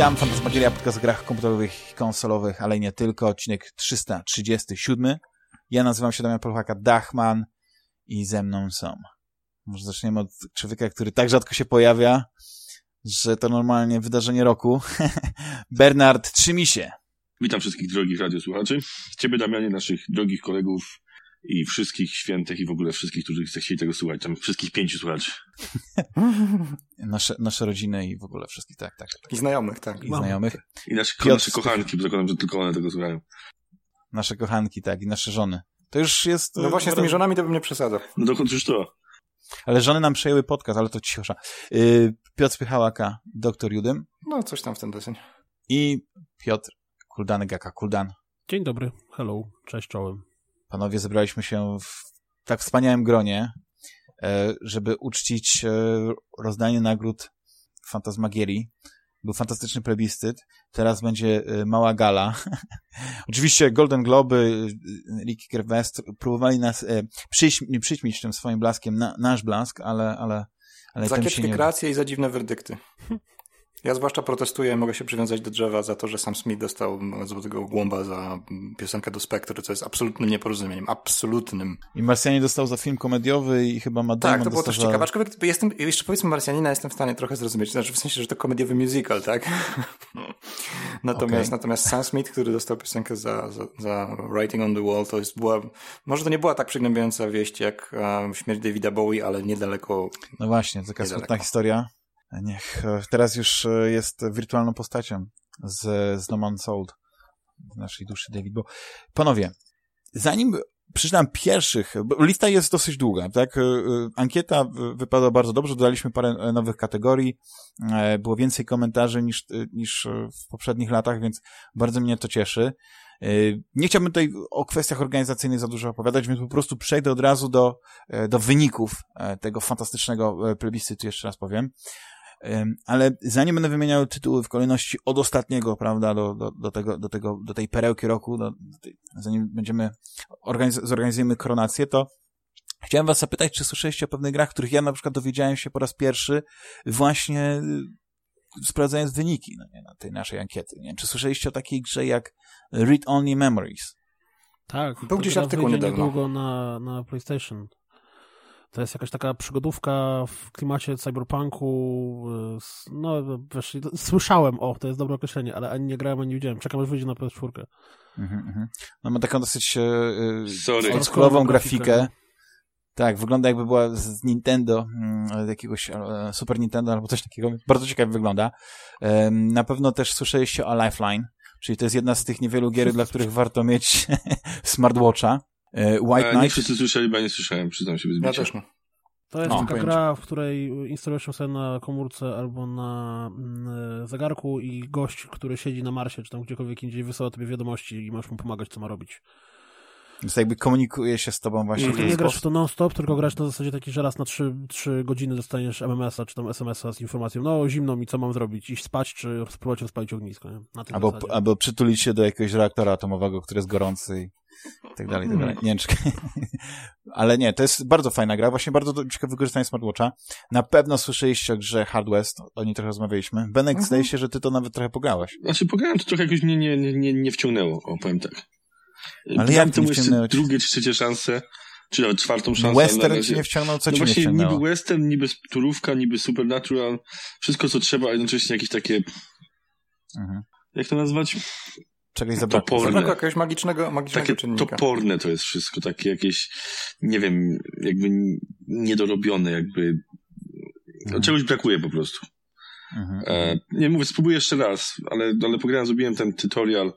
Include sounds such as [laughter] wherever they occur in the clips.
Witam, Fantasmagieria, podcast o grach komputerowych i konsolowych, ale nie tylko, odcinek 337. Ja nazywam się Damian Polchaka Dachman i ze mną są. Może zaczniemy od człowieka, który tak rzadko się pojawia, że to normalnie wydarzenie roku. [laughs] Bernard Trzymisie. Witam wszystkich drogich radiosłuchaczy. Ciebie, Damianie, naszych drogich kolegów i wszystkich świętych i w ogóle wszystkich, którzy chcieli tego słuchać. Tam wszystkich pięciu słuchaczy. [laughs] nasze, nasze rodziny i w ogóle wszystkich, tak, tak. tak. I znajomych, tak. I znajomych. I nasze, Piotr... nasze kochanki, bo zakładam, że tylko one tego słuchają. Nasze kochanki, tak, i nasze żony. To już jest... No właśnie z tymi żonami to bym nie przesadzał. No dokąd już to? Ale żony nam przejęły podcast, ale to cichosza. Yy, Piotr Spychałaka, doktor Judym. No, coś tam w ten deseń. I Piotr Kuldanek, jaka Kuldan. Dzień dobry, hello, cześć czołem. Panowie, zebraliśmy się w tak wspaniałym gronie, e, żeby uczcić e, rozdanie nagród Fantasmagierii. Był fantastyczny plebiscyt. Teraz będzie e, mała gala. [laughs] Oczywiście Golden Globy, Ricky Gervais próbowali nas przyć, przyćmić tym swoim blaskiem na, nasz blask, ale, ale, ale za kiepskie nie... kreacje i za dziwne werdykty. [laughs] Ja zwłaszcza protestuję, mogę się przywiązać do drzewa za to, że Sam Smith dostał Złotego Głąba za piosenkę do Spektry, co jest absolutnym nieporozumieniem. Absolutnym. I Marsjanie dostał za film komediowy i chyba Matt Tak, to było też za... ciekawe. Aczkolwiek jestem, jeszcze powiedzmy Marsjanina jestem w stanie trochę zrozumieć. Znaczy w sensie, że to komediowy musical, tak? [laughs] natomiast, okay. natomiast Sam Smith, który dostał piosenkę za, za, za Writing on the Wall, to jest była, może to nie była tak przygnębiająca wieść jak um, śmierć Davida Bowie, ale niedaleko. No właśnie, taka smutna historia. Niech e, teraz już e, jest wirtualną postacią z, z No Man's Soul w naszej duszy David, bo panowie, zanim przeczytam pierwszych, bo lista jest dosyć długa, tak? E, ankieta wypadła bardzo dobrze, dodaliśmy parę nowych kategorii, było więcej komentarzy niż, niż w poprzednich latach, więc bardzo mnie to cieszy. Nie chciałbym tutaj o kwestiach organizacyjnych za dużo opowiadać, więc po prostu przejdę od razu do, do wyników tego fantastycznego plebiscytu, jeszcze raz powiem. Ale zanim będę wymieniał tytuły w kolejności od ostatniego, prawda, do, do, do, tego, do, tego, do tej perełki roku, do, do tej, zanim będziemy organiz zorganizujemy koronację, to chciałem was zapytać, czy słyszeliście o pewnych grach, których ja na przykład dowiedziałem się po raz pierwszy właśnie y, sprawdzając wyniki no nie, na tej naszej ankiety. Nie czy słyszeliście o takiej grze jak Read Only Memories? Tak, był gdzieś artykuł niedawno. niedługo na, na PlayStation. To jest jakaś taka przygodówka w klimacie cyberpunku. Y, no, wiesz, słyszałem, o, to jest dobre określenie, ale ani nie grałem, ani nie widziałem. Czekam, aż wyjdzie na PS4. Mhm, mhm. No ma taką dosyć yy, oldschoolową grafikę. No. Tak, wygląda jakby była z Nintendo, z jakiegoś e, Super Nintendo albo coś takiego. Bardzo ciekawie wygląda. Na pewno też słyszeliście o Lifeline, czyli to jest jedna z tych niewielu gier, dla których warto mieć [laughs] smartwatcha. E, White Knight. Nie wszyscy słyszeli, bo ja nie słyszałem, przyznam się bez Ja też nie. To jest no, taka pojęcie. gra, w której instalujesz ją sobie na komórce albo na mm, zegarku i gość, który siedzi na Marsie, czy tam gdziekolwiek indziej, wysyła tobie wiadomości i masz mu pomagać, co ma robić. Więc jakby komunikuje się z tobą właśnie. I nie grasz w to non-stop, tylko grasz na zasadzie takiej, że raz na 3, 3 godziny dostaniesz MMS-a, czy tam SMS-a z informacją, no zimno mi, co mam zrobić? Iść spać, czy spróbować rozpalić ognisko, nie? albo, albo przytulić się do jakiegoś reaktora atomowego, który jest gorący i i tak dalej, tak dalej. Nie, Ale nie, to jest bardzo fajna gra, właśnie bardzo ciekawe wykorzystanie smartwatcha. Na pewno słyszeliście o grze Hard West, o niej trochę rozmawialiśmy. Benek, mhm. zdaje się, że ty to nawet trochę pograłeś. Znaczy pograłem, to trochę jakoś mnie nie, nie, nie, nie wciągnęło, o, powiem tak. Ale jak to jeszcze drugie czy trzecie szanse, czy nawet czwartą szansę. Western ci nie wciągnął, co no ci właśnie, nie wciągnęło? niby western, niby turówka, niby supernatural, wszystko co trzeba, a jednocześnie jakieś takie... Mhm. Jak to nazwać? Czegoś zabrakło. Toporne. Zabrakło jakiegoś magicznego, magicznego takie czynnika. toporne to jest wszystko, takie jakieś, nie wiem, jakby niedorobione, jakby mhm. czegoś brakuje po prostu. Mhm. E, nie mówię, spróbuję jeszcze raz, ale, ale pograłem, zrobiłem ten tutorial,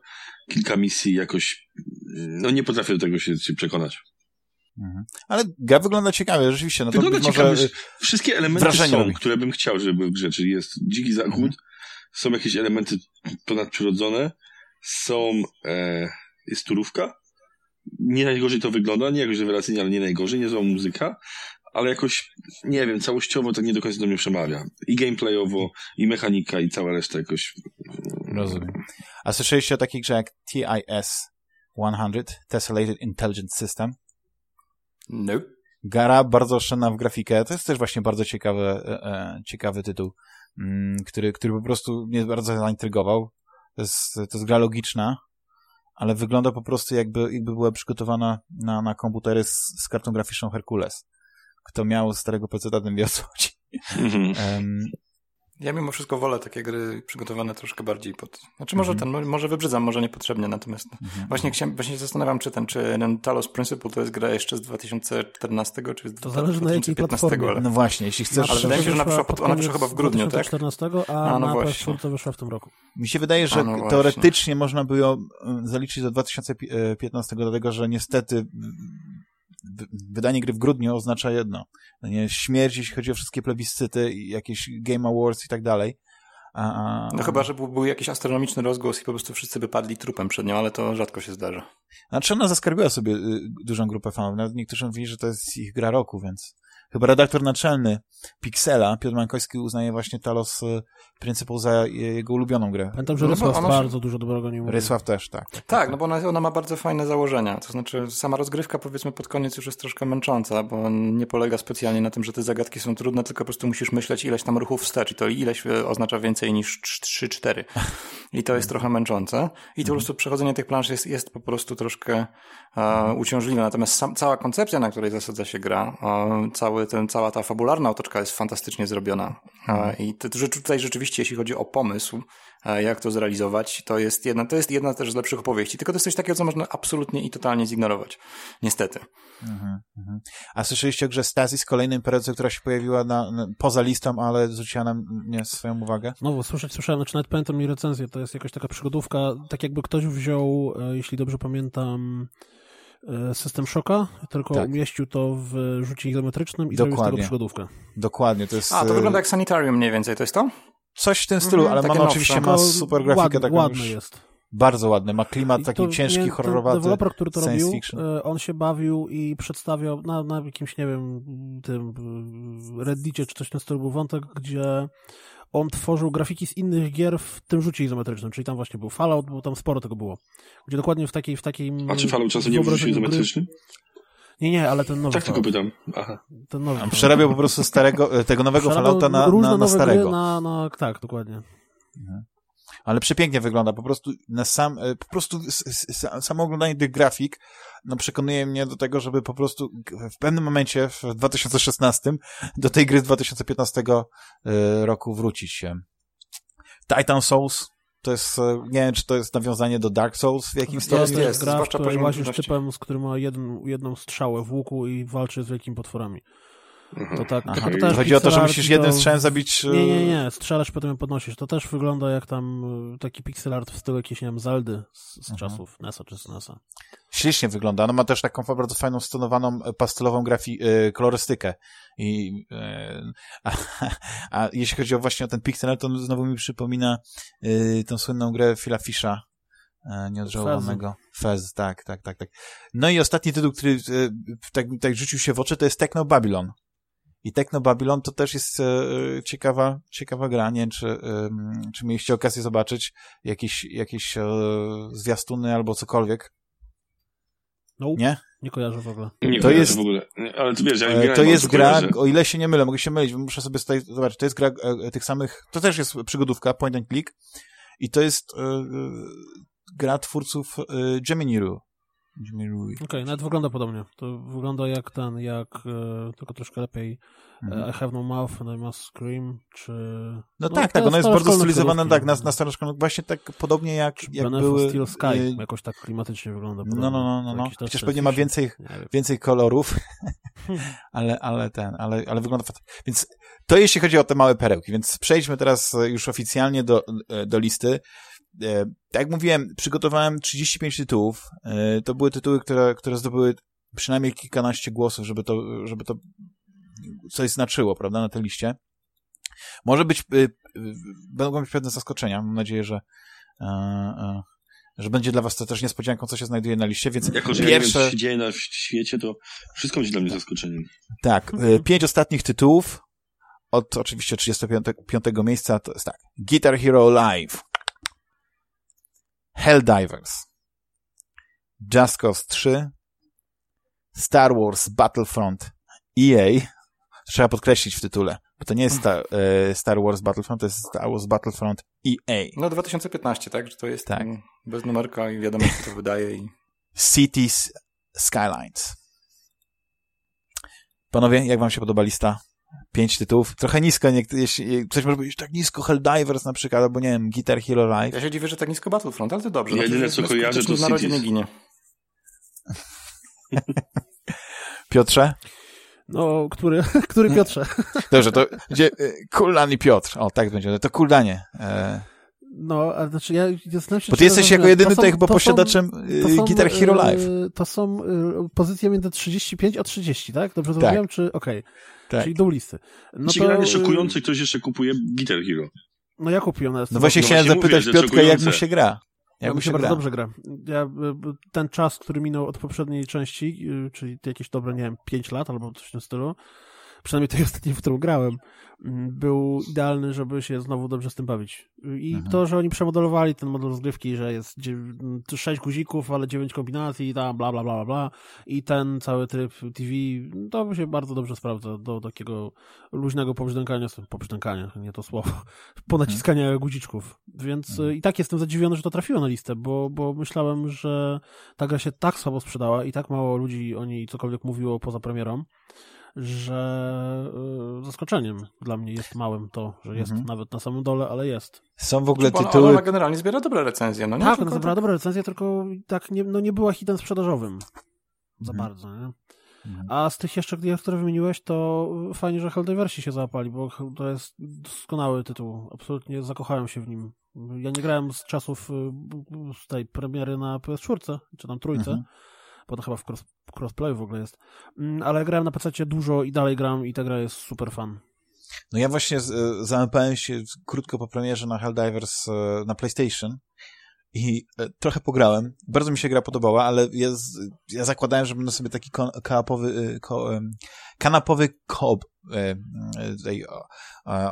kilka misji, jakoś, no nie potrafię do tego się, się przekonać. Mhm. Ale gra wygląda ciekawie, rzeczywiście. No to wygląda ciekawie. Może wszystkie elementy są, robi. które bym chciał, żeby były w grze, czyli jest dziki zachód, mhm. są jakieś elementy ponadprzyrodzone, są, e, jest turówka. Nie najgorzej to wygląda, nie jakoś rewelacyjnie, ale nie najgorzej, nie zła muzyka, ale jakoś, nie wiem, całościowo tak nie do końca do mnie przemawia. I gameplayowo, i mechanika, i cała reszta jakoś... Rozumiem. A słyszeliście o takiej grze jak TIS-100, Tessellated Intelligent System? No. Gara bardzo oszczędna w grafikę. To jest też właśnie bardzo ciekawy, e, e, ciekawy tytuł. mm, który, który po prostu mnie bardzo zaintrygował. To jest, to jest gra logiczna, ale wygląda po prostu jakby, jakby była przygotowana na, na komputery z, z kartą graficzną Herkules. Kto miał starego PC, ten wie o co chodzi. um, ja mimo wszystko wolę takie gry przygotowane troszkę bardziej pod... Znaczy może mhm. ten, może wybrzydzam, może niepotrzebnie, natomiast mhm. właśnie, chciałem, właśnie zastanawiam, czy ten, czy ten Talos Principle to jest gra jeszcze z 2014, czy z To zależy na jakiej platformie. Ale... No właśnie, jeśli chcesz... Ale wydaje mi się, że ona wyszła, pod, ona wyszła chyba w grudniu, 2014, tak? a, a no na PS4 to wyszła w tym roku. Mi się wydaje, że no teoretycznie można by ją zaliczyć do 2015, dlatego że niestety wydanie gry w grudniu oznacza jedno. No nie, śmierć, jeśli chodzi o wszystkie plebiscyty jakieś Game Awards i tak dalej. A. No chyba, że był, był, jakiś astronomiczny rozgłos i po prostu wszyscy by padli trupem przed nią, ale to rzadko się zdarza. Znaczy ona zaskarbiła sobie y, dużą grupę fanów. Nawet niektórzy mówili, że to jest ich gra roku, więc chyba redaktor naczelny Pixela, Piotr Mankowski uznaje właśnie Talos y, Principle za jego ulubioną grę. Pamiętam, że no Rysław no, bardzo dużo dobrego nie mówi. Rysław też, tak. Tak, tak no bo ona, ona, ma bardzo fajne założenia. To znaczy sama rozgrywka powiedzmy pod koniec już jest troszkę męcząca, bo nie polega specjalnie na tym, że te zagadki są trudne, tylko po prostu musisz myśleć ileś tam ruchów wstecz i to ileś y, oznacza więcej niż 3-4. I to jest trochę męczące. I to po prostu przechodzenie tych plansz jest, jest po prostu troszkę uh, uciążliwe. Natomiast sam, cała koncepcja, na której zasadza się gra, uh, cały ten, cała ta fabularna otoczka jest fantastycznie zrobiona. Uh, I to, tutaj rzeczywiście, jeśli chodzi o pomysł, jak to zrealizować, to jest jedna, to jest jedna też z lepszych opowieści. Tylko to jest coś takiego, co można absolutnie i totalnie zignorować. Niestety. Mhm, mhm. A słyszeliście o grze Stasis, kolejnej imprezy, która się pojawiła na, na, poza listą, ale zwróciła nam nie, swoją uwagę? No, słyszeć słyszałem, znaczy nawet pamiętam mi recenzję, to jest jakaś taka przygodówka, tak jakby ktoś wziął, e, jeśli dobrze pamiętam, e, system szoka, tylko tak. umieścił to w rzucie izometrycznym i Dokładnie. zrobił z tego przygodówkę. Dokładnie, to jest... A, to e, wygląda jak Sanitarium mniej więcej, to jest to? Coś w tym stylu, mhm, ale ma oczywiście ma super grafikę ładny, taką ładny jest. Bardzo ładny, ma klimat I taki to, ciężki, nie, horrorowaty. Deweloper, który to robił, fiction. on się bawił i przedstawiał na, na jakimś, nie wiem, tym Reddicie czy coś na stylu był wątek, gdzie on tworzył grafiki z innych gier w tym rzucie izometrycznym, czyli tam właśnie był Fallout, bo tam sporo tego było. Gdzie dokładnie w takiej, w takiej... A czy Fallout czasem nie był w rzucie izometrycznym? Nie, nie, ale ten nowy. Tak tylko pytam. Aha. Ten nowy. Przerabiał po prostu starego, e, tego nowego Fallouta na, na, na starego. Na, na, tak, dokładnie. Mhm. Ale przepięknie wygląda. Po prostu na sam, e, po prostu samo oglądanie tych grafik no, przekonuje mnie do tego, żeby po prostu w pewnym momencie w 2016 do tej gry z 2015 e, roku wrócić się. Titan Souls to jest, e, nie wiem, czy to jest nawiązanie do Dark Souls w jakimś stopniu. Jest, jest, gra, w której łazisz typem, z którym ma jedną, jedną strzałę w łuku i walczy z wielkimi potworami. Mhm. To tak, Aha, to, to chodzi o to, że musisz jednym strzałem zabić... Nie, nie, nie, strzelasz, potem ją podnosisz. To też wygląda jak tam e, taki pixel art w stylu jakiejś, nie wiem, Zeldy z, z mhm. czasów NESa czy z NESa. Ślicznie wygląda. No ma też taką bardzo fajną, stonowaną, e, pastelową grafi kolorystykę. I, a, a, jeśli chodzi o właśnie o ten pixel art, to znowu mi przypomina y, tą słynną grę Phila Fisha, e, nieodżałowanego. Fez, tak, tak, tak, tak. No i ostatni tytuł, który e, tak, tak rzucił się w oczy, to jest Techno Babylon. I Techno Babylon to też jest e, ciekawa, ciekawa gra. Nie wiem, czy, e, czy mieliście okazję zobaczyć jakieś, jakieś e, zwiastuny albo cokolwiek. No, nie? Nie kojarzę w ogóle. Nie to jest, w ogóle. Ale ty wiesz, ja e, To jest gra, kojarzę. o ile się nie mylę, mogę się mylić, muszę sobie tutaj zobaczyć, to jest gra e, tych samych, to też jest przygodówka, point and click i to jest e, gra twórców e, Gemini Rue. Okej, okay, nawet wygląda podobnie. To wygląda jak ten, jak e, tylko troszkę lepiej mm. I have no mouth and I must scream, czy... No, no tak, tak, ono jest bardzo stylizowane tak, na, na staroszkolnych, właśnie tak podobnie jak, jak były... Steel Sky, y... jakoś tak klimatycznie wygląda. No, no, no, no, no. Chociaż pewnie ma więcej, więcej kolorów, [laughs] ale, ale ten, ale, ale wygląda... Więc to jeśli chodzi o te małe perełki, więc przejdźmy teraz już oficjalnie do, do listy. E, tak jak mówiłem, przygotowałem 35 tytułów. E, to były tytuły, które, które zdobyły przynajmniej kilkanaście głosów, żeby to, żeby to coś znaczyło, prawda, na tej liście. Może być, e, będą być pewne zaskoczenia. Mam nadzieję, że, że będzie dla was to też niespodzianką, co się znajduje na liście, więc jako, że pierwsze... ja nie wiem, co się dzieje na świecie, to wszystko będzie dla mnie zaskoczeniem. Tak, pięć ostatnich tytułów od oczywiście 35 miejsca to jest tak. Guitar Hero Live, Helldivers, Just Cause 3, Star Wars Battlefront EA, trzeba podkreślić w tytule, Bo to nie jest Star, e, Star Wars Battlefront, to jest Star Wars Battlefront EA. No 2015, tak? Że to jest tak. bez numerka i wiadomo, co to wydaje. I... Cities Skylines. Panowie, jak wam się podoba lista? Pięć tytułów. Trochę nisko, nie, jeśli ktoś może powiedzieć, tak nisko Helldivers na przykład, albo nie wiem, Guitar Hero Live. Ja się dziwię, że tak nisko Battlefront, ale to dobrze. Jedyne, co kojarzę, to narodzie nie ginie. [laughs] Piotrze? No, który, [laughs] który Piotrze? Dobrze, to gdzie Kuldan i Piotr. O, tak będzie. To Kuldanie. E... No, ale znaczy ja zastanawiam się... Bo ty jesteś jako jedyny tutaj chyba posiadaczem są, Guitar Hero Live. To są pozycje między 35 a 30, tak? Dobrze zrozumiałem? Tak. Czy, okej. Okay. Tak. Czyli dół listy. No Ciekawie to... szokujący, ktoś jeszcze kupuje Guitar Hero. No ja kupiłem na No właśnie no chciałem właśnie zapytać Piotrka, jak mu się gra. Jak ja mu się bardzo dobrze gra. Ja, ten czas, który minął od poprzedniej części, czyli jakieś dobre, nie wiem, 5 lat albo coś w tym stylu, przynajmniej tej ostatniej, w którą grałem, był idealny, żeby się znowu dobrze z tym bawić. I mhm. to, że oni przemodelowali ten model rozgrywki, że jest 6 guzików, ale 9 kombinacji, tam bla, bla, bla, bla, i ten cały tryb TV, to się bardzo dobrze sprawdza do takiego luźnego pobrzdękania, pobrzdękania, nie to słowo, [laughs] ponaciskania mhm. guziczków. Więc mhm. i tak jestem zadziwiony, że to trafiło na listę, bo, bo myślałem, że ta gra się tak słabo sprzedała i tak mało ludzi o niej cokolwiek mówiło poza premierą, że y, zaskoczeniem dla mnie jest małym to, że jest mhm. nawet na samym dole, ale jest. Są w ogóle tytuły... Ona generalnie zbiera dobre recenzje, no nie? Tak, ona zbiera dobre recenzje, tylko tak nie, no nie była hitem sprzedażowym za mhm. bardzo, nie? Mhm. A z tych jeszcze, które wymieniłeś, to fajnie, że Helldiversi się załapali, bo to jest doskonały tytuł. Absolutnie zakochałem się w nim. Ja nie grałem z czasów y, z tej premiery na PS4, czy tam trójce, mhm bo to chyba w cross, w ogóle jest. Mm, ale grałem na PC dużo i dalej gram i ta gra jest super fan. No ja właśnie zamykałem się krótko po premierze na Helldivers e, na PlayStation i e, trochę pograłem. Bardzo mi się gra podobała, ale ja, ja zakładałem, że będę sobie taki kanapowy, e, ko, kanapowy koop tutaj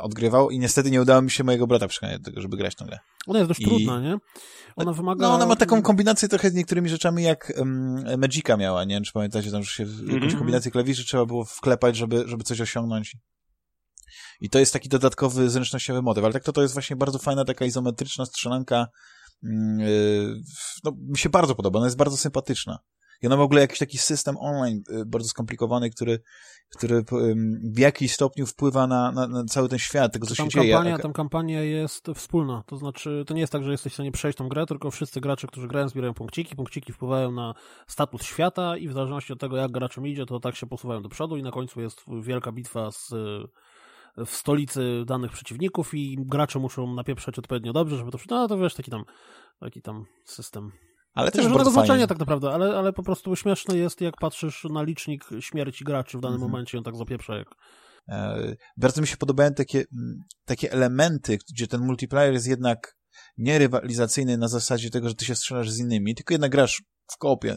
odgrywał i niestety nie udało mi się mojego brata przekonać do tego, żeby grać tą grę. Ona jest dość I... trudna, nie? Ona wymaga... No, ona ma taką kombinację trochę z niektórymi rzeczami, jak um, Magica miała, nie wiem, czy pamiętacie, tam, że się mm -hmm. jakąś kombinację klawiszy trzeba było wklepać, żeby, żeby coś osiągnąć. I to jest taki dodatkowy zręcznościowy motyw, ale tak to to jest właśnie bardzo fajna taka izometryczna strzelanka, no, mi się bardzo podoba, ona jest bardzo sympatyczna. I ona w ogóle jakiś taki system online y, bardzo skomplikowany, który, który w jakiś stopniu wpływa na, na, na cały ten świat, tego co tam się kampania, dzieje. Tam kampania jest wspólna, to znaczy to nie jest tak, że jesteś w stanie przejść tą grę, tylko wszyscy gracze, którzy grają, zbierają punkciki, punkciki wpływają na status świata i w zależności od tego, jak graczom idzie, to tak się posuwają do przodu i na końcu jest wielka bitwa z w stolicy danych przeciwników i gracze muszą napieprzać odpowiednio dobrze, żeby to... No to wiesz, taki tam, taki tam system ale to też żadnego znaczenia tak naprawdę, ale, ale po prostu śmieszne jest, jak patrzysz na licznik śmierci graczy w danym mhm. momencie on tak zapieprza jak... E, bardzo mi się podobają takie, takie elementy, gdzie ten multiplayer jest jednak nie rywalizacyjny na zasadzie tego, że ty się strzelasz z innymi, tylko jednak grasz w koopie,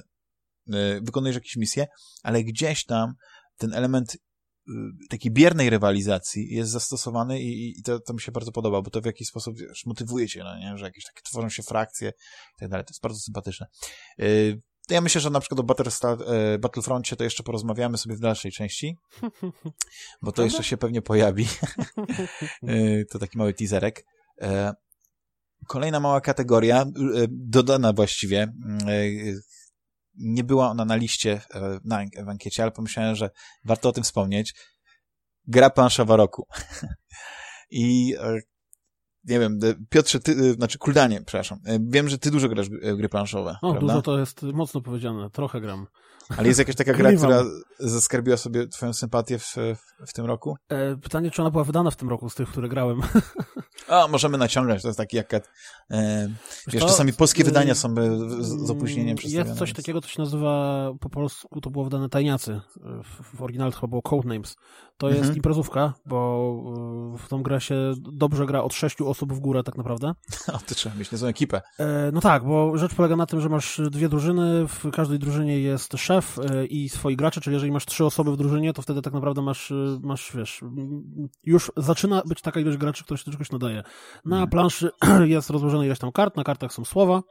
e, wykonujesz jakieś misje, ale gdzieś tam ten element takiej biernej rywalizacji jest zastosowany i, i to, to, mi się bardzo podoba, bo to w jakiś sposób wiesz, motywuje cię, no nie? że jakieś takie tworzą się frakcje i tak dalej. To jest bardzo sympatyczne. Yy, ja myślę, że na przykład o Battlestar, yy, Battlefroncie to jeszcze porozmawiamy sobie w dalszej części, [laughs] bo to jeszcze się pewnie pojawi. yy, [laughs] to taki mały teaserek. Kolejna mała kategoria, dodana właściwie, nie była ona na liście e, na, w ankiecie, ale pomyślałem, że warto o tym wspomnieć. Gra planszowa roku. [laughs] I e, nie wiem, e, Piotrze, ty, znaczy Kuldanie, przepraszam. Wiem, że ty dużo grasz gry planszowe. O, prawda? dużo to jest mocno powiedziane, trochę gram. Ale jest jakaś taka gra, która zaskarbiła sobie twoją sympatię w, w, w tym roku? E, pytanie, czy ona była wydana w tym roku z tych, które grałem. [laughs] A, możemy naciągać, to jest taki jak... E, wiesz, to, czasami polskie y, wydania są z, z opóźnieniem przedstawione. Jest coś więc... takiego, to się nazywa, po polsku to było wydane Tajniacy. W, w oryginale to chyba było Codenames. To jest mhm. imprezówka, bo w tą grę się dobrze gra od sześciu osób w górę tak naprawdę. [laughs] O, to trzeba mieć niezłą ekipę. E, no tak, bo rzecz polega na tym, że masz dwie drużyny, w każdej drużynie jest szef e, i swoi gracze, czyli jeżeli masz trzy osoby w drużynie, to wtedy tak naprawdę masz, e, masz wiesz, już zaczyna być taka ilość graczy, która się do czegoś nadaje. Na mhm. planszy [clears throat] jest rozłożone ileś tam kart, na kartach są słowa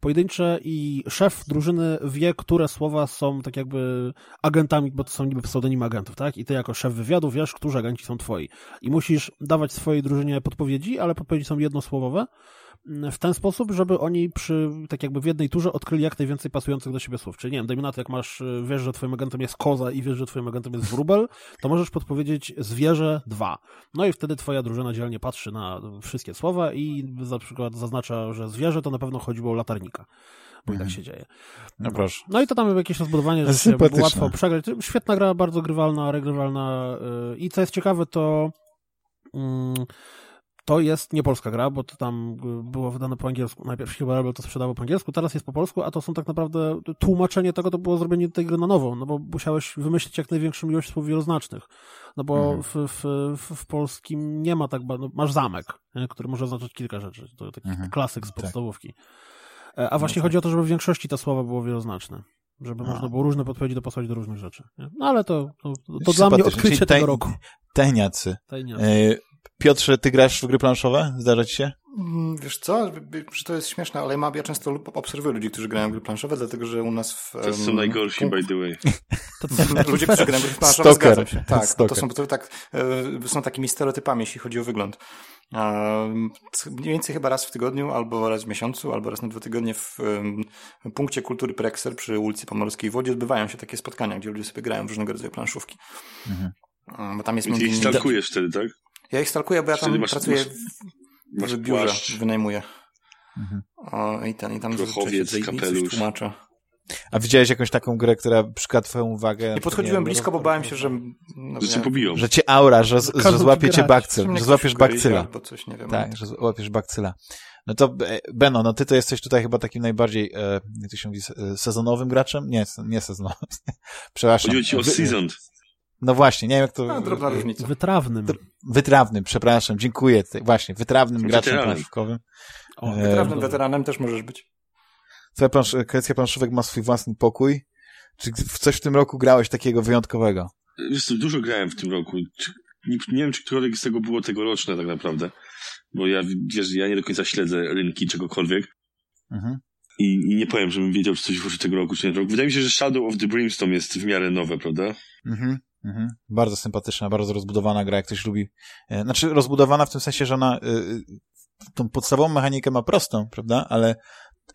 pojedyncze i szef drużyny wie, które słowa są tak jakby agentami, bo to są niby pseudonimy agentów, tak? I ty jako szef wywiadu wiesz, którzy agenci są twoi. I musisz dawać swojej drużynie podpowiedzi, ale podpowiedzi są jednosłowowe, w ten sposób, żeby oni przy, tak jakby w jednej turze odkryli jak najwięcej pasujących do siebie słów. Czyli nie wiem, dajmy na to, jak masz, y, wiesz, że twoim agentem jest koza i wiesz, że twoim agentem jest wróbel, to możesz podpowiedzieć zwierzę dwa. No i wtedy twoja drużyna dzielnie patrzy na wszystkie słowa i na przykład zaznacza, że zwierzę to na pewno chodziło o latarnika bo i tak mhm. się dzieje. No proszę. No i to tam jakieś rozbudowanie, że się łatwo przegrać. Świetna gra, bardzo grywalna, regrywalna y, i co jest ciekawe, to mm, to jest nie polska gra, bo to tam było wydane po angielsku. Najpierw chyba Rebel to sprzedawał po angielsku, teraz jest po polsku, a to są tak naprawdę tłumaczenie tego, to było zrobienie tej gry na nowo, no bo musiałeś wymyślić jak największą ilość słów wieloznacznych. No bo mhm. w, w, w, polskim nie ma tak, no, masz zamek, nie? który może oznaczać kilka rzeczy. To taki mhm. klasyk z tak. podstawówki. Tak. A właśnie no chodzi o to, żeby w większości te słowa było wieloznaczne żeby a. można było różne podpowiedzi dopasować do różnych rzeczy. Nie? No ale to, to, to dla mnie odkrycie tego roku. Tajniacy. Tajniacy. E, Piotrze, ty grasz w gry planszowe? Zdarza ci się? Mm, wiesz co, to jest śmieszne, ale ja, często obserwuję ludzi, którzy grają w gry planszowe, dlatego że u nas w... To są najgorsi, by the way. [laughs] Ludzie, którzy grają w gry planszowe, Stoker. zgadzam się. [laughs] Tak, Stoker. to są, to tak, e, są takimi stereotypami, jeśli chodzi o wygląd. Mniej więcej chyba raz w tygodniu, albo raz w miesiącu, albo raz na dwa tygodnie w punkcie kultury Prexer przy ulicy Pomorskiej w Wodzie odbywają się takie spotkania, gdzie ludzie sobie grają w różnego rodzaju planszówki. Mhm. Bo tam jest między innymi... I stalkujesz wtedy, tak? Ja ich stalkuję, bo ja tam masz, pracuję masz, w, w biurze, płaszcz. wynajmuję. Mhm. O, I ten, i tam Prochowiec, kapelusz. tłumaczę. A widziałeś jakąś taką grę, która przykuła twoją uwagę? Nie podchodziłem nie, blisko, bo bałem się, że... No, że cię pobiją. Że cię aura, że, że złapie cię bakcyl, że złapiesz bakcyla. Albo coś, nie wiem. Tak, że złapiesz bakcyla. No to e, Beno, no ty to jesteś tutaj chyba takim najbardziej, e, jak to się mówi, sezonowym graczem? Nie, nie sezonowym. [laughs] Przepraszam. Chodzi ci o seasoned. No właśnie, nie wiem jak to... No, drobna różnica. Wytrawnym. Wytrawnym, przepraszam, dziękuję. Właśnie, wytrawnym graczem planszówkowym. O, wytrawnym e, weteranem też możesz być. Twoja plansz kreacja planszówek ma swój własny pokój? Czy w coś w tym roku grałeś takiego wyjątkowego? Wiesz co, dużo grałem w tym roku. Nie, nie wiem, czy którekolwiek z tego było tegoroczne tak naprawdę. Bo ja, wiesz, ja nie do końca śledzę rynki czegokolwiek. Mhm. I, I, nie powiem, żebym wiedział, czy coś wyszło tego roku, czy nie. Wydaje mi się, że Shadow of the Brimstone jest w miarę nowe, prawda? Mhm. Mhm. Bardzo sympatyczna, bardzo rozbudowana gra, jak ktoś lubi. E, znaczy, rozbudowana w tym sensie, że ona y, tą podstawową mechanikę ma prostą, prawda? Ale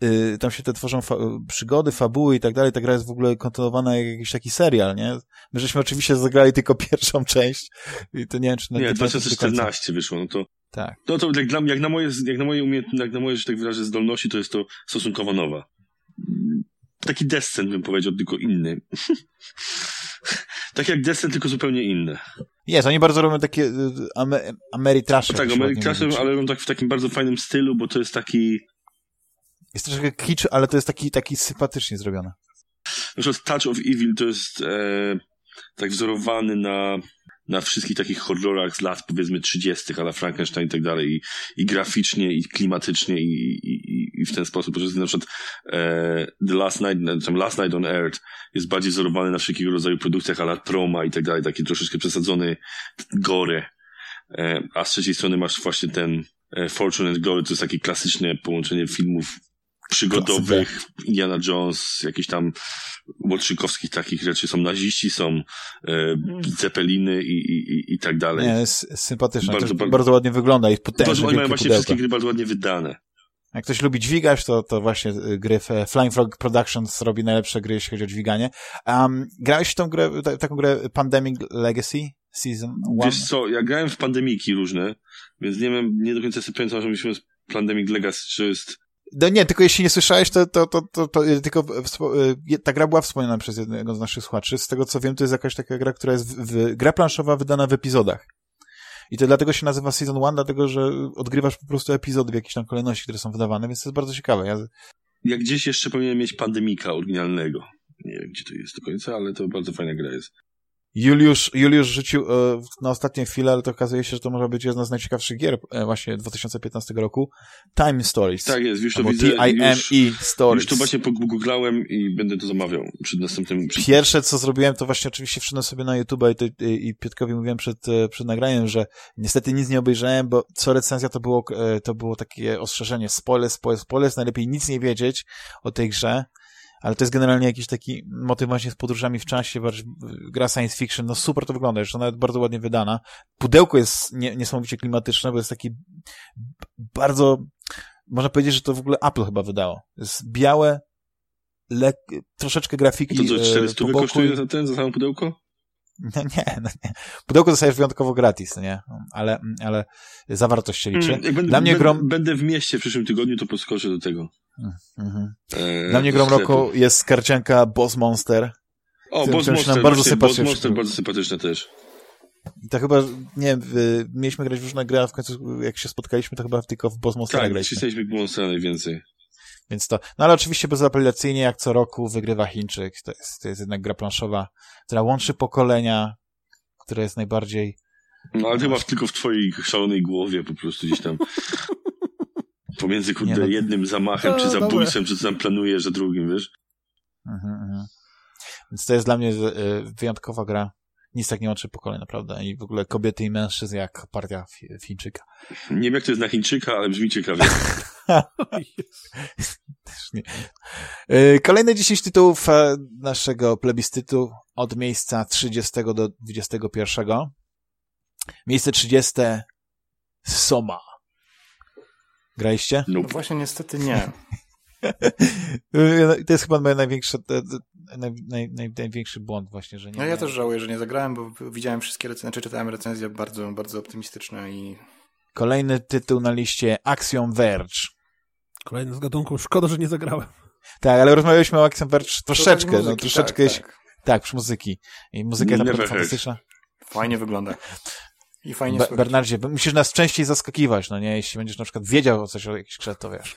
y, tam się te tworzą fa przygody, fabuły i tak dalej. Ta gra jest w ogóle kontrolowana jak jakiś taki serial, nie? My żeśmy oczywiście zagrali tylko [laughs] pierwszą część i to nie wiem, czy... Nie, 2014 wyszło, no to... Tak. No to jak, dla, jak, na moje, jak na moje umiejętności, jak na moje, że tak wyrażę, zdolności, to jest to stosunkowo nowa. Taki descent bym powiedział, tylko inny. [laughs] [laughs] tak jak Descent, tylko zupełnie inne. Jest, oni bardzo robią takie y, Ameritrashy. No tak, Ameritrashy, ale robią tak w takim bardzo fajnym stylu, bo to jest taki... Jest troszkę kicz, ale to jest taki, taki sympatycznie zrobione. Na przykład Touch of Evil to jest e, tak wzorowany na na wszystkich takich horrorach z lat powiedzmy 30., ale Frankenstein i tak dalej, i, i graficznie, i klimatycznie, i, i, i w ten sposób, że na przykład e, The Last Night, tam Last Night on Earth jest bardziej wzorowany na wszelkiego rodzaju produkcjach, ale Troma i tak dalej, taki troszeczkę przesadzony gore, e, a z trzeciej strony masz właśnie ten e, Fortune and Glory, to jest takie klasyczne połączenie filmów przygodowych, Indiana Jones, jakieś tam bolszykowskich takich rzeczy. Są naziści, są e, cepeliny i, i, i tak dalej. Nie, jest sympatyczne. Bardzo, bardzo, bardzo ładnie wygląda i potężne Mają właśnie pudełka. wszystkie gry bardzo ładnie wydane. Jak ktoś lubi dźwigać, to, to właśnie y, gry Flying Frog Productions robi najlepsze gry, jeśli chodzi o dźwiganie. Um, grałeś w tą grę, taką grę Pandemic Legacy? Season 1? Wiesz co, ja grałem w pandemiki różne, więc nie wiem, nie do końca sobie pamiętam, że myśmy Pandemic Legacy, czy jest no nie, tylko jeśli nie słyszałeś, to, to, to, to, to tylko y, ta gra była wspomniana przez jednego z naszych słuchaczy. Z tego co wiem, to jest jakaś taka gra, która jest gra planszowa wydana w epizodach. I to dlatego się nazywa Season 1, dlatego że odgrywasz po prostu epizody w jakiejś tam kolejności, które są wydawane, więc to jest bardzo ciekawe. Ja... Jak gdzieś jeszcze powinien mieć Pandemika oryginalnego. Nie wiem, gdzie to jest do końca, ale to bardzo fajna gra jest. Juliusz, Juliusz rzucił e, na ostatnią chwilę, ale to okazuje się, że to może być jedna z najciekawszych gier e, właśnie 2015 roku. Time Stories. Tak jest, już to widzę. T-I-M-E Stories. Już to właśnie pogooglałem i będę to zamawiał przed następnym... Przed... Pierwsze, co zrobiłem, to właśnie oczywiście wszedłem sobie na YouTube i, to, i, i Piotkowi mówiłem przed, e, przed nagraniem, że niestety nic nie obejrzałem, bo co recenzja to było, e, to było takie ostrzeżenie spoiler, spoiler, spoiler, najlepiej nic nie wiedzieć o tej grze, ale to jest generalnie jakiś taki motyw właśnie z podróżami w czasie, gra science fiction, no super to wygląda, już nawet bardzo ładnie wydana. Pudełko jest nie, niesamowicie klimatyczne, bo jest taki bardzo, można powiedzieć, że to w ogóle Apple chyba wydało. Jest białe, lek, troszeczkę grafiki To co, 400 e, kosztuje za ten, za samo pudełko? No nie, no nie. Pudełko dostajesz wyjątkowo gratis, no nie? Ale, ale zawartość się liczy. Mm, jak będę, Dla mnie grom... będę w mieście w przyszłym tygodniu, to podskoczę do tego. Mhm. E, Dla mnie grom roku jest karcianka Boss Monster. O, Boss Monster, bardzo sympatyczna. Boss Monster bardzo sympatyczna też. To chyba, nie wiem, mieliśmy grać w różne gry, a w końcu jak się spotkaliśmy, to chyba tylko w Boss Monster tak, graliśmy. Tak, w Monstera najwięcej. Więc to, no ale oczywiście bezapelacyjnie, jak co roku wygrywa Chińczyk. To jest, to jest jednak gra planszowa, która łączy pokolenia, która jest najbardziej... No ale chyba tylko w twojej szalonej głowie po prostu gdzieś tam [laughs] pomiędzy kurde, no, jednym zamachem, no, czy zabójstwem, czy co tam planujesz za drugim, wiesz? Mhm, mhm. Więc to jest dla mnie e, wyjątkowa gra. Nic tak nie łączy pokoleń, naprawdę. I w ogóle kobiety i mężczyzn jak partia Chińczyka. Nie wiem, jak to jest na Chińczyka, ale brzmi ciekawie. [laughs] [laughs] Też nie. E, kolejne 10 tytułów e, naszego plebiscytu od miejsca 30 do 21. Miejsce 30 Soma. Graliście? No właśnie niestety nie. [laughs] to jest chyba moje największe, naj, naj, naj, największy błąd właśnie, że nie. No ja też żałuję, że nie zagrałem, bo widziałem wszystkie recenzje, czy czytałem recenzje bardzo, bardzo optymistyczne i... Kolejny tytuł na liście Axiom Verge. Kolejny z gatunku. Szkoda, że nie zagrałem. Tak, ale rozmawialiśmy o Axiom Verge troszeczkę, muzyki, no troszeczkę. Tak, tak. tak, przy muzyki. I muzyka jest naprawdę fantastyczna. Fajnie wygląda. I fajnie Be Bernardzie, musisz nas częściej zaskakiwać, no nie? Jeśli będziesz na przykład wiedział o coś o jakiejś grze, to wiesz.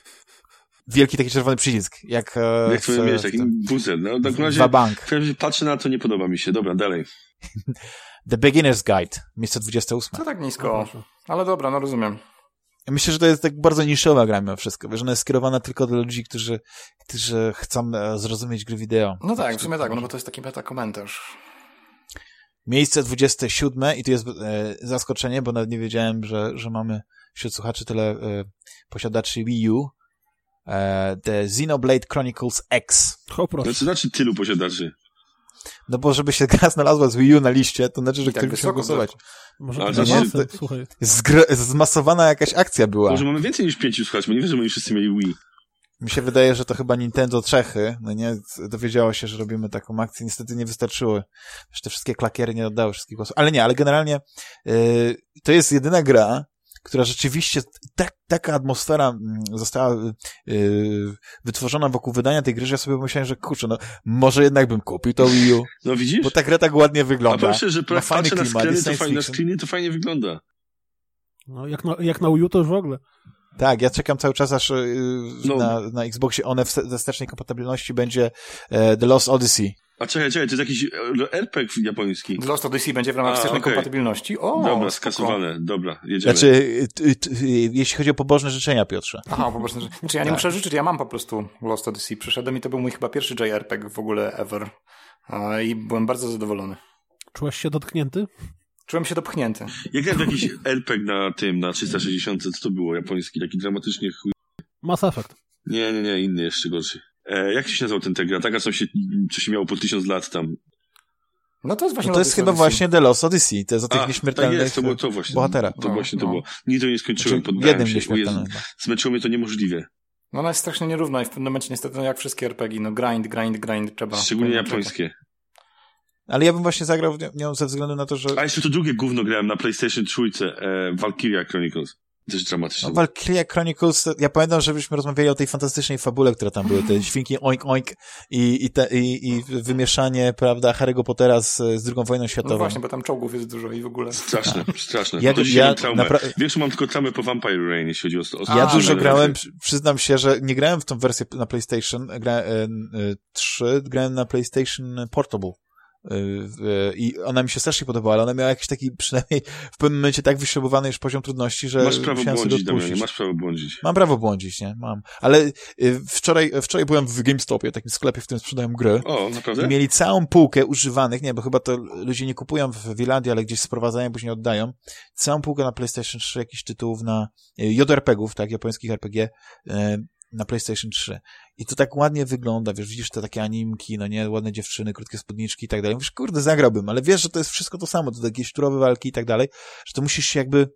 Wielki taki czerwony przycisk, jak... E, jak mieć, taki buzer, no. Tak w razie, bank. patrzę na to, nie podoba mi się. Dobra, dalej. The Beginner's Guide, miejsce 28. To tak nisko, ale dobra, no rozumiem. Myślę, że to jest tak bardzo niszowa gra mimo wszystko, że ona jest skierowana tylko do ludzi, którzy, którzy chcą e, zrozumieć gry wideo. No tak, w sumie tak, no bo to jest taki meta komentarz. Miejsce 27 i tu jest e, zaskoczenie, bo nawet nie wiedziałem, że, że mamy wśród słuchaczy tyle e, posiadaczy Wii U. E, The Xenoblade Chronicles X. O, proszę. To znaczy tylu posiadaczy? No bo żeby się gra znalazła z Wii U na liście, to znaczy, że tak ktoś musiał głosować. Może to znaczy, słuchaj. Zmasowana jakaś akcja była. Może mamy więcej niż pięciu słuchaczy, bo nie wiem, że my wszyscy mieli Wii. Mi się wydaje, że to chyba Nintendo Czechy, no nie, dowiedziało się, że robimy taką akcję. Niestety nie wystarczyły. Już te wszystkie klakiery nie oddały wszystkich głosów. Ale nie, ale generalnie yy, to jest jedyna gra, która rzeczywiście, tak, taka atmosfera mm, została yy, wytworzona wokół wydania tej gry, że ja sobie myślałem, że kurczę, no może jednak bym kupił to Wii U. [laughs] No widzisz? Bo ta gra tak ładnie wygląda. A myślę, że jak patrzę na screeny, to, fajnie, na screeny, to fajnie wygląda. No jak na, jak na Wii U to już w ogóle. Tak, ja czekam cały czas, aż yy, no. na, na Xboxie one w zestecznej kompatybilności będzie e, The Lost Odyssey. A czekaj, czekaj, to jest jakiś e, RPG japoński. The Lost Odyssey będzie w ramach wstecznej okay. kompatybilności. O, dobra, skasowane, dobra, jedziemy. Znaczy, jeśli chodzi o pobożne życzenia, Piotrze. Aha, pobożne życzenia. Znaczy, ja nie tak. muszę życzyć, ja mam po prostu Lost Odyssey. Przyszedłem i to był mój chyba pierwszy JRPG w ogóle ever. I byłem bardzo zadowolony. Czułeś się dotknięty? Czułem się dopchnięty. Jak grałem jakiś RPG na tym, na 360, co to było japoński, taki dramatycznie chuj... Mass Effect. Nie, nie, nie, inny jeszcze gorszy. E, jak się nazywał ten gra? Taka, co się, co się miało po tysiąc lat tam. No to jest właśnie no to jest chyba Odyssey. właśnie The Lost Odyssey, to jest o tych A, nieśmiertelnych tak jest, to było, to właśnie, bohatera. To no, właśnie to no. było. Nigdy nie skończyłem, znaczy, poddałem się. Jezu, zmęczyło mnie to niemożliwie. No ona jest strasznie nierówna i w pewnym momencie niestety, no jak wszystkie RPG, no grind, grind, grind, trzeba... Szczególnie japońskie. Ale ja bym właśnie zagrał w nią ze względu na to, że... A jeszcze to drugie gówno grałem na PlayStation 3, e, Valkyria Chronicles. Też dramatycznie. No, Valkyria Chronicles, ja pamiętam, żebyśmy rozmawiali o tej fantastycznej fabule, która tam były, te [laughs] świnki oink oink i, i, te, i, i wymieszanie, prawda, Harry'ego Pottera z, z drugą wojną światową. No właśnie, bo tam czołgów jest dużo i w ogóle. Straszne, [laughs] straszne. Ja, ja, napra- Większą mam tylko traumę po Vampire Rain, jeśli chodzi o... o ja dużo grałem, przyznam się, że nie grałem w tą wersję na PlayStation gra, e, e, 3, grałem na PlayStation Portable i ona mi się strasznie podobała, ale ona miała jakiś taki przynajmniej w pewnym momencie tak wyśrubowany już poziom trudności, że Masz prawo błądzić, Damianie, masz prawo błądzić. Mam prawo błądzić, nie? Mam. Ale wczoraj, wczoraj byłem w GameStopie, takim sklepie, w którym sprzedają gry. O, naprawdę? I mieli całą półkę używanych, nie, bo chyba to ludzie nie kupują w Wilandii, ale gdzieś sprowadzają, później oddają. Całą półkę na PlayStation 3 jakichś tytułów na JRPG-ów, tak, japońskich RPG, na PlayStation 3. I to tak ładnie wygląda, wiesz, widzisz te takie animki, no nie, ładne dziewczyny, krótkie spódniczki i tak dalej. Mówisz, kurde, zagrałbym, ale wiesz, że to jest wszystko to samo, to takie szturowe walki i tak dalej, że to musisz się jakby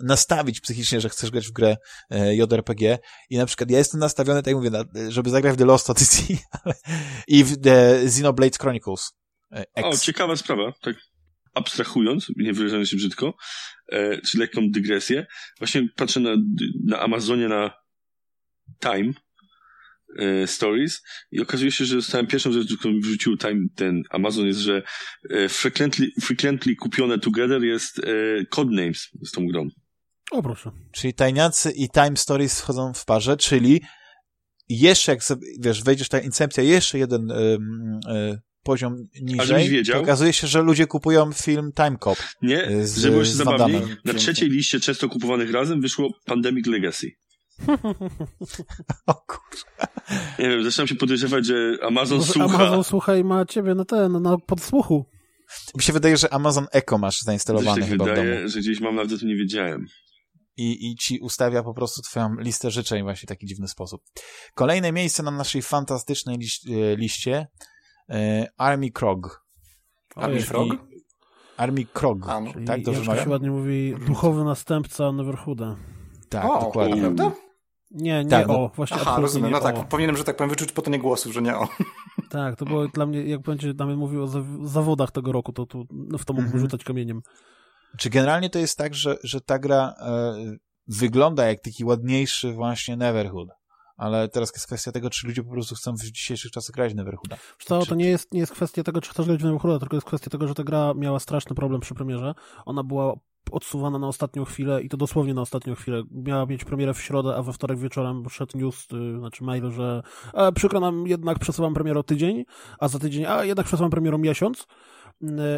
nastawić psychicznie, że chcesz grać w grę e, JRPG i na przykład ja jestem nastawiony, tak jak mówię, na, żeby zagrać w The Lost Odyssey [laughs] i w The Xenoblade Chronicles e, X. O, ciekawa sprawa, tak abstrahując, nie wyrażając się brzydko, e, czy lekką dygresję, właśnie patrzę na, na Amazonie na Time e, Stories i okazuje się, że zostałem pierwszą rzeczą, którą wrzucił Time ten Amazon jest, że e, frequently, frequently kupione together jest e, Codenames z tą grą. O proszę. Czyli tajniacy i Time Stories wchodzą w parze, czyli jeszcze jak sobie, wiesz, wejdziesz ta incepcja, jeszcze jeden y, y, poziom niżej, wiedział, okazuje się, że ludzie kupują film Time Cop. Nie, z, żeby było się zabawniej, na trzeciej liście często kupowanych razem wyszło Pandemic Legacy. [laughs] o kurczę. Nie wiem, zaczynam się podejrzewać, że Amazon Może słucha... Amazon, słuchaj, ma ciebie na ten, na podsłuchu. Mi się wydaje, że Amazon Echo masz zainstalowane chyba wydaje, w domu. że gdzieś mam, nawet o tym nie wiedziałem. I, I ci ustawia po prostu twoją listę życzeń właśnie w taki dziwny sposób. Kolejne miejsce na naszej fantastycznej liś e, liście e, Army Krog. Army Frog? Army Krog, tak? Dobrze jak się ładnie mówi, duchowy następca Neverhooda. Tak, o, dokładnie. Prawda? Nie, nie tak, no. o, właśnie Aha, rozumiem, no tak, powinienem, że tak powiem, wyczuć po tonie głosów, że nie o. [laughs] Tak, to było dla mnie, jak będzie Damian mówił o zawodach tego roku, to, to w to mógłbym mhm. rzucać kamieniem. Czy generalnie to jest tak, że, że ta gra e, wygląda jak taki ładniejszy właśnie Neverhood? ale teraz jest kwestia tego, czy ludzie po prostu chcą w dzisiejszych czasach grać w Neverhooda. Co, to nie jest, nie jest kwestia tego, czy chcesz grać w Neverhooda, tylko jest kwestia tego, że ta gra miała straszny problem przy premierze. Ona była odsuwana na ostatnią chwilę i to dosłownie na ostatnią chwilę. Miała mieć premierę w środę, a we wtorek wieczorem szedł news, yy, znaczy mail, że e, przykro nam, jednak przesuwam premierę o tydzień, a za tydzień, a jednak przesuwam premierę miesiąc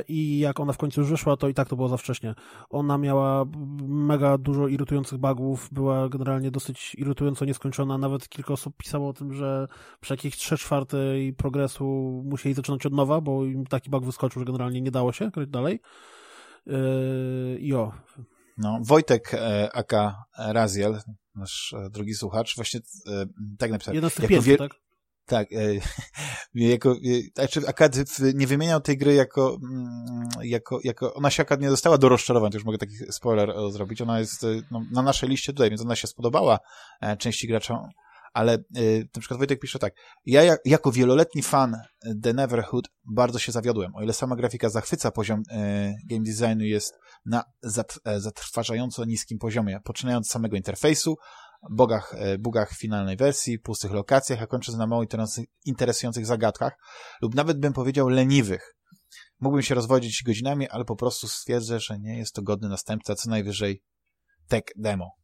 i jak ona w końcu już wyszła, to i tak to było za wcześnie. Ona miała mega dużo irytujących bugów, była generalnie dosyć irytująco nieskończona, nawet kilka osób pisało o tym, że przy jakichś 3 czwartej progresu musieli zaczynać od nowa, bo im taki bug wyskoczył, że generalnie nie dało się grać dalej. Yy, jo. No, Wojtek e, Aka Raziel, nasz e, drugi słuchacz, właśnie e, tak napisał. Jeden z tych pierwszych, tak? Tak, [laughs] jako, znaczy akad nie wymieniał tej gry jako, mm, jako, jako, ona się akad nie dostała do rozczarowań, to już mogę taki spoiler zrobić, ona jest no, na naszej liście tutaj, więc ona się spodobała części graczom, ale y, na przykład Wojtek pisze tak, ja jak, jako wieloletni fan The Neverhood bardzo się zawiodłem. O ile sama grafika zachwyca, poziom y, game designu jest na e, zatrważająco niskim poziomie, poczynając z samego interfejsu, bogach, e, bugach finalnej wersji, pustych lokacjach, a kończąc na mało interesujących zagadkach, lub nawet bym powiedział leniwych. Mógłbym się rozwodzić godzinami, ale po prostu stwierdzę, że nie jest to godny następca, co najwyżej tech demo.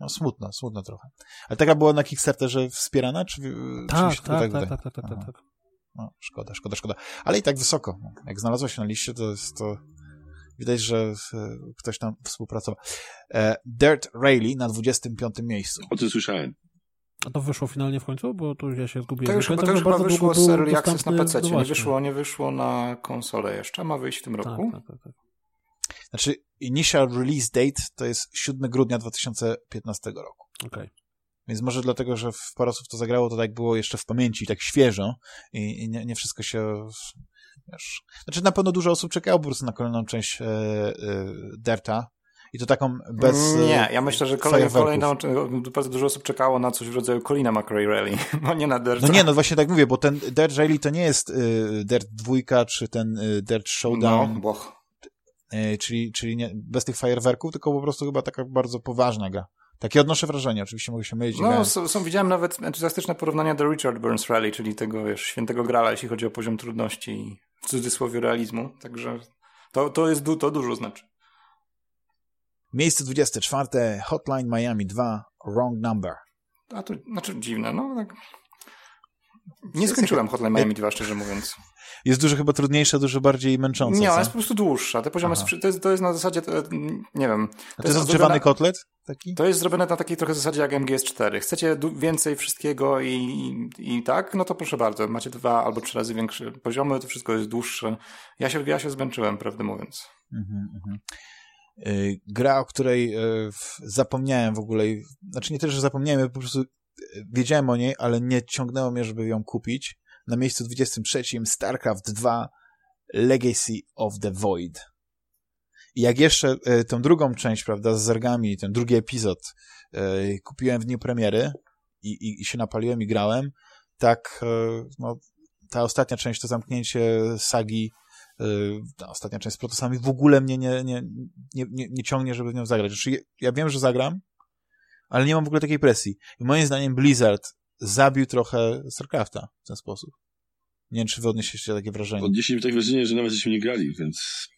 No smutno, smutno trochę. Ale taka była na Kickstarterze wspierana, czy, tak, czy tak, tak, tak, tak, tak, tak, tak. No, szkoda, szkoda, szkoda. Ale i tak wysoko. Jak znalazło się na liście, to jest to... Widać, że ktoś tam współpracował. E, Dirt Rally na 25 miejscu. O tym słyszałem. A to wyszło finalnie w końcu? Bo tu ja się zgubiłem. To już, to już chyba wyszło z Early Access na PC. No nie, wyszło, nie wyszło na konsolę jeszcze. Ma wyjść w tym tak, roku. Tak, tak, tak. Znaczy, initial release date to jest 7 grudnia 2015 roku. Okej. Okay. Więc może dlatego, że w parę osób to zagrało, to tak było jeszcze w pamięci, tak świeżo i, i nie, nie, wszystko się... Wiesz, znaczy na pewno dużo osób czekało po prostu na kolejną część e, e, Derta i to taką bez Nie, ja myślę, że kolej, kolejną, bardzo dużo osób czekało na coś w rodzaju Colina McRae Rally, [laughs] a nie na Derta. No nie, no właśnie tak mówię, bo ten Dirt Rally to nie jest y, Dirt 2 czy ten y, Dirt Showdown. No, boch. E, czyli, czyli nie, bez tych fajerwerków, tylko po prostu chyba taka bardzo poważna gra. Takie odnoszę wrażenie, oczywiście mogę się mylić. No, są, są, widziałem nawet entuzjastyczne porównania do Richard Burns Rally, czyli tego, wiesz, świętego grala, jeśli chodzi o poziom trudności i w cudzysłowie realizmu, także to, to jest to dużo znaczy. Miejsce 24. Hotline Miami 2 Wrong Number. A to znaczy dziwne, no tak. Nie skończyłem Hotline Miami 2, szczerze mówiąc. Jest dużo chyba trudniejsza, dużo bardziej męcząca. Nie, ona jest po prostu dłuższa. Te poziomy, to jest, to jest na zasadzie, to, nie wiem. To, to jest odgrzewany kotlet? Taki? To jest zrobione na takiej trochę zasadzie jak MGS4. Chcecie więcej wszystkiego i, i, i, tak, no to proszę bardzo. Macie dwa albo trzy razy większe poziomy, to wszystko jest dłuższe. Ja się, ja się zmęczyłem, prawdę mówiąc. Mhm, mhm. Y, gra, o której y, zapomniałem w ogóle, znaczy nie tyle, że zapomniałem, po prostu y, wiedziałem o niej, ale nie ciągnęło mnie, żeby ją kupić. Na miejscu 23 StarCraft 2 Legacy of the Void. I jak jeszcze tę drugą część, prawda, z zergami, ten drugi epizod kupiłem w dniu premiery i, i, i się napaliłem i grałem, tak no, ta ostatnia część, to zamknięcie sagi Y, ta ostatnia część z protosami w ogóle mnie nie, nie, nie, nie, nie ciągnie, żeby w nią zagrać. Znaczy, ja wiem, że zagram, ale nie mam w ogóle takiej presji. I moim zdaniem Blizzard zabił trochę StarCrafta w ten sposób. Nie wiem, czy wy odnieśliście takie wrażenie. Odnieśliśmy takie wrażenie, że nawet żeśmy nie grali, więc...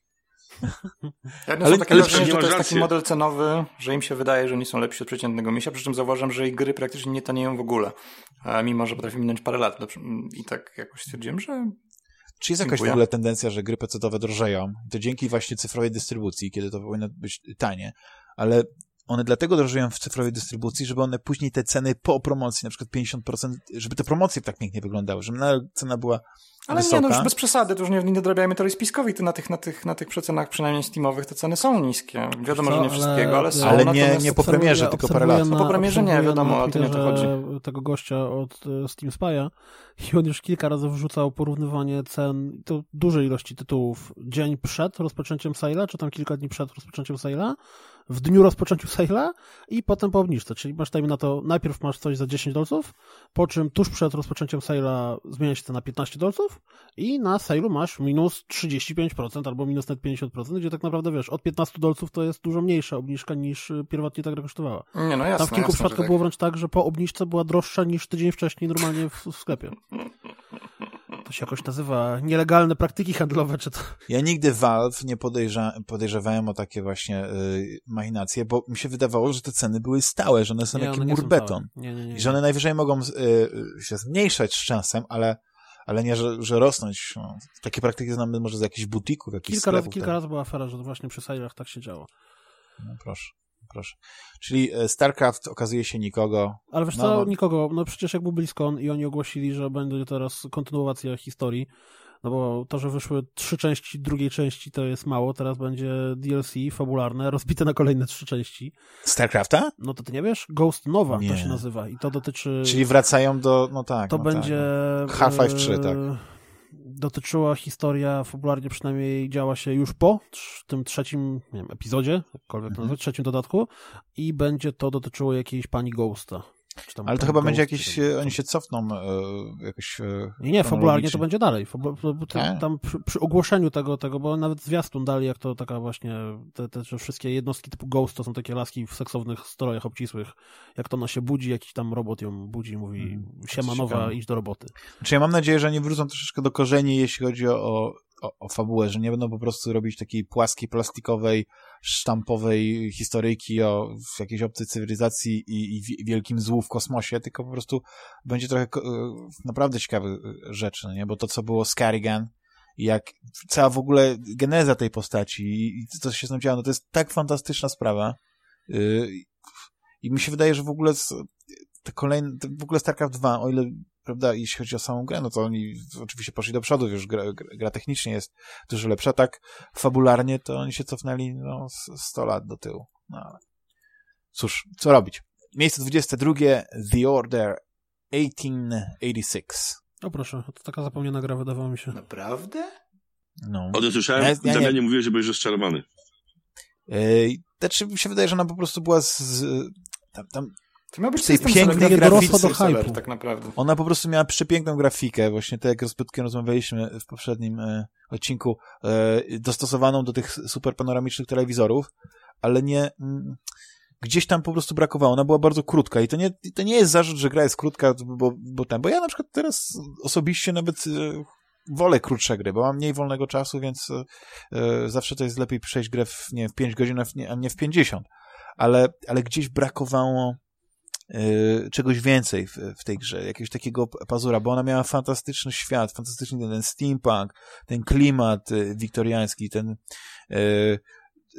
Ja ale, takie ale wrażenie, że to jest taki model cenowy, że im się wydaje, że oni są lepsi od przeciętnego misia, przy czym zauważam, że ich gry praktycznie nie tanieją w ogóle. A mimo, że potrafi minąć parę lat. I tak jakoś stwierdziłem, że czy jest jakaś w ogóle tendencja, że gry pecetowe drożeją? To dzięki właśnie cyfrowej dystrybucji, kiedy to powinno być tanie, ale one dlatego drożeją w cyfrowej dystrybucji, żeby one później te ceny po promocji, na przykład 50%, żeby te promocje tak pięknie wyglądały, żeby cena była ale wysoka. nie, no już bez przesady, to już nie, nie dodrabiamy teorii spiskowej, to na tych, na, tych, na tych przecenach, przynajmniej Steamowych, te ceny są niskie. Wiadomo, że nie wszystkiego, ale są. Ale nie, nie po premierze, tylko parę lat. No po premierze nie, wiadomo, o tym nie to chodzi. tego gościa od e, Steam Spy'a i on już kilka razy wrzucał porównywanie cen, to dużej ilości tytułów, dzień przed rozpoczęciem sale'a, czy tam kilka dni przed rozpoczęciem sale'a, w dniu rozpoczęciu sale'a i potem po obniżce. Czyli masz time na to, najpierw masz coś za 10 dolców, po czym tuż przed rozpoczęciem sale'a zmienia się to na 15 dolców i na sale'u masz minus 35% albo minus net 50%, gdzie tak naprawdę wiesz, od 15 dolców to jest dużo mniejsza obniżka niż pierwotnie ta gra kosztowała. Nie, no jasne, Tam w kilku przypadkach tak. było wręcz tak, że po obniżce była droższa niż tydzień wcześniej normalnie w, w sklepie. [laughs] To się jakoś nazywa nielegalne praktyki handlowe, czy to... Ja nigdy Valve nie podejrza, podejrzewałem o takie właśnie y, machinacje, bo mi się wydawało, że te ceny były stałe, że one są nie, jak mur beton. Nie, nie, nie, I że one najwyżej mogą y, się zmniejszać z czasem, ale ale nie, że, że rosnąć. No, takie praktyki znamy może z jakichś butików, jakichś kilka sklepów. Razy, kilka tak. razy była afera, że właśnie przy sejlach tak się działo. No proszę. Proszę. Czyli e, StarCraft okazuje się nikogo. Ale wiesz no, co, no... nikogo. No przecież jak był BlizzCon i oni ogłosili, że będzie teraz kontynuacja historii, no bo to, że wyszły trzy części drugiej części, to jest mało. Teraz będzie DLC fabularne, rozbite na kolejne trzy części. StarCrafta? No to ty nie wiesz? Ghost Nowa nie. to się nazywa i to dotyczy... Czyli wracają do... no tak. To no będzie... Tak. Half-Life 3, tak dotyczyła historia, fabularnie przynajmniej działa się już po tym trzecim nie wiem, epizodzie, jakkolwiek to nazwać, trzecim dodatku i będzie to dotyczyło jakiejś pani Ghosta. Ale to chyba będzie jakieś, oni się cofną e, jakoś e, Nie, nie, fabularnie to będzie dalej. Fabu tak? tam przy, przy, ogłoszeniu tego, tego, bo nawet zwiastun dali, jak to taka właśnie, te, te wszystkie jednostki typu Ghost to są takie laski w seksownych strojach obcisłych. Jak to ona się budzi, jakiś tam robot ją budzi i mówi, hmm, siema nowa, idź do roboty. Znaczy ja mam nadzieję, że nie wrócą troszeczkę do korzeni, jeśli chodzi o, o, o fabułę, że nie będą po prostu robić takiej płaskiej, plastikowej, sztampowej historyjki o jakiejś obcej cywilizacji i, i wielkim złu w kosmosie, tylko po prostu będzie trochę e, naprawdę ciekawe e, rzeczy, no nie? Bo to, co było z Carrigan, jak cała w ogóle geneza tej postaci i co się z nią działo, no to jest tak fantastyczna sprawa. Y, I mi się wydaje, że w ogóle te kolejne, w ogóle StarCraft 2, o ile prawda, jeśli chodzi o samą grę, no to oni oczywiście poszli do przodu, już gra, gra technicznie jest dużo lepsza, tak fabularnie to oni się cofnęli no, 100 lat do tyłu. No, ale cóż, co robić? Miejsce 22, The Order 1886. O proszę, to taka zapomniana gra wydawała mi się. Naprawdę? No. O słyszałem, ja, ja, ja nie mówiłem, że byłeś rozczarowany. Yy, znaczy mi się wydaje, że ona po prostu była z, z tam, tam to miał być tej pięknej grafice, seller, tak naprawdę. Ona po prostu miała przepiękną grafikę, właśnie tak jak z Pytkiem rozmawialiśmy w poprzednim e, odcinku, e, dostosowaną do tych super panoramicznych telewizorów, ale nie... Mm, gdzieś tam po prostu brakowało. Ona była bardzo krótka i to nie, to nie jest zarzut, że gra jest krótka, bo, bo tam, bo ja na przykład teraz osobiście nawet e, wolę krótsze gry, bo mam mniej wolnego czasu, więc e, zawsze to jest lepiej przejść grę w, nie, w 5 godzin, a nie w 50. Ale, ale gdzieś brakowało czegoś więcej w, w, tej grze, jakiegoś takiego pazura, bo ona miała fantastyczny świat, fantastyczny ten steampunk, ten klimat y, wiktoriański, ten y,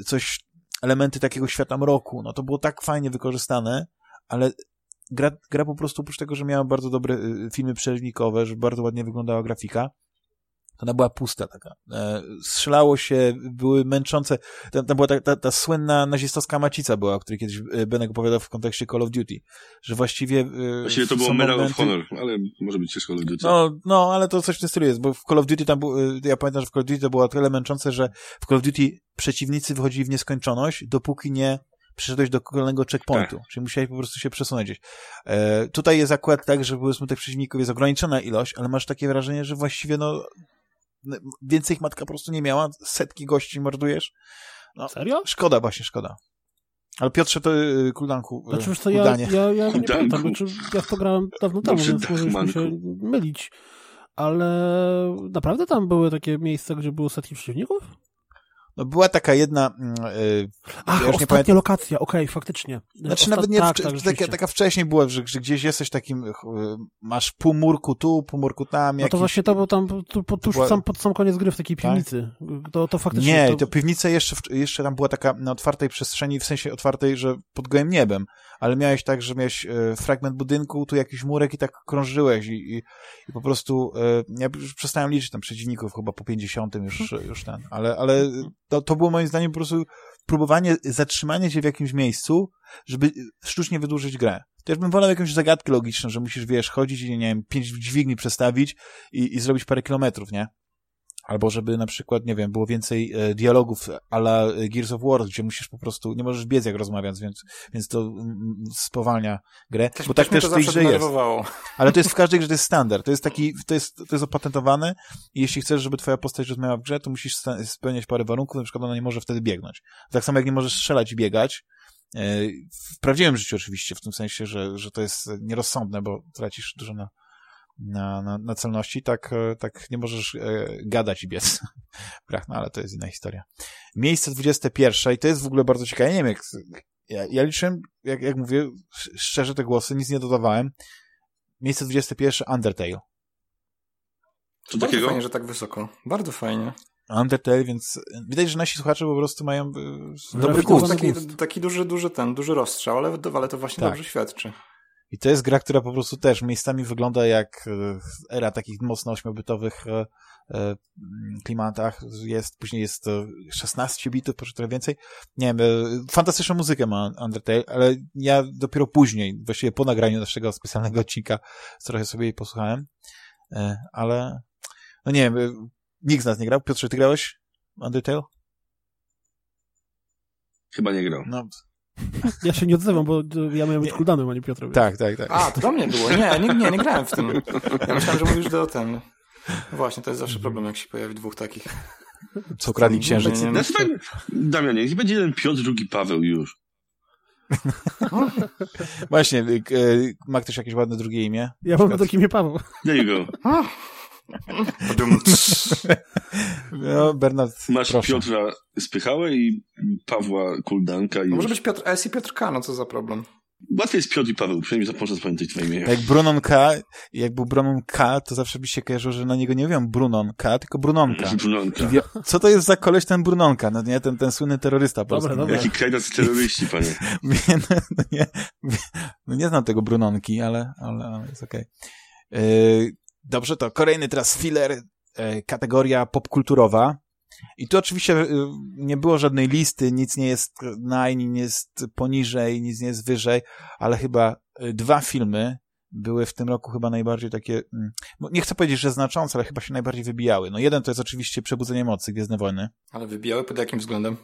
coś, elementy takiego świata mroku, no to było tak fajnie wykorzystane, ale gra, gra po prostu oprócz tego, że miała bardzo dobre filmy przerywnikowe, że bardzo ładnie wyglądała grafika, ona była pusta taka. E, strzelało się, były męczące. Tam, tam była ta, ta, ta, słynna nazistowska macica była, o której kiedyś e, Benek opowiadał w kontekście Call of Duty. Że właściwie... E, właściwie to było Medal momenty... of Honor, ale może być też Call of Duty. No, no, ale to coś w tym stylu jest, bo w Call of Duty tam był, ja pamiętam, że w Call of Duty to było tyle męczące, że w Call of Duty przeciwnicy wychodzili w nieskończoność, dopóki nie przyszedłeś do kolejnego checkpointu, tak. czyli musiałeś po prostu się przesunąć gdzieś. E, tutaj jest akurat tak, że powiedzmy tych przeciwników jest ograniczona ilość, ale masz takie wrażenie, że właściwie no więcej ich matka po prostu nie miała, setki gości mordujesz. No, Serio? Szkoda, właśnie szkoda. Ale Piotrze, to yy, Kuldanku, yy, Znaczy, wiesz co, ja, ja, ja, ja nie pamiętam, znaczy, ja w to grałem dawno temu, więc możemy się mylić. Ale naprawdę tam były takie miejsca, gdzie były setki przeciwników? No była taka jedna... Yy, Ach, ja ostatnia pamiętam... lokacja, okej, okay, faktycznie. Znaczy Osta... nawet nie, tak, tak, taka, taka wcześniej była, że, że, gdzieś jesteś takim, yy, masz pół murku tu, pół murku tam. No to właśnie to było tam tu, po, tuż była... sam, pod sam koniec gry w takiej tak? piwnicy. Tak? To, to faktycznie... Nie, to... to piwnica jeszcze, jeszcze tam była taka na otwartej przestrzeni, w sensie otwartej, że pod gołym niebem, ale miałeś tak, że miałeś e, fragment budynku, tu jakiś murek i tak krążyłeś i, i, i po prostu e, ja już przestałem liczyć tam przeciwników chyba po 50 już, już ten, ale, ale to, to było moim zdaniem po prostu próbowanie zatrzymania się w jakimś miejscu, żeby sztucznie wydłużyć grę. To już bym wolał jakąś zagadkę logiczną, że musisz, wiesz, chodzić i, nie wiem, pięć dźwigni przestawić i, i zrobić parę kilometrów, nie? Albo żeby na przykład, nie wiem, było więcej e, dialogów ala Gears of War, gdzie musisz po prostu, nie możesz biec jak rozmawiać, więc, więc to mm, mm, spowalnia grę. Też, bo tak też, w tej grze jest. Ale to jest w [laughs] każdej grze, to jest standard. To jest taki, to jest, to jest opatentowane i jeśli chcesz, żeby twoja postać rozmawiała w grze, to musisz spełniać parę warunków, na przykład ona nie może wtedy biegnąć. Tak samo jak nie możesz strzelać i biegać, e, w prawdziwym życiu oczywiście, w tym sensie, że, że to jest nierozsądne, bo tracisz dużo na, na, na, na celności, tak, e, tak nie możesz e, gadać i biec [laughs] no ale to jest inna historia. Miejsce 21 i to jest w ogóle bardzo ciekawe. Ja nie wiem, jak, ja, ja liczyłem, jak, jak mówię, szczerze te głosy, nic nie dodawałem. Miejsce 21 Undertale. Co bardzo takiego? fajnie, że tak wysoko. Bardzo fajnie. Undertale, więc widać, że nasi słuchacze po prostu mają e, dobry gust. Taki, taki duży, duży ten, duży rozstrzał, ale, ale to właśnie tak. dobrze świadczy. I to jest gra, która po prostu też miejscami wygląda jak e, era takich mocno ośmiobytowych e, e, klimatach. Jest, później jest 16 bitów, proszę trochę więcej. Nie wiem, fantastyczną muzykę ma Undertale, ale ja dopiero później, właściwie po nagraniu naszego specjalnego odcinka, trochę sobie jej posłuchałem. Ale, no nie wiem, nikt z nas nie grał. Piotrze, ty grałeś Undertale? Chyba nie grał. No, [laughs] ja się nie odzywam, bo ja miałem być Kuldanem, a nie Piotrem. Tak, tak, tak. A, to do mnie było. Nie, nie, nie, nie grałem w tym. Ja myślałem, że mówisz do ten... Właśnie, to jest zawsze problem, jak się pojawi dwóch takich. Co kradli księżyc. Nie, tak, Damianie, niech będzie jeden Piotr, drugi Paweł już. Właśnie, y, ma ktoś jakieś ładne drugie imię? Ja mam takie imię Paweł. There you go. No, Bernard, Masz proszę. Piotra Spychałę i Pawła Kuldanka. I Może być Piotr S i Piotr K, no co za problem. Łatwiej jest Piotr i Paweł, przynajmniej można zapamiętać twoje imię. Jak Brunon K, jak był Brunon K, to zawsze by się kojarzyło, że na niego nie mówią Brunon K, tylko Brunonka. Brunonka. Wie, co to jest za koleś ten Brunonka? No nie, ten, ten słynny terrorysta polski. Dobra, dobra. Jaki kraj nas terroryści, [laughs] panie. no, no, nie, no nie znam tego Brunonki, ale, ale, ale jest okej. Okay. Yy, dobrze, to kolejny teraz filler, yy, kategoria popkulturowa. I tu oczywiście y, nie było żadnej listy, nic nie jest naj, nie jest poniżej, nic nie jest wyżej, ale chyba y, dwa filmy były w tym roku chyba najbardziej takie, mm, nie chcę powiedzieć, że znaczące, ale chyba się najbardziej wybijały. No jeden to jest oczywiście Przebudzenie Mocy, Gwiezdne Wojny. Ale wybijały pod jakim względem?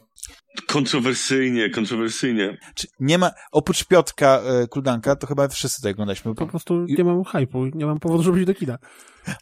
Kontrowersyjnie, kontrowersyjnie. Czy nie ma, oprócz Piotka e, Kuldanka, to chyba wszyscy tutaj oglądaliśmy. Po prostu nie mam hypu, nie mam powodu, żeby iść do kina.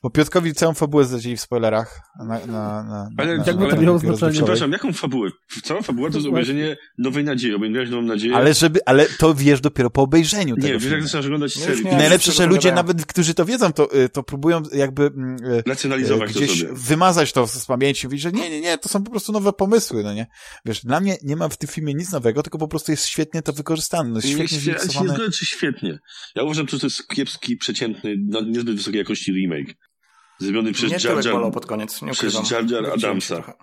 Bo Piotkowi całą fabułę zlecieli w spoilerach. Na, na, na, ale na, jakby to miało znaczenie? Przepraszam, jaką fabułę? Cała fabuła to jest obejrzenie Nowej Nadziei, obejrzałeś Nową Nadzieję. Ale żeby, ale to wiesz dopiero po obejrzeniu nie, tego Nie, wiesz jak zaczynasz oglądać serię. I najlepsze najlepsze, że ludzie nawet, którzy to wiedzą, to, y, to próbują jakby mm, y, nacjonalizować gdzieś to sobie. wymazać to z pamięci, mówić, że nie, nie, nie, to są po prostu nowe pomysły, no nie? Wiesz, dla mnie nie ma w tym filmie nic nowego, tylko po prostu jest świetnie to wykorzystane. No, świetnie nie, ja się zgodzę, czy świetnie. Ja uważam, że to jest kiepski, przeciętny, no, niezbyt wysokiej jakości remake. Zrobiony przez Jar Jar, pod koniec, nie przez Jar Jar Adamsa.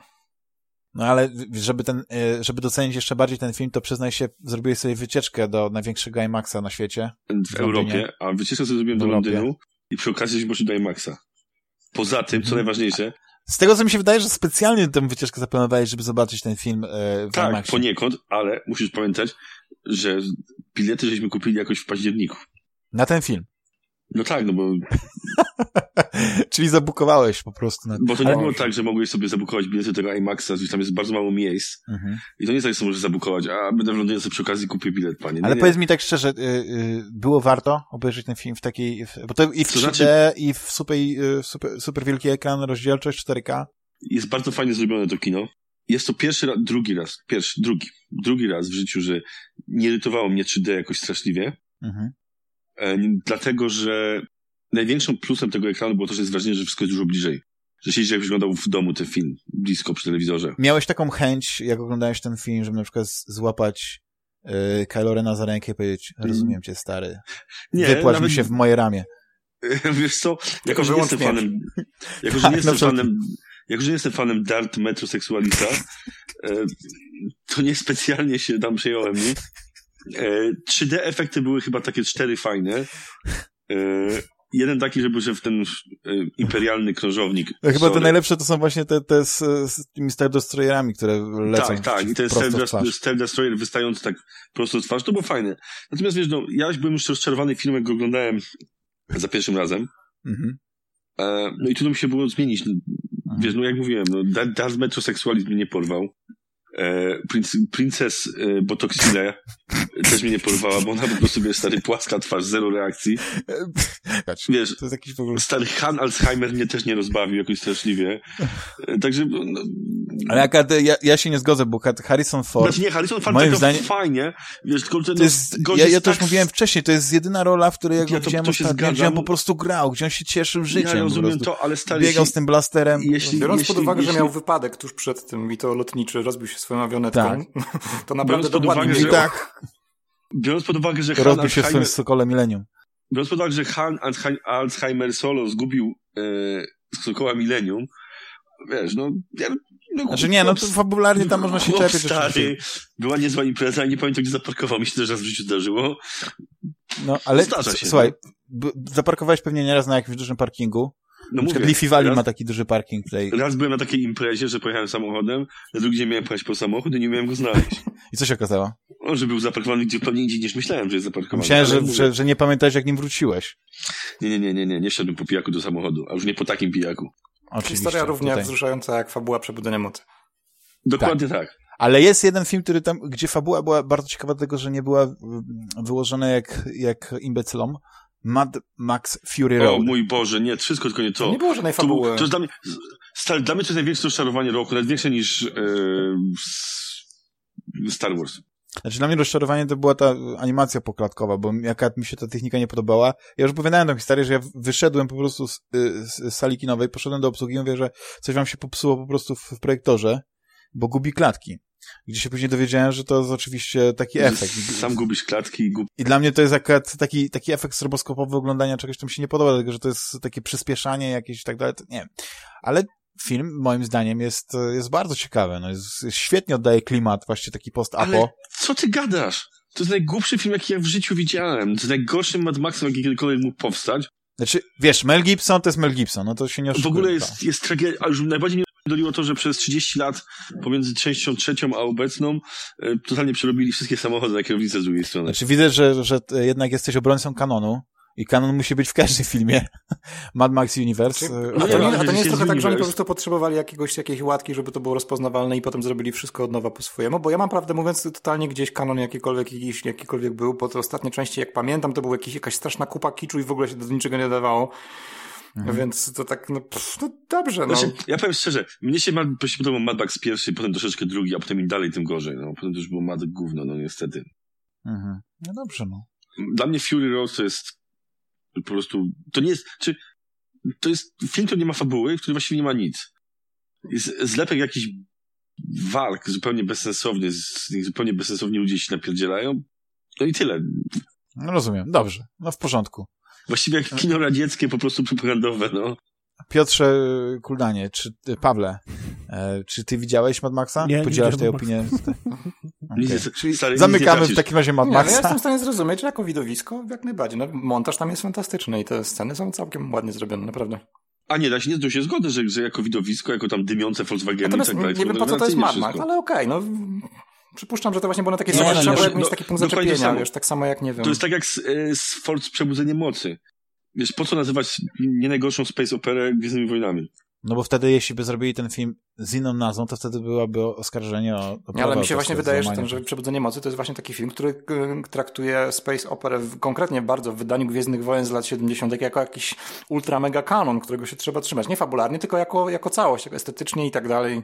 No ale żeby ten, e, żeby docenić jeszcze bardziej ten film, to przyznaj się, zrobiłeś sobie wycieczkę do największego IMAXa na świecie. W, w Europie, a wycieczkę sobie zrobiłem do Londynu i przy okazji żeśmy poszli do IMAXa. Poza tym, co mhm. najważniejsze... Z tego, co mi się wydaje, że specjalnie tę wycieczkę zaplanowałeś, żeby zobaczyć ten film e, w tak, IMAXie. Poniekąd, ale musisz pamiętać, że bilety żeśmy kupili jakoś w październiku. Na ten film? No tak, no bo... [laughs] Czyli zabukowałeś po prostu. Na... Bo to nie było tak, że mogłeś sobie zabukować bilety tego IMAXa, gdzieś tam jest bardzo mało miejsc. Mhm. I to nie jest tak, że możesz zabukować, a będę w Londynie sobie przy okazji kupię bilet, panie. Nie, Ale nie. powiedz mi tak szczerze, y, y, było warto obejrzeć ten film w takiej... Bo to i w 3D, znaczy... i w super, y, super, super wielki ekran, rozdzielczość 4K. Jest bardzo fajnie zrobione to kino. Jest to pierwszy raz, drugi raz, pierwszy, drugi, drugi raz w życiu, że nie irytowało mnie 3D jakoś straszliwie. Mhm. E, dlatego, że największym plusem tego ekranu było to, że jest wrażenie, że wszystko jest dużo bliżej. Że siedzisz jak wyglądał w domu ten film, blisko przy telewizorze. Miałeś taką chęć, jak oglądałeś ten film, żeby na przykład złapać yy, Kylo Rena za rękę i powiedzieć, mm. rozumiem cię, stary. Nie, Wypłacz nawet... mi się w moje ramię. [laughs] Wiesz co, jako, że nie jestem [laughs] fanem, jako, że nie jestem fanem, jako, że nie jestem fanem Dart metroseksualista, e, to niespecjalnie się tam przejąłem, nie? 3D e, efekty były chyba takie cztery fajne. E, jeden taki, żeby że w ten e, imperialny krążownik. No, chyba te najlepsze to są właśnie te, te z, z tymi Star Destroyerami, które lecą. Tak, tak. I ten Star Destroyer wystający tak prosto w twarz. To było fajne. Natomiast wiesz, no, ja byłem już rozczarowany filmem, go oglądałem za pierwszym razem. Mhm. No i trudno mi się było zmienić. Mhm. Wiesz, no jak mówiłem, no, Darth Metroseksualizm mnie nie porwał. E, princ, Princess e, Botoxile też mnie nie porwała, bo ona po prostu jest stary płaska twarz, zero reakcji. Wiesz, to jest jakiś w ogóle... stary Han Alzheimer mnie też nie rozbawił jakoś straszliwie. E, także... No... Ale jak, ja, ja się nie zgodzę, bo Harrison Ford... Znaczy nie, Harrison Ford moim zdaniem... fajnie, wiesz, tylko ten, to jest, ja, ja też tak... mówiłem wcześniej, to jest jedyna rola, w której ja go ja to, widziałem to ostatnio, gdzie on po prostu grał, gdzie on się cieszył życiem. Ja rozumiem to, ale stary... Biegał z tym blasterem. Jeśli, Biorąc jeśli, pod uwagę, jeśli... że miał wypadek tuż przed tym i to lotniczy, rozbił się swoją awionetką, tak. [laughs] to naprawdę biorąc dokładnie pod uwagę, że, tak. Biorąc pod uwagę, że Rozbił się Alzheimer... swoim Sokole Millennium. Biorąc pod uwagę, że Han Alzheimer solo zgubił e, Sokoła Millennium, wiesz, no... Ja, no znaczy nie, no to fabularnie tam można się czepiać. Stary, była niezła impreza, nie pamiętam gdzie zaparkował, mi się też raz w życiu zdarzyło. No, ale Zdarza się, słuchaj, no. zaparkowałeś pewnie nieraz na jakimś dużym parkingu, no mówię, Leafy Valley raz, ma taki duży parking tutaj. Raz byłem na takiej imprezie, że pojechałem samochodem, na drugi dzień miałem pojechać po samochód i nie miałem go znaleźć. [laughs] I co się okazało? O, że był zaparkowany gdzie pewnie indziej niż myślałem, że jest zaparkowany. Myślałem, że, że, że, nie pamiętałeś jak nim wróciłeś. Nie, nie, nie, nie, nie, nie szedłem po pijaku do samochodu, a już nie po takim pijaku. Oczywiście, Historia równie tutaj. wzruszająca jak fabuła Przebudzenia Mocy. Dokładnie tak. tak. Ale jest jeden film, który tam, gdzie fabuła była bardzo ciekawa, dlatego że nie była wyłożona jak, jak imbecylom, Mad Max Fury Road. O mój Boże, nie, wszystko tylko nie to. to nie było żadnej fabuły. To, to jest dla mnie, stary, dla mnie to jest największe rozczarowanie roku, nawet większe niż e, Star Wars. Znaczy dla mnie rozczarowanie to była ta animacja poklatkowa, bo jaka mi się ta technika nie podobała. Ja już opowiadałem tę historię, że ja wyszedłem po prostu z, z sali kinowej, poszedłem do obsługi i mówię, że coś wam się popsuło po prostu w projektorze, bo gubi klatki. Gdzie się później dowiedziałem, że to jest oczywiście taki efekt. Sam gubisz klatki i gub... I dla mnie to jest akurat taki, taki efekt stroboskopowy oglądania czegoś, co mi się nie podoba, dlatego że to jest takie przyspieszanie jakieś i tak dalej, nie wiem. Ale film moim zdaniem jest, jest bardzo ciekawy, no jest, świetnie oddaje klimat, właśnie taki post-apo. Ale co ty gadasz? To jest najgłupszy film, jaki ja w życiu widziałem. To jest najgorszym Mad Maxem, jaki kiedykolwiek mógł powstać. Znaczy, wiesz, Mel Gibson to jest Mel Gibson, no to się nie oszukuje. W ogóle jest, jest tragedia, a już najbardziej mnie doliło to, że przez 30 lat pomiędzy częścią trzecią a obecną e, totalnie przerobili wszystkie samochody na kierownicę z drugiej strony. Znaczy widzę, że, że jednak jesteś obrońcą kanonu. I kanon musi być w każdym filmie. [laughs] Mad Max Universe. E, a to nie, a to nie jest trochę tak, że oni po prostu potrzebowali jakiegoś, jakiejś łatki, żeby to było rozpoznawalne i potem zrobili wszystko od nowa po swojemu, bo ja mam prawdę mówiąc totalnie gdzieś kanon jakikolwiek, jakiś, jakikolwiek był, bo te ostatnie części, jak pamiętam, to był jakiś, jakaś straszna kupa kiczu i w ogóle się do niczego nie dawało. Mhm. Więc to tak, no, pff, no dobrze, no. Znaczy, ja powiem szczerze, mnie się, Mad, się podobał Mad Max pierwszy, potem troszeczkę drugi, a potem im dalej, tym gorzej, no. Potem to już było Mad gówno, no niestety. Mhm. No dobrze, no. Dla mnie Fury Road to jest Po prostu, to nie jest, czy, to jest film, który nie ma fabuły, który właściwie nie ma nic. Jest zlepek jakichś walk zupełnie nich zupełnie bezsensownie ludzie się napierdzielają. No i tyle. No rozumiem, dobrze, no w porządku. Właściwie jak kino radzieckie, po prostu propagandowe, no. Piotrze Kuldanie, czy Pawle, e, czy ty widziałeś Mad Maxa? Nie, Podzielasz tej opinię? Okay. Czyli zamykamy w takim razie Mad Maxa. Nie, ja jestem w stanie zrozumieć, że jako widowisko jak najbardziej. No, montaż tam jest fantastyczny i te sceny są całkiem ładnie zrobione, naprawdę. A nie, da się nie do się zgody, że, że jako widowisko, jako tam dymiące Volkswageny i tak dalej. nie wiem po co to jest Mad Max, ale okej, okay, no przypuszczam, że to właśnie było na takiej no, no, trzeba mieć taki punkt zaczepienia, wiesz, tak samo jak, nie wiem. To jest tak jak z, e, z Ford Przebudzenie Mocy. Wiesz, po co nazywać nie najgorszą space operę Gwiezdnymi Wojnami? No bo wtedy, jeśli by zrobili ten film z inną nazwą, to wtedy byłoby oskarżenie o, o Ale mi się właśnie wydaje, że, ten, że Przebudzenie Mocy to jest właśnie taki film, który y, traktuje Space Opera w, konkretnie bardzo w wydaniu Gwiezdnych Wojen z lat 70. jako jakiś ultra mega kanon, którego się trzeba trzymać. Nie fabularnie, tylko jako, jako całość, jako estetycznie i tak dalej.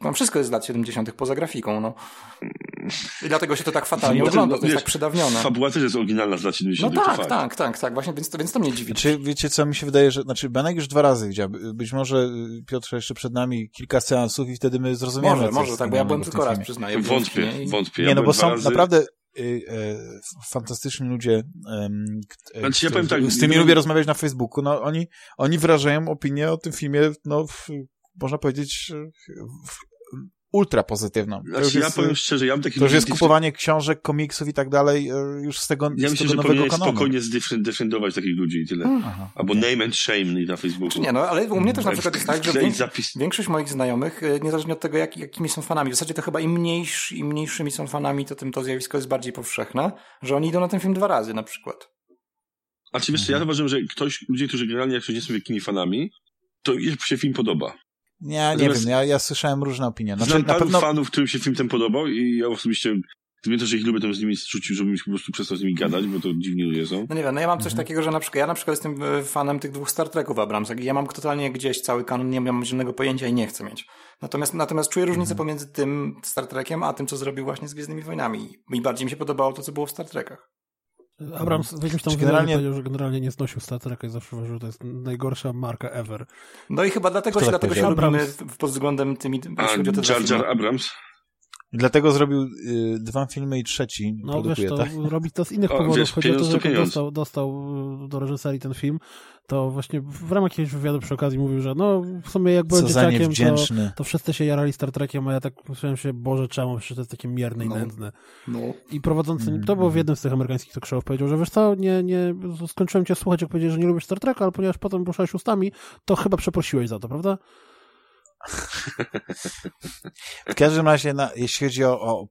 Tam wszystko jest z lat 70. poza grafiką, no. I dlatego się to tak fatalnie no, ogląda, to jest wiesz, tak przydawnione. Fabuła też jest oryginalna z lat 70. No tak, tak, tak, tak, właśnie, więc to, więc to mnie dziwi. Znaczy, wiecie co, mi się wydaje, że, znaczy Benek już dwa razy widział, być może y, Piotr jeszcze przed nami kilka seansów i wtedy my zrozumiemy. Może, może, tak, bo ja byłem tylko raz, przyznaję. Wątpię, i... wątpię. Ja nie, no bo są razy... naprawdę y, y, fantastyczni ludzie, y, znaczy, ja powiem tak, z którymi lubię rozmawiać na Facebooku, no oni, oni wyrażają opinię o tym filmie, no w, można powiedzieć w, ultra pozytywną. Znaczy, ja powiem szczerze, ja mam taki... To już jest kupowanie książek, komiksów i tak dalej, e, już z tego, ja z myślę, tego że nowego kanonu. spokojnie defendować takich ludzi i tyle. Aha. Albo name and shame na Facebooku. Nie, no, ale u mnie też na przykład jest tak, że większość, większość moich znajomych, e, niezależnie od tego, jak, jakimi są fanami, w zasadzie to chyba im, mniejszy, im mniejszymi są fanami, to tym to zjawisko jest bardziej powszechne, że oni idą na ten film dwa razy na przykład. A czy wiesz, mhm. ja zauważyłem, że ktoś, ludzie, którzy generalnie jak nie są wielkimi fanami, to im się film podoba. Nie, nie wiem, ja, ja słyszałem różne opinie. Znaczy, Znam na pewno... fanów, którym się film ten podobał i ja osobiście Gdybym to, że ich lubię, to bym z nimi rzucił, żebym po prostu przestał z nimi gadać, bo to dziwni ludzie są. No nie wiem, no ja mam coś mhm. takiego, że na przykład, ja na przykład jestem e, fanem tych dwóch Star Treków Abramsa. Ja mam totalnie gdzieś cały kanon, nie mam żadnego pojęcia i nie chcę mieć. Natomiast, natomiast czuję różnicę mhm. pomiędzy tym Star Trekiem, a tym, co zrobił właśnie z Gwiezdnymi Wojnami. I bardziej mi się podobało to, co było w Star Trekach. Abrams w jakimś tam generalnie... powiedział, że generalnie nie znosił Star Treka i zawsze uważał, że to jest najgorsza marka ever. No i chyba dlatego Kto się, tak dlatego się lubimy pod względem tymi, te Jar Jar Abrams? Dlatego zrobił y, dwa filmy i trzeci No wiesz, to tak? robi to z innych o, powodów. Wiesz, Chodzi o to, że dostał, dostał y, do reżyserii ten film, to właśnie w ramach jakiegoś wywiadu przy okazji mówił, że no w sumie jak byłem dzieciakiem, to, to wszyscy się jarali Star Trekiem, a ja tak myślałem się, Boże, czemu, przecież to jest takie mierne i no. nędzne. No. I prowadzący, mm, to było w jednym z tych amerykańskich talk showów, powiedział, że wiesz co, nie, nie, skończyłem cię słuchać, jak powiedziałeś, że nie lubisz Star Treka, ale ponieważ potem ruszałeś ustami, to chyba przeprosiłeś za to, prawda? [laughs] w każdym razie, na, jeśli chodzi o, o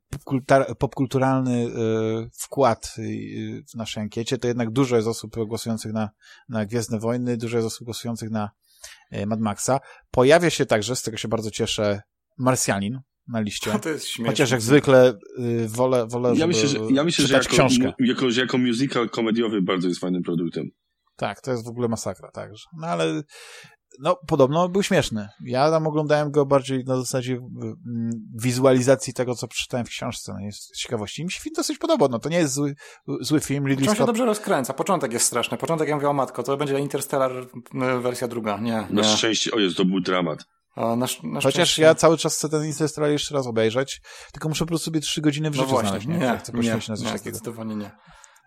popkulturalny y, wkład y, w naszej ankiecie, to jednak dużo jest osób głosujących na, na Gwiezdne Wojny, dużo jest osób głosujących na y, Mad Maxa. Pojawia się także, z tego się bardzo cieszę, Marsjanin na liście. To jest śmieszne. Chociaż jak zwykle y, wolę, wolę ja myślę, że, ja myślę, że jako, książkę. Jako, że jako musical komediowy bardzo jest fajnym produktem. Tak, to jest w ogóle masakra, także. No ale no, podobno był śmieszny. Ja tam oglądałem go bardziej na zasadzie wizualizacji tego, co przeczytałem w książce, no jest z ciekawości. I mi się film dosyć podobał, no to nie jest zły, zły film. Ridley Scott... się dobrze rozkręca. Początek jest straszny. Początek, ja mówię o matko, to będzie Interstellar wersja druga. Nie, nie. Na szczęście, o jest, to był dramat. Na, na Chociaż szczęście... ja cały czas chcę ten Interstellar jeszcze raz obejrzeć, tylko muszę po prostu sobie trzy godziny w no życiu właśnie, znaleźć. Nie, nie, chcę poświęcić na coś nie, takiego. zdecydowanie nie.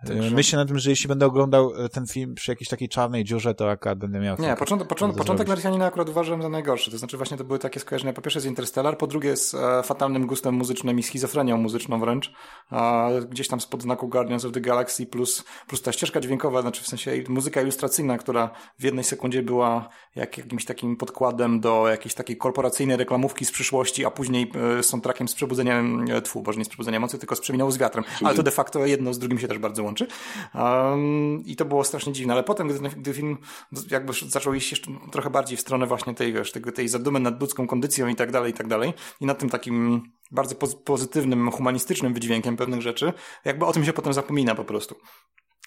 Także... Myślę na tym, że jeśli będę oglądał e, ten film przy jakiejś takiej czarnej dziurze, to akurat będę miał... Nie, początek, początek, początek Marsjanina akurat uważam za najgorszy. To znaczy właśnie to były takie skojarzenia, po pierwsze z Interstellar, po drugie z e, fatalnym gustem muzycznym i schizofrenią muzyczną wręcz. A gdzieś tam spod znaku Guardians of the Galaxy plus, plus ta ścieżka dźwiękowa, znaczy w sensie muzyka ilustracyjna, która w jednej sekundzie była jak, jakimś takim podkładem do jakiejś takiej korporacyjnej reklamówki z przyszłości, a później e, z soundtrackiem z przebudzeniem, e, tfu, boże nie z przebudzeniem mocy, tylko z przemienią z wiatrem. Ale to de facto jedno z drugim się też bardzo łączy. Um, I to było strasznie dziwne, ale potem, gdy, gdy film jakby zaczął iść jeszcze trochę bardziej w stronę właśnie tej, wiesz, tej, tej zadumy nad ludzką kondycją i tak dalej, i tak dalej, i nad tym takim bardzo pozytywnym, humanistycznym wydźwiękiem pewnych rzeczy, jakby o tym się potem zapomina po prostu.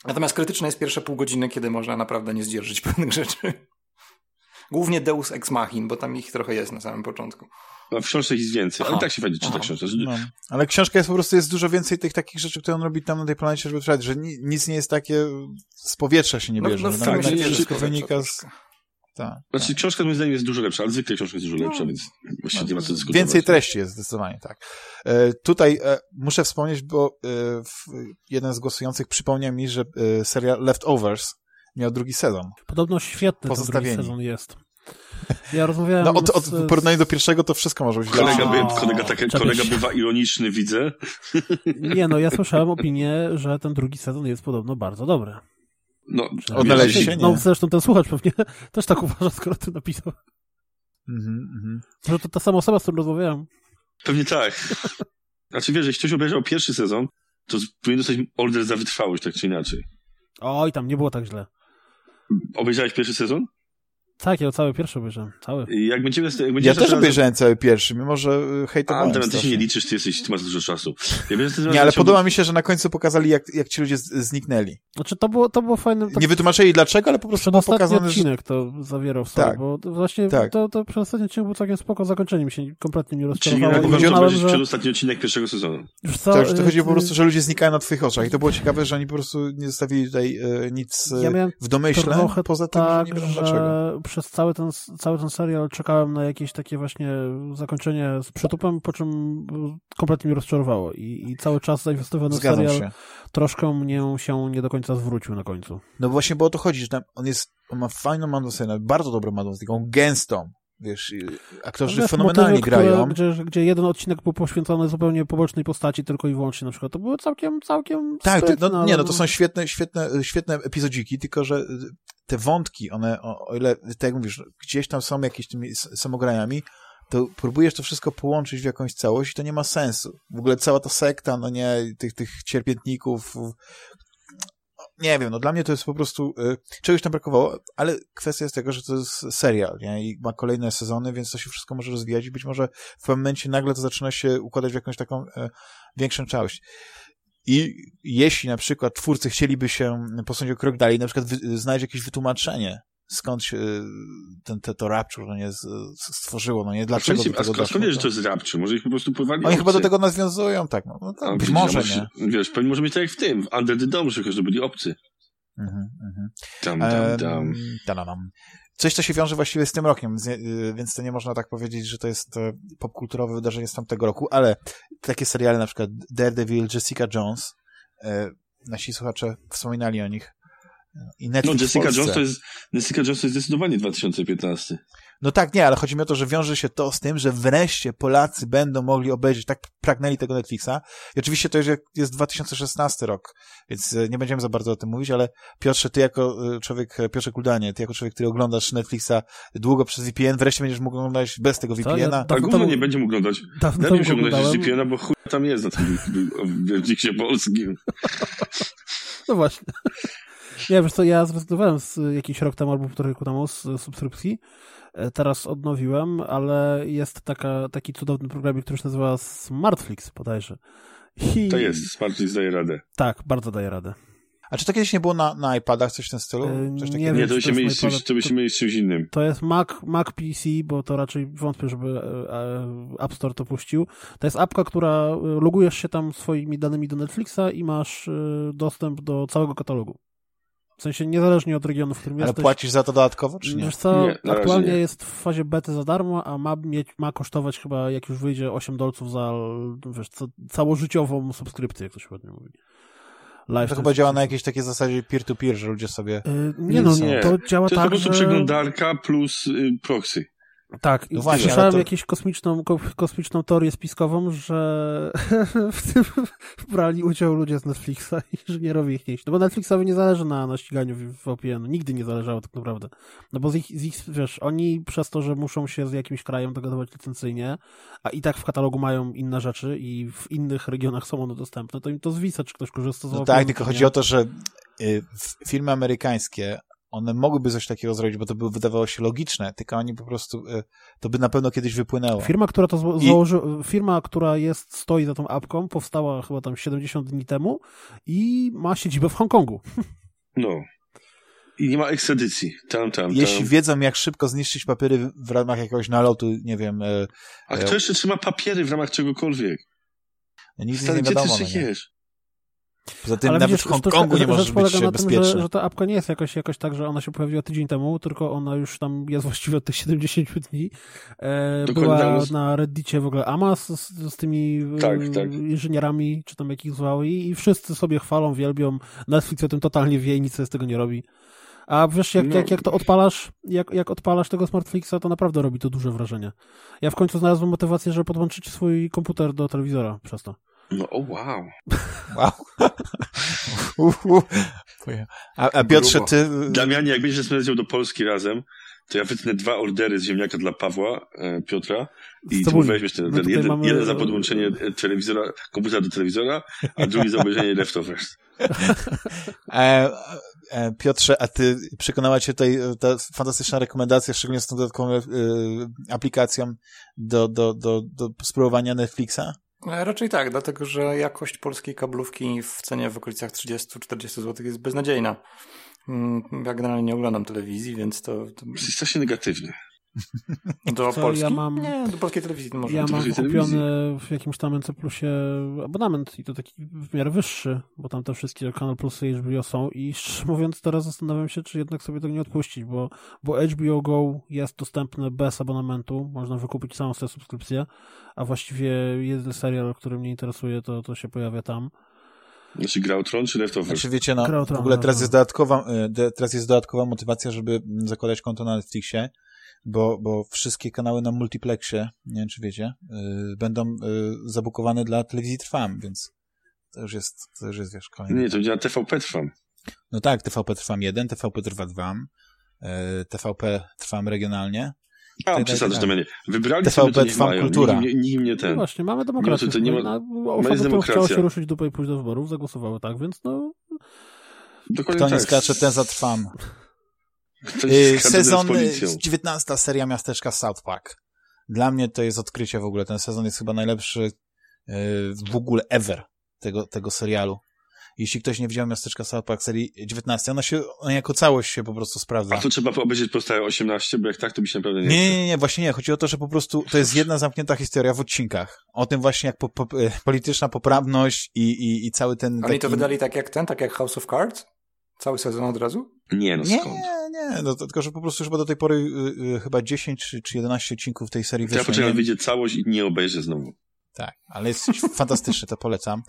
Natomiast krytyczne jest pierwsze pół godziny, kiedy można naprawdę nie zdzierżyć [laughs] pewnych rzeczy. Głównie Deus Ex Machin, bo tam ich trochę jest na samym początku. No, w książce jest więcej, ale tak się fajnie czyta książkę. No. Ale książka jest po prostu, jest dużo więcej tych takich rzeczy, które on robi tam na tej planecie, żeby trwać, że nic nie jest takie, z powietrza się nie bierze. No, no, tak, nie, wszystko wynika z... Tak, znaczy, tak. książka moim zdaniem jest dużo lepsza, ale zwykle książka jest dużo lepsza, no, więc właściwie no, nie ma co dyskutować. Więcej treści jest zdecydowanie, tak. E, tutaj e, muszę wspomnieć, bo e, jeden z głosujących przypomniał mi, że e, serial Leftovers miał drugi sezon. Podobno świetny ten drugi sezon jest. Ja rozmawiałem... [laughs] No, od, od, w porównaniu do pierwszego to wszystko może być kolega, by, kolega, tak, kolega bywa ironiczny, widzę. [laughs] Nie, no ja słyszałem opinię, że ten drugi sezon jest podobno bardzo dobry. No, odnaleźli się, No, zresztą ten słuchacz pewnie [laughs] też tak uważa, skoro ty napisał. Mhm, mhm. Może to ta sama osoba, z którą rozmawiałem. Pewnie tak. Znaczy wiesz, jeśli ktoś obejrzał pierwszy sezon, to powinien dostać order za wytrwałość, tak czy inaczej. Oj, tam nie było tak źle. Obejrzałeś pierwszy sezon? Tak, ja cały pierwszy obejrzałem, cały. Jak będziemy, jak będziemy ja też obejrzałem cały pierwszy, mimo że y, hejtowałem. A, ty się nie liczysz, ty, jesteś, ty masz dużo czasu. Ja wiem, nie, ale podoba mi się, że na końcu pokazali, jak, jak ci ludzie zniknęli. Znaczy, to było, to było fajne. Tak... Nie wytłumaczyli dlaczego, ale po prostu było pokazane, odcinek że... to zawierał w sobie, tak. bo właśnie tak. to, to przez ostatni odcinek był całkiem spoko, zakończenie mi się kompletnie nie rozczarowało. Czyli ja uważam, że... przedostatni odcinek pierwszego sezonu. Co, tak, że to chodziło po prostu, że ludzie znikają na twoich oczach i to było ciekawe, że oni po prostu nie zostawili tutaj e, nic ja w domyśle, poza tym, tak, że nie wiem dlaczego. Przez cały ten cały ten serial czekałem na jakieś takie właśnie zakończenie z przytupem, po czym kompletnie mnie rozczarowało i, i cały czas zainwestowany w serial się. troszkę mnie się nie do końca zwrócił na końcu. No właśnie, bo o to chodzi, że tam on jest, on ma fajną mandą bardzo dobrą mandą, taką gęstą, wiesz, aktorzy wiesz, fenomenalnie motywy, grają. Które, gdzie, gdzie jeden odcinek był poświęcony zupełnie pobocznej postaci tylko i wyłącznie na przykład. To były całkiem, całkiem Tak, sprytne, no, nie, no to są świetne, świetne, świetne epizodziki, tylko że te wątki, one, o, o ile, tak jak mówisz, gdzieś tam są jakieś tymi samograniami, to próbujesz to wszystko połączyć w jakąś całość i to nie ma sensu. W ogóle cała ta sekta, no nie, tych, tych cierpiętników, nie wiem, no dla mnie to jest po prostu, y, czegoś tam brakowało, ale kwestia jest tego, że to jest serial, nie, i ma kolejne sezony, więc to się wszystko może rozwijać i być może w pewnym momencie nagle to zaczyna się układać w jakąś taką y, większą całość. I jeśli na przykład twórcy chcieliby się posunąć o krok dalej, na przykład znaleźć jakieś wytłumaczenie, skąd się ten, te, to Rapture no nie, stworzyło, no nie, dlaczego a, do tego a skąd wiesz, że to jest Rapture? Może ich po prostu pływali Oni chyba do tego nawiązują, tak, no, no tak, być może, nie. Wiesz, pewnie może być tak jak w tym, w Under the Dome, że byli obcy. Mhm, mhm. Tam, tam, tam. Coś, co się wiąże właściwie z tym rokiem, więc to nie można tak powiedzieć, że to jest popkulturowe wydarzenie z tamtego roku, ale takie seriale na przykład Daredevil, Jessica Jones, e, nasi słuchacze wspominali o nich, i Netflix no, Jessica Jones to jest, Jessica Jones to jest zdecydowanie 2015. No tak, nie, ale chodzi mi o to, że wiąże się to z tym, że wreszcie Polacy będą mogli obejrzeć, tak pragnęli tego Netflixa. I oczywiście to już jest 2016 rok, więc e, nie będziemy za bardzo o tym mówić, ale Piotrze, ty jako e, człowiek, e, Piotrze Kuldanie, ty jako człowiek, który oglądasz Netflixa długo przez VPN, wreszcie będziesz mógł oglądać bez tego VPN-a. Ja, tak, gówno nie będzie mógł oglądać. Dawno nie się oglądać bez VPN-a, bo chuj tam jest na tym [laughs] w polskim. No właśnie. Ja wiesz co, ja zrezygnowałem z jakiś rok temu albo półtorej roku temu z subskrypcji. E, teraz odnowiłem, ale jest taka, taki cudowny program, który się nazywa Smartflix bodajże. I... To jest, Smartflix daje radę. Tak, bardzo daje radę. A czy to kiedyś nie było na, na iPadach, coś w tym stylu? E, coś nie, nie, to byśmy mieli, czymś, to byśmy mieli z czymś innym. To jest Mac, Mac PC, bo to raczej wątpię, żeby e, App Store to puścił. To jest apka, która logujesz się tam swoimi danymi do Netflixa i masz dostęp do całego katalogu. W sensie niezależnie od regionu, w którym Ale jesteś. Ale płacisz za to dodatkowo, czy nie? Wiesz co, nie, aktualnie jest w fazie bety za darmo, a ma, mieć, ma kosztować chyba, jak już wyjdzie, 8 dolców za, wiesz, co, całożyciową subskrypcję, jak to się ładnie mówi. Live to chyba działa na jakiejś takiej zasadzie peer-to-peer, -peer, że ludzie sobie... Yy, nie no, nie. to działa to tak, To jest po prostu że... przeglądarka plus y, proxy. Tak, i no właśnie, słyszałem to... jakąś kosmiczną, kosmiczną teorię spiskową, że [laughs] w tym brali udział ludzie z Netflixa i inżynierowie ich nieść. No bo Netflixowi nie zależy na, na ściganiu VPN, nigdy nie zależało tak naprawdę. No bo z ich, z ich, wiesz, oni przez to, że muszą się z jakimś krajem dogadywać licencyjnie, a i tak w katalogu mają inne rzeczy i w innych regionach są one dostępne, to im to zwisa, czy ktoś korzysta z No tak, tylko chodzi o to, że y, firmy amerykańskie one mogłyby coś takiego zrobić, bo to by wydawało się logiczne, tylko oni po prostu, e, to by na pewno kiedyś wypłynęło. Firma, która to zło- I... założy, firma, która jest, stoi za tą apką, powstała chyba tam 70 dni temu i ma siedzibę w Hongkongu. No. I nie ma ekstradycji. Tam, tam, Jeśli tam. wiedzą, jak szybko zniszczyć papiery w ramach jakiegoś nalotu, nie wiem... E, A kto jeszcze trzyma papiery w ramach czegokolwiek? No, nigdy Stary, nie wiadomo. Gdzie ty no, Poza tym Ale nawet widzisz, w Hongkongu nie możesz być na tym, Że, że ta apka nie jest jakoś, jakoś tak, że ona się pojawiła tydzień temu, tylko ona już tam jest właściwie od tych [laughs] 70 dni. E, była na Reddicie w ogóle Ama z, z tymi tak, e, tak. inżynierami, czy tam jakich zwał i, i wszyscy sobie chwalą, wielbią. Netflix o tym totalnie wie i nic z tego nie robi. A wiesz, jak, no. jak, jak to odpalasz, jak, jak odpalasz tego Smartflixa, to naprawdę robi to duże wrażenie. Ja w końcu znalazłem motywację, żeby podłączyć swój komputer do telewizora przez to. No, o wow. Wow. [laughs] a, a Piotrze, ty... Damianie, jak będziesz spędzał do Polski razem, to ja wytnę dwa ordery z ziemniaka dla Pawła, e, Piotra i ty weźmiesz ten, ten jeden, mamy... jeden za podłączenie e, telewizora, komputera do telewizora, a drugi za obejrzenie leftovers. [laughs] E, e, Piotrze, a ty przekonała cię tutaj ta fantastyczna rekomendacja, szczególnie z tą dodatkową e, aplikacją do, do, do, do spróbowania Netflixa? E, raczej tak, dlatego że jakość polskiej kablówki w cenie w okolicach 30-40 zł jest beznadziejna. Mm, ja generalnie nie oglądam telewizji, więc to... to... Jesteś strasznie negatywny. Do Co, Polski? Ja mam, nie, do polskiej telewizji może. Ja mam kupiony w jakimś tam NC Plusie abonament i to taki w miarę wyższy, bo tam te wszystkie Kanal Plusy i HBO są i szczerze mówiąc teraz zastanawiam się, czy jednak sobie tego nie odpuścić, bo, bo HBO Go jest dostępne bez abonamentu, można wykupić całą sobie subskrypcję, a właściwie jeden serial, który mnie interesuje, to, to się pojawia tam. Znaczy Gra Tron czy Leftovers? Znaczy wiecie, no, w ogóle teraz jest, dodatkowa, y, teraz jest dodatkowa motywacja, żeby zakładać konto na Netflixie, bo, bo wszystkie kanały na multiplexie, nie wiem czy wiecie, yy, będą yy, zabukowane dla telewizji Trwam, więc to już jest, to już jest wiesz, kolejny. Nie, to działa TVP Trwam. No tak, TVP Trwam 1, TVP Trwa 2, yy, TVP Trwam regionalnie. A, tak, przesadzasz tak, tak. Wybrali TVP sobie, to Trwam mają. Kultura. Nikt, nikt nie ten. No właśnie, mamy demokrację. No, to, to nie ma, osoby, które chciało się ruszyć dupę i pójść do wyborów, zagłosowały tak, więc no... Dokładnie Kto nie tak. skacze, ten za Trwam. Y, sezon 19 y, seria miasteczka South Park. Dla mnie to jest odkrycie w ogóle. Ten sezon jest chyba najlepszy y, w ogóle ever tego, tego serialu. Jeśli ktoś nie widział miasteczka South Park serii 19, ona się ona jako całość się po prostu sprawdza. A to trzeba obejrzeć pozostałe 18, bo jak tak, to mi się naprawdę nie Nie, nie, nie, właśnie nie. Chodzi o to, że po prostu to jest jedna zamknięta historia w odcinkach. O tym właśnie jak po, po, polityczna poprawność i, i, i cały ten... Oni taki... to wydali tak jak ten, tak jak House of Cards? Cały sezon od razu? Nie, no skąd? Nie, nie, no, tylko że po prostu już chyba do tej pory y, y, chyba 10 czy, czy 11 odcinków tej serii wyszło. Ja poczekam, wyjdzie całość i nie obejrzę znowu. Tak, ale jest [laughs] fantastyczny, to polecam.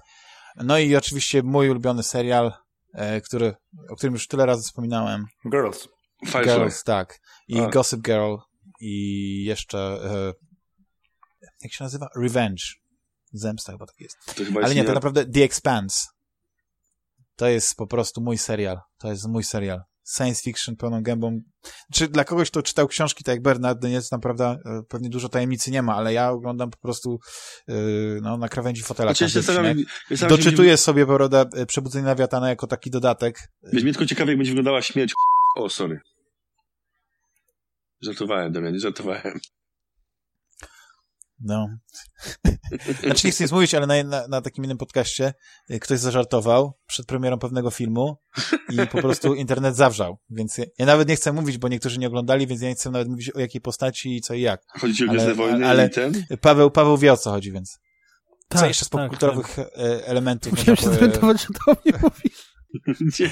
No i oczywiście mój ulubiony serial, e, który, o którym już tyle razy wspominałem. Girls. Firefly. Girls, tak. I A. Gossip Girl i jeszcze e, jak się nazywa? Revenge. Zemsta chyba tak jest. Ale nie, to naprawdę The Expanse. To jest po prostu mój serial. To jest mój serial. Science fiction pełną gębą. Czy dla kogoś, kto czytał książki, tak jak Bernard jest tam, prawda, e, pewnie dużo tajemnicy nie ma, ale ja oglądam po prostu yy, no, na krawędzi fotela. Znaczy, ja Doczytuję sobie, prawda, e, Przebudzenie Nawiatana jako taki dodatek. Wiesz, mnie tylko ciekawie, jak będzie wyglądała śmierć. O, sorry. Żartowałem, Damian, żartowałem. No. Znaczy nie chcę nic mówić, ale na, na, na, takim innym podcaście y, ktoś zażartował przed premierą pewnego filmu i po prostu internet zawrzał. Więc ja, ja, nawet nie chcę mówić, bo niektórzy nie oglądali, więc ja nie chcę nawet mówić o jakiej postaci i co i jak. Chodzi ci o Gwiezdne Wojny ale i ten? Paweł, Paweł wie o co chodzi, więc. Tak, co jeszcze z tak, popkulturowych tak. E, elementów? Musiałem się zorientować, że to mnie mówisz. [laughs] Nie.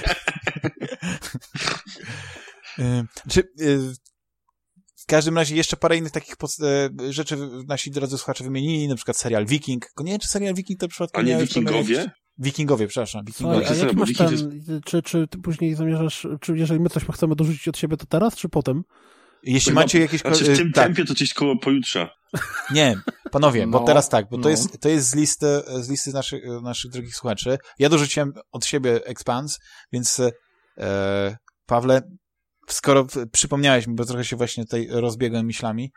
Czy, [laughs] y, w każdym razie jeszcze parę innych takich e, rzeczy nasi drodzy słuchacze wymienili, na przykład serial Viking. Nie wiem, czy serial Viking to przypadkiem... A nie Wikingowie? Wikingowie, przepraszam. Wikingowie. a jak masz ten, czy, czy ty później zamierzasz, czy jeżeli my coś chcemy dorzucić od siebie, to teraz, czy potem? Jeśli macie jakieś... Znaczy w tym tak. tempie to gdzieś koło pojutrze. Nie, panowie, no, bo teraz tak, bo no. to jest, to jest z listy, z listy naszych, naszych drogich słuchaczy. Ja dorzuciłem od siebie Expans, więc e, Pawle, skoro przypomniałeś mi, bo trochę się właśnie tutaj rozbiegłem myślami,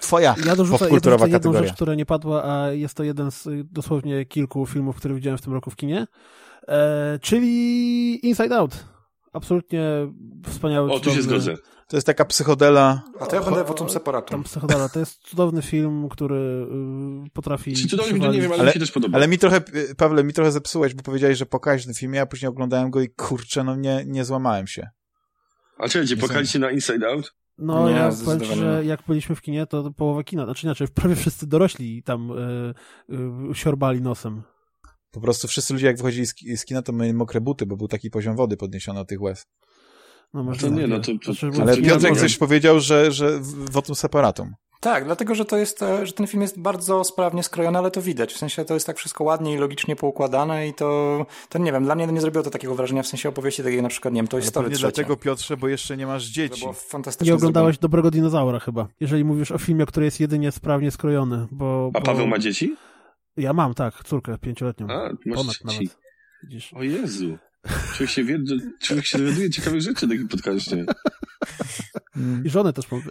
twoja ja dorzucę, popkulturowa ja jedną rzecz, która nie padła, a jest to jeden z dosłownie kilku filmów, które widziałem w tym roku w kinie, e, czyli Inside Out. Absolutnie wspaniały. O, tu się zgodzę. To jest taka psychodela. A to ja będę wotum separatum. Tam psychodela. To jest cudowny film, który y, potrafi... Czy cudowny to nie wiem, ale, ale mi się też podoba. Ale mi trochę, Pawle, mi trochę zepsułeś, bo powiedziałeś, że pokaźny film, ja później oglądałem go i kurczę, no nie, nie złamałem się. A czekajcie, płakaliście na Inside Out? No, nie, ja powiem ci, że jak byliśmy w kinie, to połowa kina, znaczy inaczej, prawie wszyscy dorośli tam y, y, siorbali nosem. Po prostu wszyscy ludzie, jak wychodzili z, kina, to mieli mokre buty, bo był taki poziom wody podniesiony od tych łez. No może to nie, no to, to, to Ale Piotrek coś powiedział, że, że wotum separatum. Tak, dlatego, że to jest, e, że ten film jest bardzo sprawnie skrojony, ale to widać. W sensie to jest tak wszystko ładnie i logicznie poukładane i to, to nie wiem, dla mnie nie zrobiło to takiego wrażenia w sensie opowieści takiej na przykład, nie wiem, to jest story Nie dlatego, Piotrze, bo jeszcze nie masz dzieci. Nie oglądałeś zrobione. Dobrego Dinozaura chyba, jeżeli mówisz o filmie, który jest jedynie sprawnie skrojony, bo... A Paweł bo... ma dzieci? Ja mam, tak, córkę pięcioletnią. A, masz Ponad dzieci. nawet. Widzisz? O Jezu. Człowiek się, wie, człowiek się dowiaduje ciekawych rzeczy na takim podcaście. I żonę też mówię.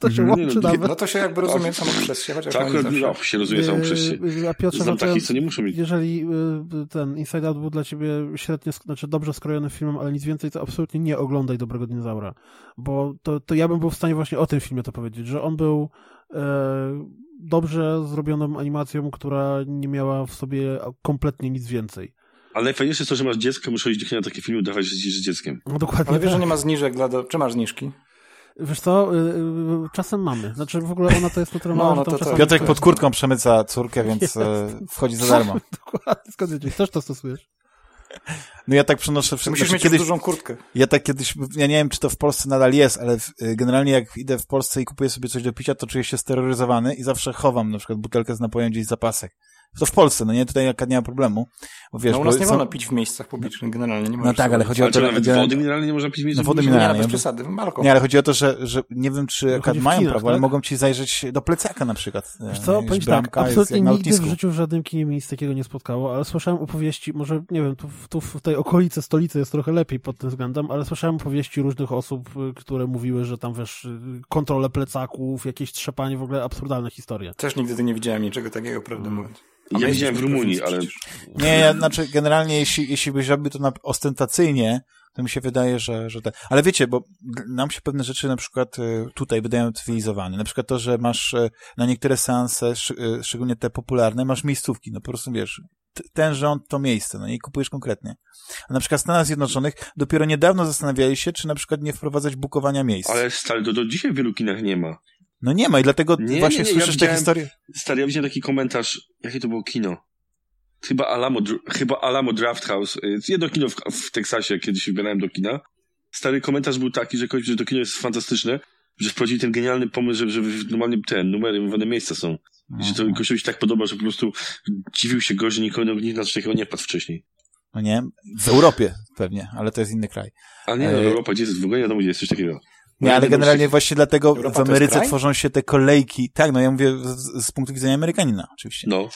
To się łączy no, nawet. No to się jakby rozumie samo przez się, chociaż tak, no, się rozumie samo przez się. A Piotrze, Znam takich, co nie muszą mieć. Jeżeli y, ten Inside Out był dla ciebie średnio, znaczy dobrze skrojonym filmem, ale nic więcej, to absolutnie nie oglądaj Dobrego Dinozaura. Bo to, to ja bym był w stanie właśnie o tym filmie to powiedzieć, że on był e, dobrze zrobioną animacją, która nie miała w sobie kompletnie nic więcej. Ale najfajniejsze jest to, że masz dziecko, muszę iść do kina takie filmy, udawać, że jesteś dzieckiem. No dokładnie. Ale wiesz, że tak. nie ma zniżek dla... Do... Czy masz zniżki? Wiesz co, y, y, czasem mamy. Znaczy w ogóle ona to jest [laughs] naturalna. No, no to, to, Piotrek pod kurtką przemyca córkę, więc [laughs] jest. wchodzi za darmo. [laughs] Dokładnie, skąd wiesz? Też to stosujesz? No ja tak przenoszę wszystko. Musisz znaczy, mieć kiedyś, dużą kurtkę. Ja tak kiedyś, ja nie wiem, czy to w Polsce nadal jest, ale generalnie jak idę w Polsce i kupuję sobie coś do picia, to czuję się steroryzowany i zawsze chowam na przykład butelkę z napojem gdzieś w zapasek. To w Polsce, no nie, tutaj jaka nie ma problemu. Bo wiesz, no u nas nie są... wolno pić w miejscach publicznych generalnie. Nie no tak, ale chodzi o to, że... Wody mineralnej nie można pić w miejscach no, wody mineralnej. Nie, bez przesady, alkohol. Nie, ale chodzi o to, że, że nie wiem, czy akurat mają prawo, tak? ale mogą ci zajrzeć do plecaka na przykład. Wiesz co, powiem tak, absolutnie nigdy w życiu w żadnym kinie mnie nic takiego nie spotkało, ale słyszałem opowieści, może, nie wiem, tu, tu w tej okolicy stolicy jest trochę lepiej pod tym względem, ale słyszałem opowieści różnych osób, y, które mówiły, że tam, wiesz, y, kontrolę plecaków, jakieś trzepanie, w ogóle absurdalne historie. Też nigdy nie widziałem niczego takiego, prawdę mm. mówiąc. Ja widziałem w Rumunii, ale... Nie, ja, znaczy generalnie jeśli, jeśli byś robił to na, ostentacyjnie, to mi się wydaje, że, że te... Ale wiecie, bo nam się pewne rzeczy na przykład y, tutaj wydają cywilizowane. Na przykład to, że masz y, na niektóre seanse, y, szczególnie te popularne, masz miejscówki. No po prostu wiesz, ten rząd to miejsce, no i kupujesz konkretnie. A na przykład w Stanach Zjednoczonych dopiero niedawno zastanawiali się, czy na przykład nie wprowadzać bukowania miejsc. Ale stary, to do dzisiaj w wielu kinach nie ma. No nie ma i dlatego nie, właśnie nie, nie, słyszysz ja te historie. Stary, ja widziałem taki komentarz, jakie to było kino? Chyba Alamo, chyba Alamo Draft House. Jedno kino w, w Teksasie, kiedyś wybierałem do kina. Stary komentarz był taki, że kończy, że to kino jest fantastyczne, że wprowadzili ten genialny pomysł, że, że normalnie ten, numery, wolne miejsca są. I że to komuś się tak podoba, że po prostu dziwił się go, że nikogo nikt na coś takiego nie padł wcześniej. No nie, w Europie pewnie, ale to jest inny kraj. A nie, no, e... Europa, gdzie jest w ogóle nie wiadomo, gdzie jest coś takiego. Nie, ale generalnie właśnie dlatego Europa w Ameryce tworzą się te kolejki. Tak, no ja mówię z, z punktu widzenia Amerykanina, oczywiście. No.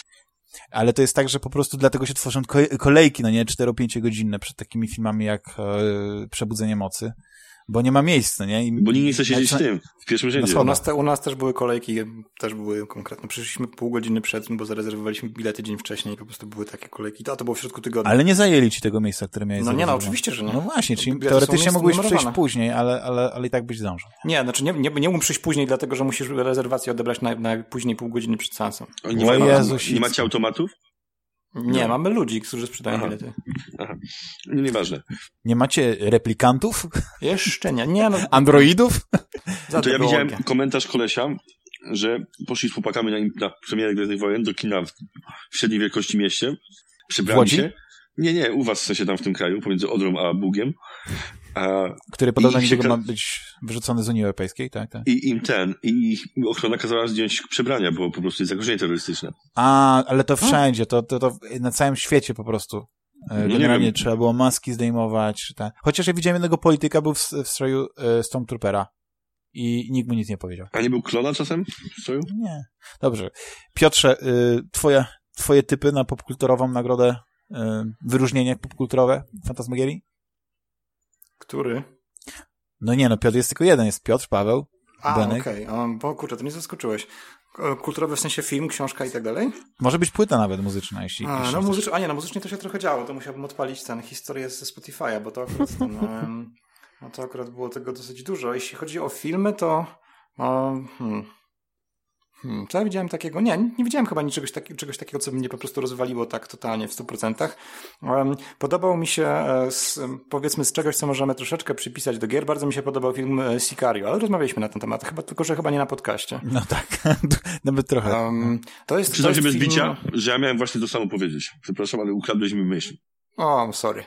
Ale to jest tak, że po prostu dlatego się tworzą kolejki, no nie, 4-5 godzinne przed takimi filmami jak e, Przebudzenie Mocy bo nie ma miejsca, nie? I, bo nikt nie chce siedzieć w tym, w pierwszym rzędzie. U nas, te, u nas też były kolejki, też były konkretne. Przyszliśmy pół godziny przed, bo zarezerwowaliśmy bilety dzień wcześniej i po prostu były takie kolejki. A to było w środku tygodnia. Ale nie zajęli ci tego miejsca, które miałeś No nie, no oczywiście, że nie. No właśnie, czyli teoretycznie mogłeś przyjść później, ale, ale, ale i tak byś zdążył. Nie, znaczy nie, nie, nie mógł przyjść później, dlatego że musisz rezerwację odebrać na, na później pół godziny przed seansem. Nie, ma, nie macie automatów? Nie, no. mamy ludzi, którzy sprzedają Aha. bilety. Aha. No, nieważne. Nie macie replikantów? Jeszcze nie. nie no. Androidów? to ja widziałem komentarz kolesia, że poszli z chłopakami na, na premierę Gwiezdnych Wojen do kina w, w średniej wielkości mieście. Przebrali się. Nie, nie, u was w sensie tam w tym kraju, pomiędzy Odrą a Bugiem. A, Który podobno niedługo ma być wyrzucony z Unii Europejskiej, tak, tak? I im ten, i ochrona kazała zdjąć przebrania, bo po prostu jest zagrożenie terrorystyczne. A, ale to wszędzie, to, to, to na całym świecie po prostu. E, no generalnie trzeba było maski zdejmować. Tak. Chociaż ja widziałem jednego polityka, był w, w stroju e, Stormtroopera i nikt mu nic nie powiedział. A nie był klona czasem w stroju? Nie. Dobrze. Piotrze, y, twoje, twoje typy na popkulturową nagrodę, y, wyróżnienie popkulturowe Fantasmagierii? Który? No nie, no Piotr jest tylko jeden, jest Piotr, Paweł, A, okej, okay. bo kurczę, to nie zaskoczyłeś. Kulturowy w sensie film, książka i tak dalej? Może być płyta nawet muzyczna, jeśli... A, no muzycz... A nie, no muzycznie to się trochę działo, to musiałbym odpalić ten historię ze Spotify'a, bo to akurat ten, [laughs] no to akurat było tego dosyć dużo. Jeśli chodzi o filmy, to... Hmm. Hmm, co ja widziałem takiego? Nie, nie widziałem chyba niczego taki, czegoś takiego, co by mnie po prostu rozwaliło tak totalnie w 100%. Um, podobał mi się, e, z, powiedzmy, z czegoś, co możemy troszeczkę przypisać do gier. Bardzo mi się podobał film e, Sicario, ale rozmawialiśmy na ten temat, chyba, tylko że chyba nie na podcaście. No tak, [laughs] nawet trochę. Um, to jest, Przyznam się bez film... bicia, że ja miałem właśnie to samo powiedzieć. Przepraszam, ale ukradłeś mi myśl. O, sorry.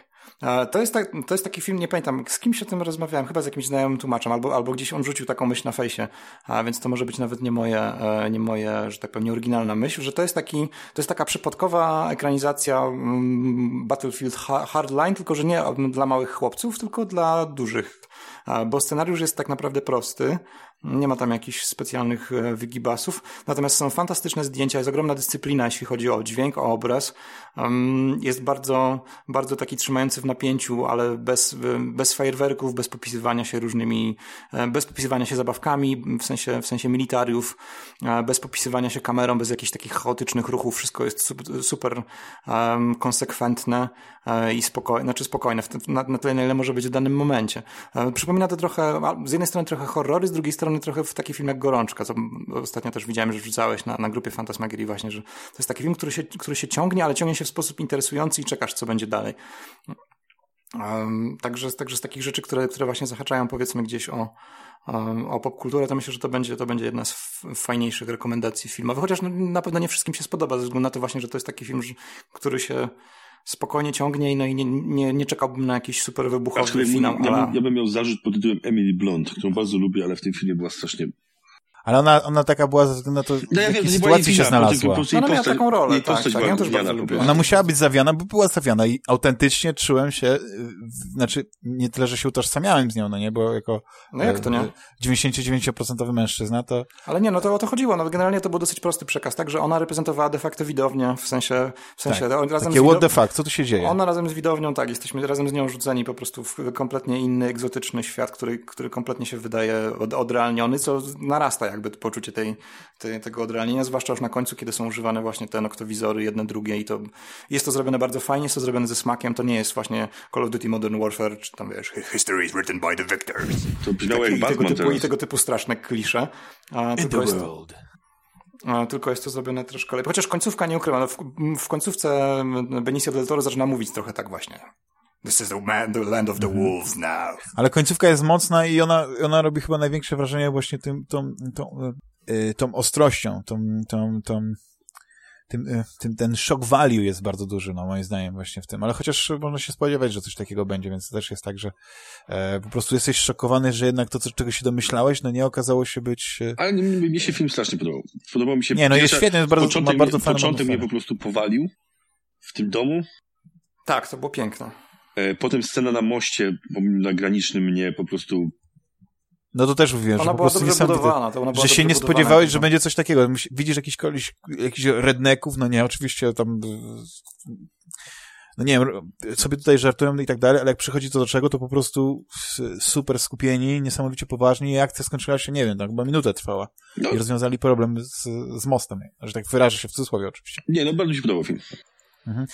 To jest, tak, to jest taki film, nie pamiętam, z kimś o tym rozmawiałem, chyba z jakimś znajomym tłumaczem, albo, albo gdzieś on rzucił taką myśl na fejsie, a więc to może być nawet nie moje, e, nie moje, że tak powiem, nieoryginalna myśl, że to jest taki, to jest taka przypadkowa ekranizacja mm, Battlefield Hardline, tylko że nie dla małych chłopców, tylko dla dużych, bo scenariusz jest tak naprawdę prosty. Nie ma tam jakichś specjalnych e, wygibasów. Natomiast są fantastyczne zdjęcia, jest ogromna dyscyplina, jeśli chodzi o dźwięk, o obraz. Jest bardzo, bardzo taki trzymający w napięciu, ale bez, bez fajerwerków, bez popisywania się różnymi, e, bez popisywania się zabawkami, w sensie, w sensie militariów, e, bez popisywania się kamerą, bez jakichś takich chaotycznych ruchów. Wszystko jest super, konsekwentne i spokojne, znaczy spokojne, na, na tyle, na ile może być w danym momencie. Przypomina to trochę, z jednej strony trochę horrory, z drugiej strony strony trochę w taki film jak Gorączka, co ostatnio też widziałem, że wrzucałeś na, na grupie Fantasmagierii właśnie, że to jest taki film, który się, który się ciągnie, ale ciągnie się w sposób interesujący i czekasz, co będzie dalej. Um, także, także z takich rzeczy, które, które właśnie zahaczają powiedzmy gdzieś o, um, o popkulturę, to myślę, że to będzie, to będzie jedna z fajniejszych rekomendacji filmowych, chociaż no, na pewno nie wszystkim się spodoba, ze względu na to właśnie, że to jest taki film, który się spokojnie ciągnie no i nie, nie, nie czekałbym na jakiś super wybuchowy finał. Ja, bym, ja bym miał zarzut pod tytułem Emily Blunt, którą bardzo lubię, ale w tym filmie była strasznie ale ona, ona taka była ze względu na to, no ja w jakiej sytuacji się znalazła. Po, ona miała taką rolę, tak, tak, ja też bardzo lubię. Ona musiała być zawiana, bo była zawiana i autentycznie czułem się, y, znaczy nie tyle, że się utożsamiałem z nią, no nie, bo jako no jak to nie? 99% mężczyzna to... Ale nie, no to o to chodziło, no generalnie to był dosyć prosty przekaz, tak, że ona reprezentowała de facto widownię, w sensie, w sensie tak. razem Takie what the fuck, co tu się dzieje? Ona razem z widownią, tak, jesteśmy razem z nią rzuceni po prostu w kompletnie inny, egzotyczny świat, który, który kompletnie się wydaje od, odrealniony, co narasta jakby poczucie tej, tej, tego odrealnienia, zwłaszcza już na końcu, kiedy są używane właśnie te noktowizory jedne, drugie i to jest to zrobione bardzo fajnie, jest to zrobione ze smakiem, to nie jest właśnie Call of Duty Modern Warfare, czy tam wiesz, history is written by the victors. To brzmiało jak Batman tego typu, I tego typu straszne klisze. A, In the world. Tylko jest to zrobione troszkę lepiej. Chociaż końcówka nie ukrywa. No w, w końcówce Benicio del Toro zaczyna mówić trochę tak właśnie. This is the, man, the land of the mhm. wolves now. Ale końcówka jest mocna i ona, ona robi chyba największe wrażenie właśnie tym, tą, tą, yy, tą ostrością, tą, tą, tą tym, yy, tym, ten shock value jest bardzo duży, no moim zdaniem właśnie w tym, ale chociaż można się spodziewać, że coś takiego będzie, więc to też jest tak, że e, po prostu jesteś szokowany, że jednak to, co, czego się domyślałeś, no nie okazało się być... E... Ale mi, mi się film strasznie podobał. Podobał mi się... Nie, no jest świetny, jest bardzo, początek, ma bardzo Początek mnie po prostu powalił w tym domu. Tak, to było piękne. E, potem scena na moście na granicznym mnie po prostu no to też mówiłem, ona że po prostu niesamowite, że się nie spodziewałeś, że będzie coś takiego. Widzisz jakiś koleś, jakichś redneków, no nie, oczywiście tam no nie wiem, sobie tutaj żartują i tak dalej, ale jak przychodzi to do czego, to po prostu super skupieni, niesamowicie poważni i akcja skończyła się, nie wiem, tak chyba minutę trwała. No. I rozwiązali problem z, z mostem, że tak wyrażę się w cudzysłowie oczywiście. Nie, no bardzo mi się podobał film. Mhm.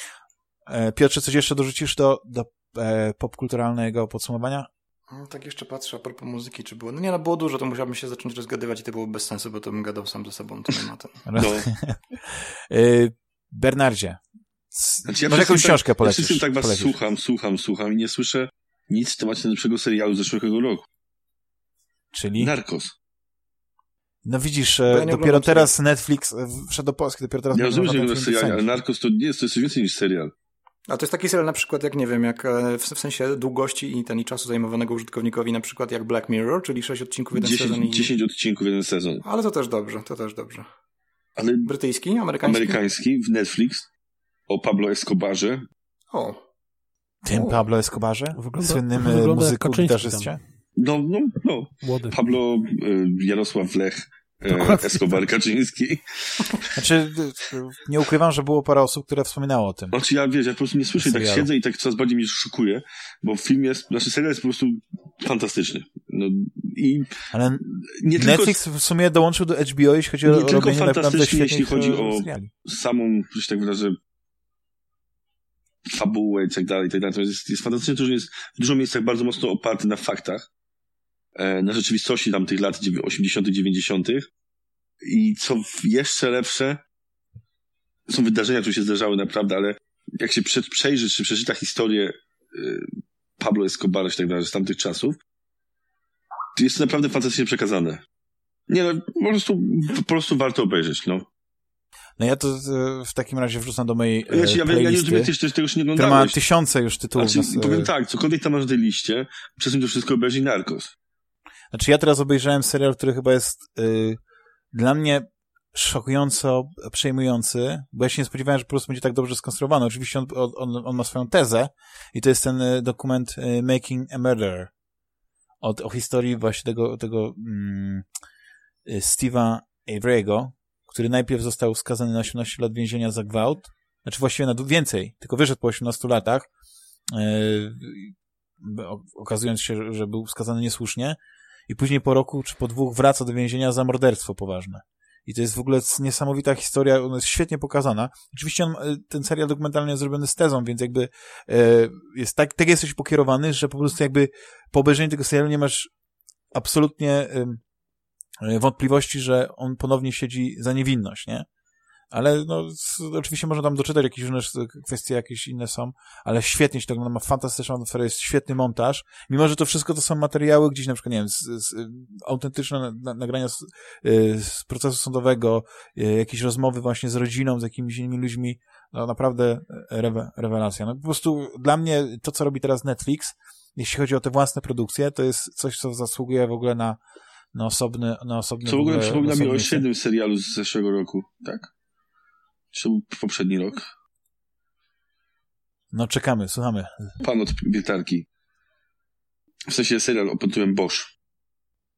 E, Piotrze, coś jeszcze dorzucisz do, do e, popkulturalnego podsumowania? No, tak jeszcze patrzę a propos muzyki, czy było. No nie, no było dużo, to musiałbym się zacząć rozgadywać i to było bez sensu, bo to bym gadał sam ze sobą tematem. [laughs] No. e, Bernardzie, znaczy, ja może jakąś tak, książkę polecisz? Ja tak was polecisz. słucham, słucham, słucham i nie słyszę nic w temacie najlepszego serialu z zeszłego roku. Czyli? Narcos. No widzisz, ja dopiero teraz Netflix wszedł do Polski, dopiero teraz... Ja rozumiem, że serial, ale Narcos to nie jest, to jest więcej niż serial. A to jest taki serial na przykład, jak nie wiem, jak e, w, sensie długości i ten i czasu zajmowanego użytkownikowi, na przykład jak Black Mirror, czyli 6 odcinków, jeden 10, sezon. I... 10 odcinków, jeden sezon. Ale to też dobrze, to też dobrze. Ale Brytyjski, amerykański? Amerykański, w Netflix, o Pablo Escobarze. O. Tym o. Pablo Escobarze? Wygląda, Słynnym wygląda muzyku, gitarzyście? No, no, no. Młody. Pablo, e, Jarosław Lech, Dokładnie. Escobar Kaczyński. Znaczy, nie ukrywam, że było parę osób, które wspominało o tym. Znaczy ja, wiesz, ja po prostu nie słyszę, tak siedzę i tak coraz bardziej mnie szukuje, bo film jest, znaczy serial jest po prostu fantastyczny. No, i Ale nie Netflix tylko, w sumie dołączył do HBO, jeśli chodzi o Nie tylko fantastyczny, jeśli chodzi e, o seriali. samą, że tak wyrażę, fabułę i tak dalej, i tak dalej. Natomiast jest, jest fantastyczny, to, że jest w dużo miejscach bardzo mocno oparty na faktach, E, na rzeczywistości tam tych lat 80., 90. I co jeszcze lepsze, są wydarzenia, które się zdarzały naprawdę, ale jak się przejrzy, czy przeczyta historię y, Pablo Escobara i tak dalej z tamtych czasów, to jest to naprawdę fantastycznie przekazane. Nie no, po prostu, po prostu warto obejrzeć, no. No ja to e, w takim razie wrzucam do mojej ja, ja, ja nie rozumiem, ty tego już nie oglądałeś. Ma tysiące już tytułów. Znaczy, powiem tak, cokolwiek tam masz na tej liście, przesuń to wszystko obejrzyj Narcos. Znaczy ja teraz obejrzałem serial, który chyba jest y, dla mnie szokująco przejmujący, bo ja się nie spodziewałem, że po prostu będzie tak dobrze skonstruowany. Oczywiście on, on, on ma swoją tezę i to jest ten y, dokument y, Making a Murderer o, o historii właśnie tego, tego mm, Steve'a Avery'ego, który najpierw został skazany na 18 lat więzienia za gwałt, znaczy właściwie na więcej, tylko wyszedł po 18 latach, yy, okazując się, że był skazany niesłusznie i później po roku czy po dwóch wraca do więzienia za morderstwo poważne. I to jest w ogóle niesamowita historia, ona jest świetnie pokazana. Oczywiście on, e, ten serial dokumentalny jest zrobiony z tezą, więc jakby e, jest tak, tak jesteś pokierowany, że po prostu jakby po obejrzeniu tego serialu nie masz absolutnie e, wątpliwości, że on ponownie siedzi za niewinność, nie? Ale no, oczywiście można tam doczytać jakieś różne kwestie, jakieś inne są, ale świetnie się to ogląda, ma fantastyczną atmosferę, jest świetny montaż, mimo że to wszystko to są materiały gdzieś na przykład, nie wiem, z, z, autentyczne nagrania z, y, z, procesu sądowego, y, jakieś rozmowy właśnie z rodziną, z jakimiś innymi ludźmi, no naprawdę rewe, rewelacja. No po prostu dla mnie to, co robi teraz Netflix, jeśli chodzi o te własne produkcje, to jest coś, co zasługuje w ogóle na, na osobny, na osobny Co w ogóle przypomina mi o jednym serialu z zeszłego roku, tak? Czy był poprzedni rok? No czekamy, słuchamy. Pan od wiertarki. W sensie serial o tytułem Bosch.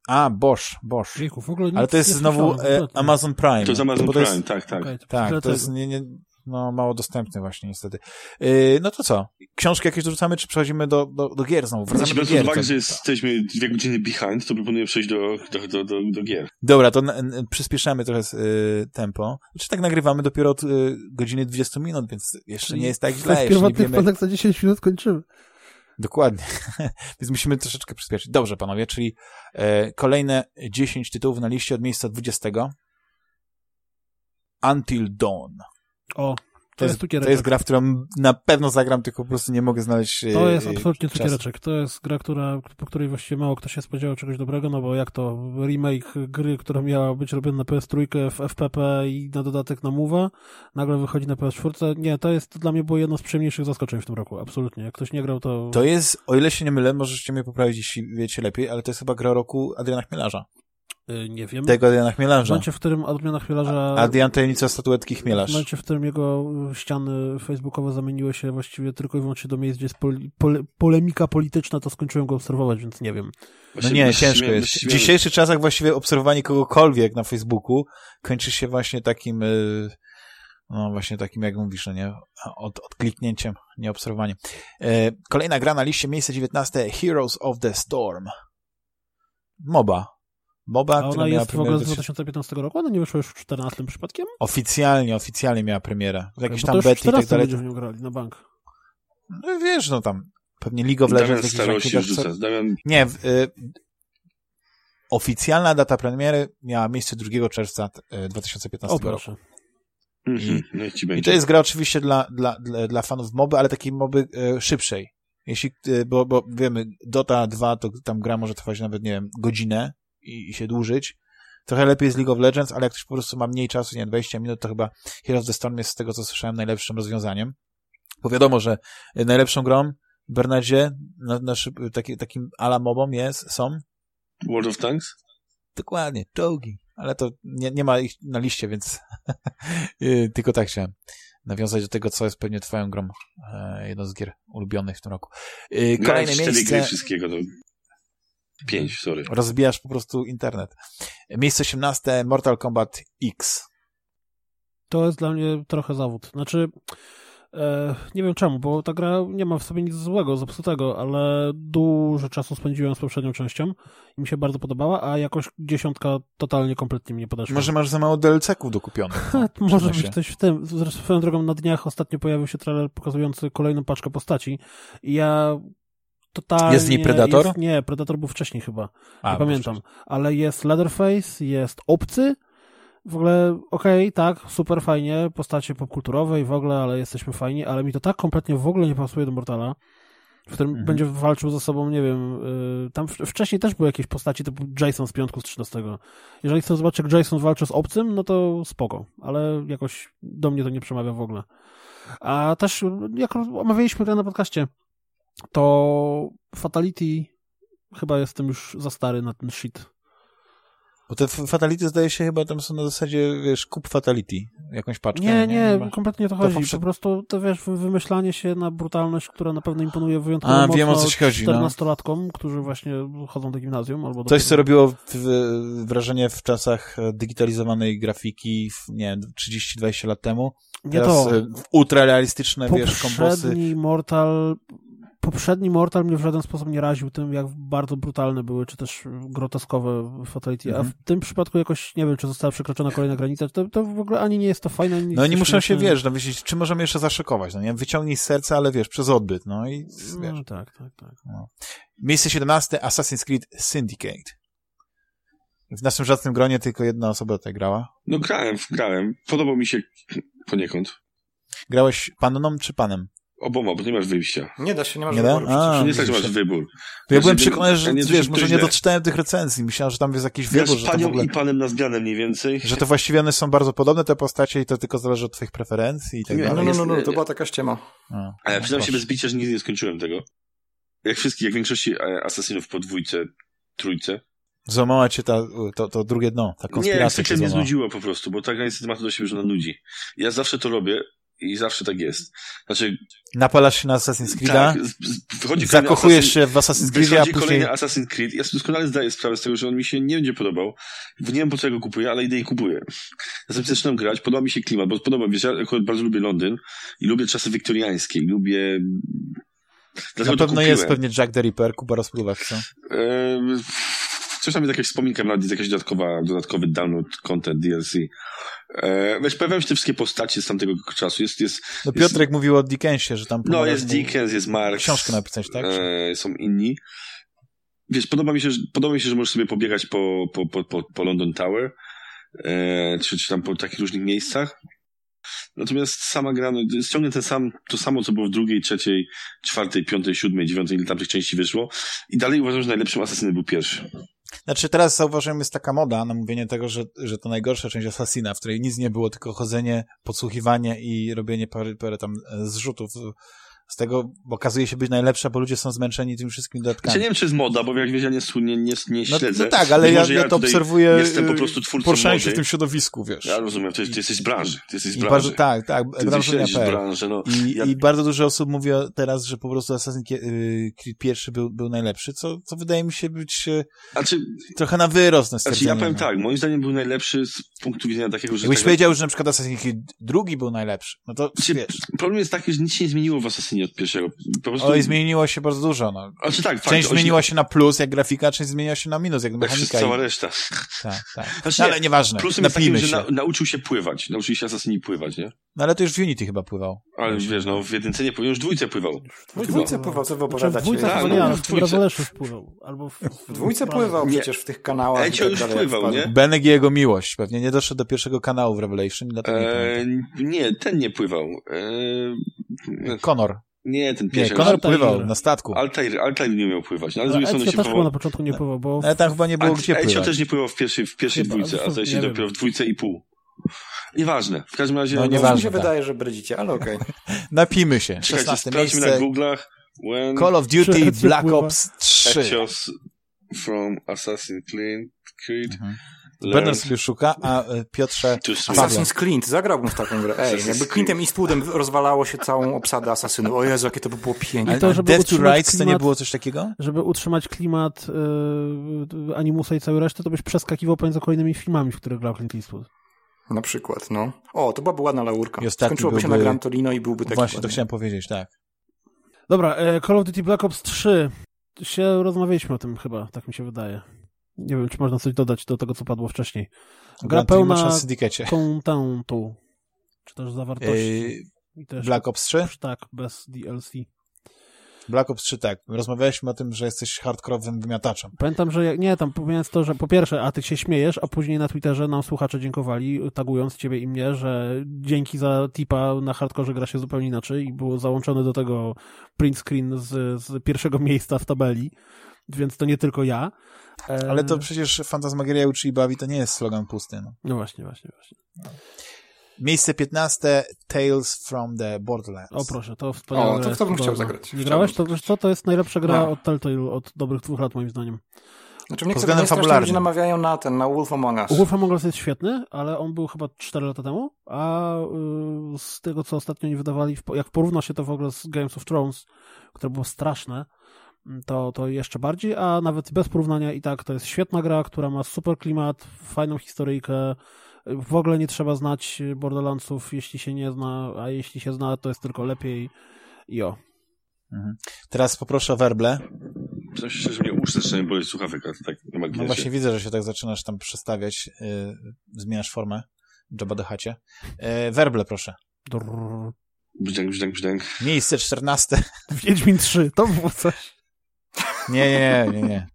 A, Bosch, Bosch. Wieku, w ogóle Ale to jest znowu e, Amazon Prime. To jest Amazon Prime, jest, tak, tak. Okay, to tak, to jest nie, nie, no, mało dostępny właśnie niestety. Yy, no to co? Książki jakieś dorzucamy, czy przechodzimy do, do, do gier znowu? Wracamy znaczy, do gier. uwagi, że jesteśmy dwie godziny behind, to proponuję przejść do, do, do, do, do gier. Dobra, to przyspieszamy trochę yy, tempo. Znaczy tak nagrywamy dopiero od yy, godziny 20 minut, więc jeszcze nie jest tak źle. W pierwotnych planach za 10 minut kończymy. Dokładnie. [laughs] Więc musimy troszeczkę przyspieszyć. Dobrze, panowie, czyli e, kolejne 10 tytułów na liście od miejsca 20. Until Dawn. O, to, jest, to jest gra, w którą na pewno zagram, tylko po prostu nie mogę znaleźć To jest absolutnie cukiereczek. To jest gra, która, po której właściwie mało kto się spodziewał czegoś dobrego, no bo jak to remake gry, która miała być robiona na PS3 w FPP i na dodatek na Mowa, nagle wychodzi na PS4. Nie, to jest dla mnie było jedno z przyjemniejszych zaskoczeń w tym roku, absolutnie. Jak ktoś nie grał, to... To jest, o ile się nie mylę, możecie mnie poprawić, jeśli wiecie lepiej, ale to jest chyba gra roku Adriana Chmielarza. Y, nie wiem. Tego Adriana Chmielarza. W momencie, w którym Adriana Chmielarza... Adrian Tajemnica Statuetki Chmielarz. W momencie, w którym jego ściany facebookowe zamieniły się właściwie tylko i wyłącznie do miejsc, gdzie jest pole, pole, polemika polityczna, to skończyłem go obserwować, więc nie wiem. No nie, ciężko jest. W dzisiejszych czasach właściwie obserwowanie kogokolwiek na Facebooku kończy się właśnie takim... Y, no właśnie takim, jak mówisz, no nie, od, odkliknięciem, nie obserwowaniem. E, kolejna gra na liście, miejsce 19, Heroes of the Storm. MOBA. MOBA, A ona jest w ogóle z 2015 roku? Ona nie wyszła już w 14 przypadkiem? Oficjalnie, oficjalnie miała premierę. Jakieś tam bety i tak dalej. w nią grali, na bank. No wiesz, no tam pewnie League of Legends. Damian się rzuca. Damian... Nie, y, oficjalna data premiery miała miejsce 2 czerwca 2015 o, roku. Mhm, I, I, to jest gra oczywiście dla, dla, dla, dla fanów moby, ale takiej moby y, szybszej. Jeśli, y, bo, bo wiemy, Dota 2 to tam gra może trwać nawet, nie wiem, godzinę, i, i się dłużyć. Trochę lepiej jest League of Legends, ale jak ktoś po prostu ma mniej czasu, nie 20 minut, to chyba Heroes of the Storm jest z tego, co słyszałem, najlepszym rozwiązaniem. Bo wiadomo, że najlepszą grą w Bernadzie, na, na taki, takim ala mobom jest, są World of Tanks? Dokładnie, czołgi. Ale to nie, nie ma ich na liście, więc [laughs] y, tylko tak chciałem nawiązać do tego, co jest pewnie twoją grą. E, jedną z gier ulubionych w tym roku. Y, kolejne no, miejsce... wszystkiego to Pięć, sorry. Rozbijasz po prostu internet. Miejsce 18, Mortal Kombat X. To jest dla mnie trochę zawód. Znaczy, e, nie wiem czemu, bo ta gra nie ma w sobie nic złego, zepsutego, ale dużo czasu spędziłem z poprzednią częścią i mi się bardzo podobała, a jakoś dziesiątka totalnie, kompletnie mi nie podeszła. Może masz za mało DLC-ków dokupionych. No, [laughs] Może być coś w tym. Zresztą swoją drogą na dniach ostatnio pojawił się trailer pokazujący kolejną paczkę postaci i ja totalnie... Jest w niej Predator? Jest, nie, Predator był wcześniej chyba. A, nie pamiętam. Ale jest Leatherface, jest Obcy, w ogóle okej, okay, tak, super fajnie, postacie popkulturowe i w ogóle, ale jesteśmy fajni, ale mi to tak kompletnie w ogóle nie pasuje do Mortala, w którym mhm. będzie walczył ze sobą, nie wiem, yy, tam wcześniej też były jakieś postaci typu Jason z piątku z 13. Jeżeli chcę zobaczyć, jak Jason walczy z obcym, no to spoko, ale jakoś do mnie to nie przemawia w ogóle. A też, jak omawialiśmy to na podcaście, to Fatality chyba jestem już za stary na ten shit. Bo te fatality zdaje się chyba tam są na zasadzie, wiesz, kup fatality, jakąś paczkę. Nie, nie, nie kompletnie to chodzi. To po prostu to wiesz, wymyślanie się na brutalność, która na pewno imponuje wyjątkowo A, wiem o chodzi, 14-latkom, no. którzy właśnie chodzą do gimnazjum. Albo do Coś, co robiło wrażenie w czasach digitalizowanej grafiki, nie 30-20 lat temu. Nie Teraz to. E, ultrarealistyczne, wiesz, komposy. Poprzedni Mortal poprzedni Mortal mnie w żaden sposób nie raził tym, jak bardzo brutalne były, czy też groteskowe fatality, mhm. a w tym przypadku jakoś, nie wiem, czy została przekroczona kolejna granica, to, to w ogóle ani nie jest to fajne, ani nie No nie muszą się, wiesz, no wiesz, czy możemy jeszcze zaszokować, no nie? Wyciągnij z serca, ale wiesz, przez odbyt, no i wiesz. No tak, tak, tak. No. Miejsce 17, Assassin's Creed Syndicate. W naszym rzadkim gronie tylko jedna osoba tutaj grała. No grałem, grałem. Podobał mi się poniekąd. Grałeś panną czy panem? Oboma, bo nie masz wyjścia. Nie da się, nie masz nie wyboru. A, nie jest tak, że masz wybór. Ja byłem przekonany, że nie, wiesz, może nie doczytałem tych recenzji. Myślałem, że tam jest jakiś wybór. Że panią ogóle... i panem na zmianę mniej więcej. Że to właściwie one są bardzo podobne, te postacie i to tylko zależy od twoich preferencji i tak dalej. No, no, no, no, to była taka ściema. A, A ja przyznam się bez bicia, że nigdy nie skończyłem tego. Jak wszystkich, jak większości e, asasynów po dwójce, trójce. Złamała cię ta, to, to drugie dno, ta konspiracja Nie, jak mnie znudziło po prostu, bo ta gra niestety ma to do siebie, że ona nudzi. Ja zawsze to robię, i zawsze tak jest. Znaczy... Napalasz się na Assassin's Creed, tak, wychodzi zakochujesz się w Assassin's Creed, a później... kolejny Assassin's Creed. Ja sobie doskonale zdaję sprawę z tego, że on mi się nie będzie podobał. Nie wiem po co ja go kupuję, ale idę i kupuję. Sobie zaczynam grać, podoba mi się klimat, bo podoba mi się, ja akurat bardzo lubię Londyn i lubię czasy wiktoriańskie, i lubię... Dlatego na pewno jest pewnie Jack the Ripper, Kuba rozpływa, co? Eee, coś tam jest jakaś wspominka, nawet jest jakaś dodatkowa, dodatkowy download content DLC. E, wiesz, pojawiają się te wszystkie postacie z tamtego czasu. Jest, jest, no Piotrek jest, mówił o Dickensie, że tam... No, jest Dickens, jest Marx. Książkę napisać, tak? E, są inni. Wiesz, podoba mi się, że, podoba mi się, że możesz sobie pobiegać po, po, po, po, po London Tower, e, czy, czy tam po takich różnych miejscach. Natomiast sama gra no, ciągle ten sam, to samo, co było w drugiej, trzeciej, czwartej, piątej, siódmej, dziewiątej, ile tam tych części wyszło. I dalej uważam, że najlepszym asesynem był pierwszy. Znaczy teraz zauważyłem, jest taka moda na mówienie tego, że, że to najgorsza część Assassina, w której nic nie było, tylko chodzenie, podsłuchiwanie i robienie parę, parę tam e, zrzutów z tego okazuje się być najlepsza, bo ludzie są zmęczeni tymi wszystkimi dodatkami. Ja nie wiem, czy jest moda, bo jak wiesz, ja nie, nie, nie, nie śledzę. No, no tak, ale ja, ja, to obserwuję jestem po prostu twórcą poruszając się w tym środowisku, wiesz. Ja rozumiem, ty, ty jesteś z branży. Ty jesteś z branży. Bardzo, tak, tak. Ty branży no. I, ja... I bardzo dużo osób mówi teraz, że po prostu Assassin's y, Creed pierwszy był, był najlepszy, co, co wydaje mi się być znaczy, trochę na wyrost na Znaczy ja powiem no. tak, moim zdaniem był najlepszy z punktu widzenia takiego, że... Jakbyś tak... powiedział, że na przykład Assassin's Creed drugi był najlepszy, no to znaczy. Problem jest taki, że nic się nie zmieniło w Assassinie od pierwszego po prostu... Oj, zmieniło się bardzo dużo. No. Znaczy, tak, część fakt, zmieniła się na plus jak grafika, część zmieniła się na minus jak mechanika. cała i... reszta. Tak, tak. [laughs] Znaczy, no, ale nieważne, Plusem Napijmy jest takim, się. że na, nauczył się pływać. Nauczyli się Assassini pływać, nie? No ale to już w Unity chyba pływał. Ale już wiesz, no w jedynce nie pływał, już w dwójce pływał. W dwójce pływał, co wy opowiadacie? W dwójce tak, no, nie, w dwójce. pływał. Albo w, w dwójce pływał przecież w tych kanałach. Ecio tak już pływał, nie? Benek i jego miłość. Pewnie nie doszedł do pierwszego kanału w Revelation. Eee, nie, ten nie pływał. Eee... Conor. Nie, ten pierwszy. Nie, pływał na statku. Altair, Altair nie miał pływać. No, ale z drugiej strony się też chyba na początku nie pływał, bo... Ale tam chyba nie było gdzie pływać. Też nie pływał w pierwszej, w pierwszej dwójce, a to się dopiero w dwójce i pół. Nieważne. W każdym razie... No, nieważne, mi się tak. wydaje, że bredzicie, ale okej. Okay. [laughs] Napijmy się. Czekajcie, sprawdźmy na Google'ach. When Call of Duty Black Ops 3. Ecios from Assassin's Creed. Mhm. Bernard sobie szuka, a e, Piotrze... Assassin's Clint, zagrałbym w taką grę. Ej, jakby Clintem Eastwoodem rozwalało się całą obsadę Asasynów. O Jezu, jakie to by było piękne. Ale to, żeby Death to Rights klimat, to nie było coś takiego? Żeby utrzymać klimat yy, Animusa i całej reszty, to byś przeskakiwał pomiędzy kolejnymi filmami, w których grał Clint Eastwood. Na przykład, no. O, to byłaby ładna laurka. Skończyłoby się na Gran Torino i byłby taki Właśnie, ładny. to chciałem powiedzieć, tak. Dobra, Call of Duty Black Ops 3. Się rozmawialiśmy o tym chyba, tak mi się wydaje. Nie wiem, czy można coś dodać do tego, co padło wcześniej. Gra Grand pełna kontentu, czy też zawartości. Yy, też, Black Ops 3? Tak, bez DLC. Black Ops 3 tak. Rozmawialiśmy o tym, że jesteś hardkorowym wymiataczem. Pamiętam, że jak, nie, tam mówiąc to, że po pierwsze, a ty się śmiejesz, a później na Twitterze nam słuchacze dziękowali, tagując ciebie i mnie, że dzięki za tipa na hardkorze gra się zupełnie inaczej i było załączone do tego print screen z, z pierwszego [laughs] miejsca w tabeli, więc to nie tylko ja. E... Ale to przecież Fantasmagieria uczy i bawi, to nie jest slogan pusty. No, no właśnie, właśnie, właśnie. Miejsce 15 Tales from the Borderlands. O proszę, to wspaniałe. O, to, to bym chciał zagrać. Nie grałeś? To wiesz co, to jest najlepsza gra no. od Telltale od dobrych dwóch lat moim zdaniem. Znaczy mnie względem fabularnym. ludzie namawiają na ten, na Wolf Among Us. Wolf Among Us jest świetny, ale on był chyba 4 lata temu, a y, z tego, co ostatnio nie wydawali, jak porówna się to w ogóle z Games of Thrones, które było straszne, to, to jeszcze bardziej, a nawet bez porównania i tak to jest świetna gra, która ma super klimat, fajną historyjkę, w ogóle nie trzeba znać Borderlandsów, jeśli się nie zna, a jeśli się zna, to jest tylko lepiej i o. Mhm. Teraz poproszę o werble. Coś szczerze mnie uszy zaczynają boleć słuchawek, tak No właśnie widzę, że się tak zaczynasz tam przestawiać, yy, zmieniasz formę. Jabba do chacie. Yy, werble proszę. Brzdęk, brzdęk, brzdęk. Miejsce 14. [laughs] Wiedźmin 3, to było coś. Nie, nie, nie, nie.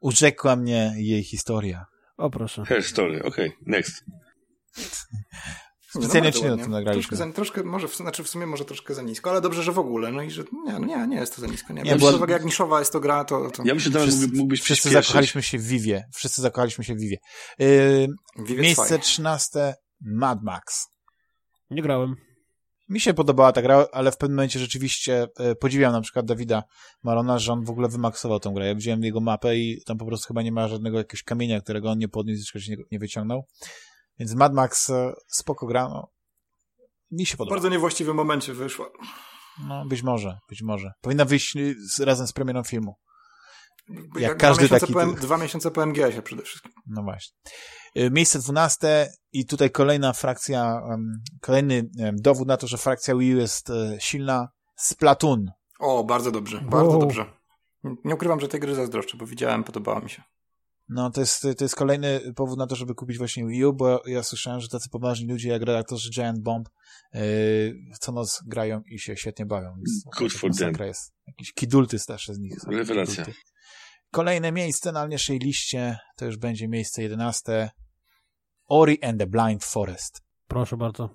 Urzekła mnie jej historia. O proszę. Her story, okej, okay. next. Specjalnie no, o tym nagraliśmy. Troszkę, za, troszkę, może, w, znaczy w sumie może troszkę za nisko, ale dobrze, że w ogóle, no i że nie, nie, nie jest to za nisko. Nie, nie bo była... jak niszowa jest to gra, to... to... Ja myślę, że wszyscy, mógłbyś Wszyscy zakochaliśmy się w Vivie. Wszyscy zakochaliśmy się w Vivie. Yy, miejsce trzynaste Mad Max. Nie grałem. Mi się podobała ta gra, ale w pewnym momencie rzeczywiście e, podziwiam na przykład Dawida Marona, że on w ogóle wymaksował tę grę. Ja widziałem jego mapę i tam po prostu chyba nie ma żadnego jakiegoś kamienia, którego on nie podniósł, czy nie, nie wyciągnął. Więc Mad Max e, spoko gra, no. Mi się podoba. W bardzo niewłaściwym momencie wyszła. No, być może, być może. Powinna wyjść razem z premierą filmu. Jak, Jak każdy dwa taki... Po, dwa miesiące po MGS-ie przede wszystkim. No właśnie. Y, miejsce dwunaste i tutaj kolejna frakcja, kolejny dowód na to, że frakcja Wii U jest e, silna. Splatoon. O, bardzo dobrze, bardzo wow. dobrze. Nie ukrywam, że tej gry zazdroszczę, bo widziałem, podobała mi się. No, to jest, to jest kolejny powód na to, żeby kupić właśnie Wii U, bo ja słyszałem, że tacy poważni ludzie jak redaktorzy Giant Bomb yy, co noc grają i się świetnie bawią. Więc Good for them. Jest. Jakiś kidulty starsze z nich. Rewelacja. Kolejne miejsce na naszej liście to już będzie miejsce jedenaste. Ori and the Blind Forest. Proszę bardzo.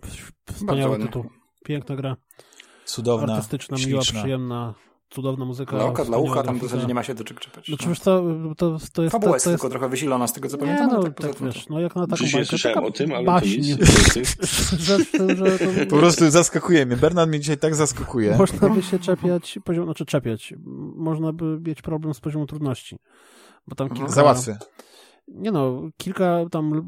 Wspaniały bardzo tytuł. Piękna gra. Cudowna, Artystyczna, śliczna. miła, przyjemna cudowna muzyka. Dla oka, dla ucha, tam w zasadzie nie ma się do czego czepiać. Znaczy, no. wiesz co, to, to jest... Fabuła jest, to jest tylko trochę wysilona z tego, co pamiętam. Nie, no, tak, tak wiesz, no jak na taką bajkę. słyszałem o tym, ale baśń, [laughs] to. Po prostu zaskakuje mnie. Bernard mnie dzisiaj tak zaskakuje. Można by się czepiać, poziom, znaczy czepiać, można by mieć problem z poziomem trudności. Bo tam kilka... Załatwię. Nie no, kilka tam,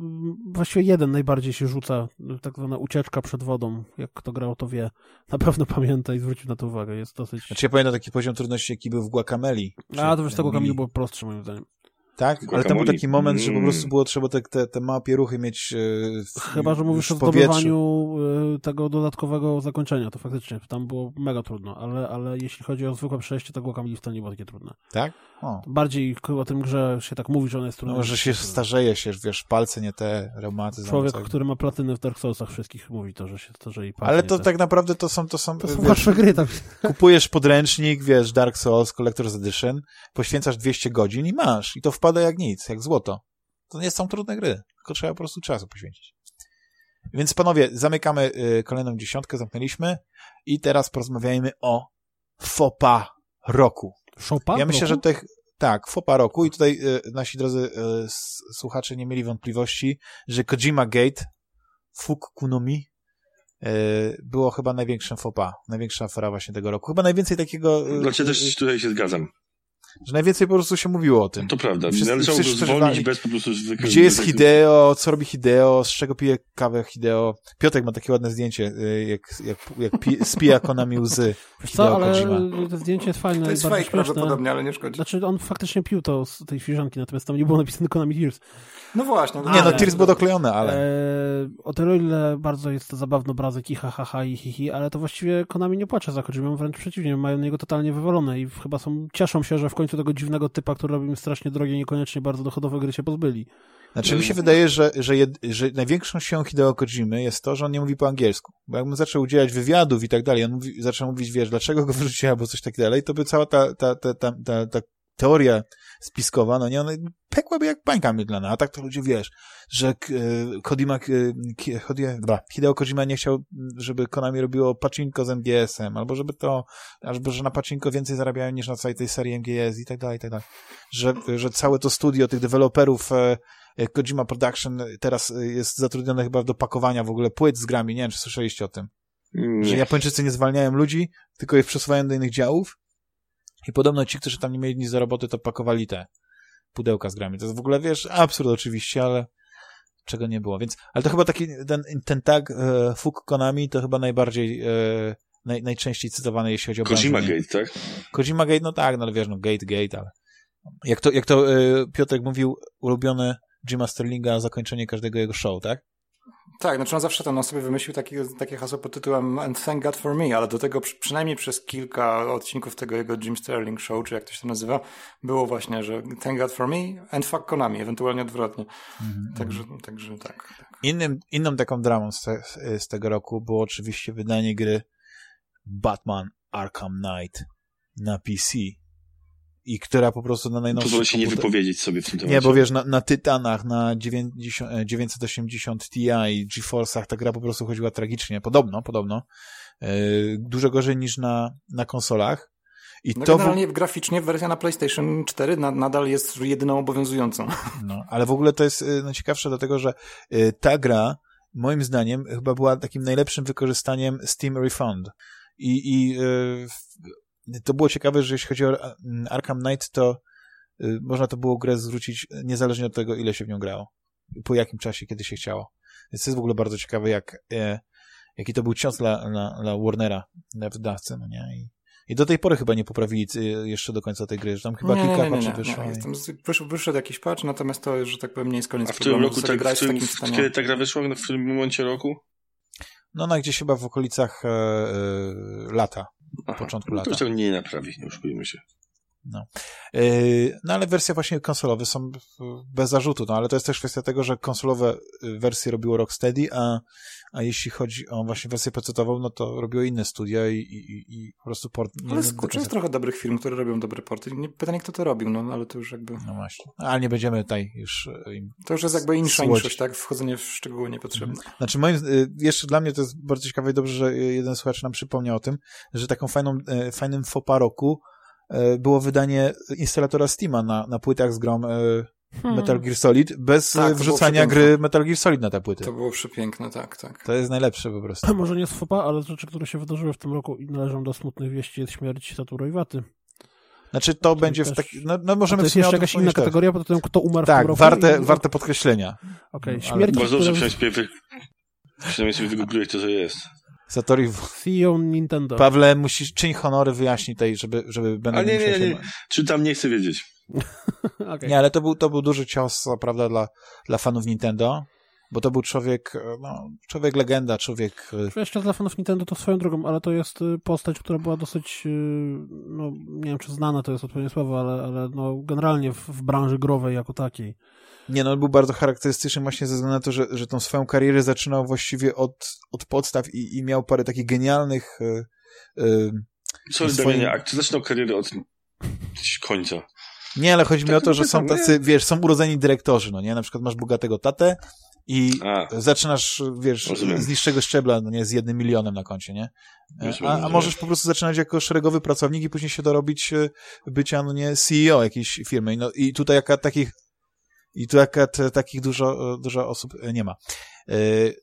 właściwie jeden najbardziej się rzuca, tak zwana ucieczka przed wodą. Jak kto grał, to wie. Na pewno pamięta i zwrócił na to uwagę. Jest dosyć... Znaczy ja pamiętam taki poziom trudności, jaki był w Guacameli. A, to wiesz, tego Guacameli było prostsze moim zdaniem. Tak? Ale tam był taki moment, że po prostu było trzeba te, te, te małe pieruchy mieć e, Chyba, że mówisz o zdobywaniu e, tego dodatkowego zakończenia, to faktycznie tam było mega trudno, ale, ale jeśli chodzi o zwykłe przejście, to Guacamole wcale nie było takie trudne. Tak? O. Bardziej o tym grze się tak mówi, że ona jest trudna. No, że się starzeje się, wiesz, palce nie te, reumatyzm. Człowiek, który ma platynę w Dark Soulsach wszystkich mówi to, że się starzeje palce Ale to tak naprawdę to są, to są, to są wasze gry. Tak. [laughs] Kupujesz podręcznik, wiesz, Dark Souls Collector's Edition, poświęcasz 200 godzin i masz. I to wpada jak nic, jak złoto. To nie są trudne gry, tylko trzeba po prostu czasu poświęcić. Więc panowie, zamykamy y, kolejną dziesiątkę, zamknęliśmy i teraz porozmawiajmy o FOPA roku. FOPA? Ja myślę, roku? że tych, tak, FOPA roku i tutaj y, nasi drodzy y, słuchacze nie mieli wątpliwości, że Kojima Gate, Fuk Kunomi y, było chyba największym FOPA, największa afera właśnie tego roku. Chyba najwięcej takiego... Y, Dlaczego też tutaj się zgadzam. Że najwięcej po prostu się mówiło o tym. To prawda. Wszyscy, Należało go zwolnić bez po prostu zwykłego... Gdzie jest Hideo, co robi Hideo, z czego pije kawę Hideo. Piotek ma takie ładne zdjęcie, y, jak, jak, jak pi, [laughs] spija konami łzy. Wiesz co, ale Kojima. to zdjęcie jest fajne. To jest fake prawdopodobnie, ale nie szkodzi. Znaczy on faktycznie pił to z tej filiżanki, natomiast tam nie było napisane Konami Tears. No właśnie. No nie, no Tears było doklejone, ale... E, o tyle, ile bardzo jest to zabawny obrazek i ha, ha, ha i hi, hi, ale to właściwie Konami nie płacze za Kojimą, wręcz przeciwnie, mają niego totalnie wywalone i chyba są, cieszą się, że w końcu tego dziwnego typa, który robi im strasznie drogie, niekoniecznie bardzo dochodowe gry się pozbyli. Znaczy mi się wydaje, że, że, jed, że największą siłą Hideo Kojimy jest to, że on nie mówi po angielsku. Bo jakbym zaczął udzielać wywiadów i tak dalej, on mówi, zaczął mówić, wiesz, dlaczego go [laughs] wyrzuciła, albo coś tak dalej, to by cała ta, ta, ta, ta, ta, ta teoria spiskowa, no nie, ona pekłaby jak bańka mydlana, a tak to ludzie, wiesz, że e, Kodima, e, Hideo Kojima nie chciał, żeby Konami robiło pacinko z MGS-em, albo żeby to, albo że na pacinko więcej zarabiają niż na całej tej serii MGS i tak dalej, i tak dalej. Że, że całe to studio tych deweloperów e, Kojima Production teraz jest zatrudnione chyba do pakowania w ogóle płyt z grami, nie wiem, czy słyszeliście o tym. Nie. Że Japończycy nie zwalniają ludzi, tylko je przesuwają do innych działów i podobno ci, którzy tam nie mieli nic do roboty, to pakowali te pudełka z grami. To jest w ogóle, wiesz, absurd oczywiście, ale czego nie było. Więc, ale to chyba taki, ten, ten tag e, Fuk Konami to chyba najbardziej, e, naj, najczęściej cytowany, jeśli chodzi o Kojima Gate, tak? Kojima Gate, no tak, no ale wiesz, no Gate, Gate, ale jak to, jak to e, Piotrek mówił, ulubione Jima Sterlinga zakończenie każdego jego show, tak? Tak, znaczy on zawsze tam on sobie wymyślił taki, takie hasło pod tytułem And thank God for me, ale do tego przynajmniej przez kilka odcinków tego jego Jim Sterling Show, czy jak to się nazywa, było właśnie, że thank God for me and fuck Konami, ewentualnie odwrotnie. Mm-hmm. Także, także tak. tak. Innym, inną taką dramą z, te, z tego roku było oczywiście wydanie gry Batman Arkham Knight na PC i która po prostu na najnowszych... Pozwolę się nie wypowiedzieć sobie w tym temacie. Nie, bo wiesz, na, na Tytanach, na 90, 980 Ti, GeForce'ach ta gra po prostu chodziła tragicznie. Podobno, podobno. Yy, dużo gorzej niż na, na konsolach. I no to generalnie w... graficznie wersja na PlayStation 4 na, nadal jest jedyną obowiązującą. [laughs] No, ale w ogóle to jest y, no, ciekawsze dlatego, że y, ta gra moim zdaniem chyba była takim najlepszym wykorzystaniem Steam Refund. I, i y, to było ciekawe, że jeśli chodzi o Arkham Knight, to y, można to było grę zwrócić niezależnie od tego, ile się w nią grało. Po jakim czasie, kiedy się chciało. Więc to jest w ogóle bardzo ciekawe, jak, e, jaki to był cios dla, dla, dla Warnera, dla wydawcy, no nie? I, I do tej pory chyba nie poprawili y, jeszcze do końca tej gry, że tam chyba nie, kilka patchy wyszło. Nie, wyszedł, wyszedł jakiś patch, natomiast to, że tak powiem, nie jest koniec A w którym roku tak, w, którym, w kiedy ta gra wyszła? W którym momencie roku? No, na gdzieś chyba w okolicach e, e, lata. Aha, początku lata. To czego nie naprawi, nie oszukujmy się. No. Yy, no ale wersje właśnie konsolowe są bez zarzutu, no ale to jest też kwestia tego, że konsolowe wersje robiło Rocksteady, a, a jeśli chodzi o właśnie wersję pecetową, no to robiło inne studia i, i, i po prostu port... Nie, ale skurczy jest trochę dobrych firm, które robią dobre porty. Nie, pytanie, kto to robił, no ale to już jakby... No właśnie, ale nie będziemy tutaj już e, im To już jest jakby insza inszość, tak? Wchodzenie w szczegóły niepotrzebne. Mhm. Znaczy moim, e, jeszcze dla mnie to jest bardzo ciekawe i dobrze, że jeden słuchacz nam przypomniał o tym, że taką fajną, e, fajnym fopa roku E, było wydanie instalatora Steama na, na płytach z grom e, hmm. Metal Gear Solid bez tak, wrzucania gry Metal Gear Solid na te płyty. To było przepiękne, tak, tak. To jest najlepsze po prostu. [laughs] Może nie z ale rzeczy, które się wydarzyły w tym roku i należą do smutnych wieści jest śmierć Satoru Iwaty. Znaczy to Czyli będzie też... w taki, no, no możemy... to jest jeszcze jakaś inna kategoria, bo to kto umarł tak, w roku. warte, i... warte podkreślenia. Okej, okay, śmierć... Bardzo dobrze, przynajmniej, przynajmniej sobie wygooglujesz, co to jest. Satori... CEO Nintendo. Pawle, musisz, czyń honory, wyjaśnij tej, żeby, żeby będę nie, nie, nie, nie. Czy tam nie chcę wiedzieć. [laughs] okay. Nie, ale to był, to był duży cios, prawda, dla, dla fanów Nintendo, bo to był człowiek, no, człowiek legenda, człowiek... E, Jeszcze dla fanów Nintendo to swoją drogą, ale to jest y, postać, która była dosyć, no, nie wiem, czy znana to jest odpowiednie słowo, ale, ale no, generalnie w, w branży growej jako takiej. Nie, no, on był bardzo charakterystyczny właśnie ze względu na to, że, że tą swoją karierę zaczynał właściwie od, od podstaw i, i miał parę takich genialnych... Yy, yy, Sorry, swoim... Damianie, a ty zaczynał karierę od końca. Nie, ale chodzi tak mi o to, że są tacy, wiesz, są urodzeni dyrektorzy, no nie? Na przykład masz bogatego tatę i a, zaczynasz, wiesz, rozumiem. z niższego szczebla, no nie, z jednym milionem na koncie, nie? A, a możesz po prostu zaczynać jako szeregowy pracownik i później się dorobić e, bycia, no nie, CEO jakiejś firmy. No i tutaj jaka takich i tu akurat takich dużo, dużo osób nie ma. E,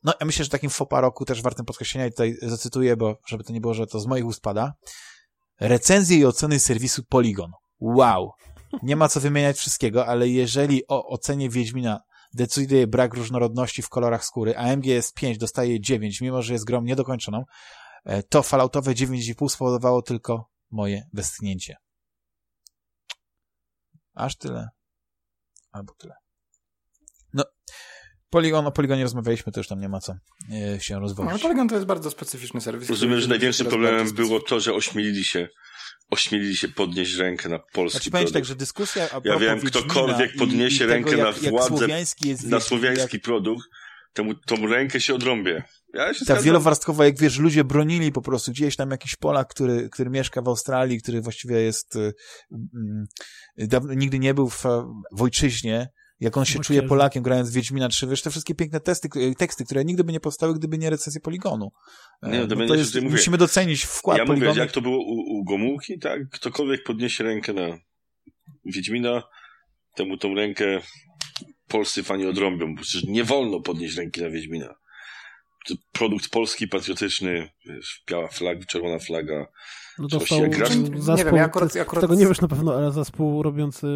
no, ja myślę, że takim fopa roku też wartym podkreślenia i tutaj zacytuję, bo żeby to nie było, że to z moich ust pada. Recenzje i oceny serwisu Polygon. Wow! Nie ma co wymieniać wszystkiego, ale jeżeli o ocenie Wiedźmina decyduje brak różnorodności w kolorach skóry, a MGS 5 dostaje 9, mimo że jest grą niedokończoną, e, to falautowe 9,5 spowodowało tylko moje westchnięcie. Aż tyle albo tyle. No, Polygon, o Polygonie rozmawialiśmy, to już tam nie ma co e, się rozwodzić. No, Polygon to jest bardzo specyficzny serwis. Rozumiem, że największym problemem było to, że ośmielili się ośmielili się podnieść rękę na polski znaczy, produkt. tak, że dyskusja a Ja wiem, ktokolwiek podniesie i, rękę na władzę, na słowiański jak... produkt, temu tą rękę się odrąbie. Ja się tak, wielowarstwowa, jak wiesz, ludzie bronili po prostu gdzieś tam jakiś Polak, który, który mieszka w Australii, który właściwie jest, y, y, nigdy nie był w, w ojczyźnie, jak on się czuje Polakiem grając w Wiedźmina 3, wiesz, te wszystkie piękne testy, teksty, które nigdy by nie powstały, gdyby nie recenzje Poligonu. Nie, no, to, no jest, mówię. musimy docenić wkład Ja Poligonu. mówię, jak to było u, u Gomułki, tak? Ktokolwiek podniesie rękę na Wiedźmina, temu tą rękę polscy fani odrąbią, bo przecież nie wolno podnieść ręki na Wiedźmina. To produkt polski, patriotyczny, wiesz, biała flaga, czerwona flaga, no dostał zespół, nie wiem, ja akurat, akurat... tego nie wiesz na pewno, ale zespół robiący,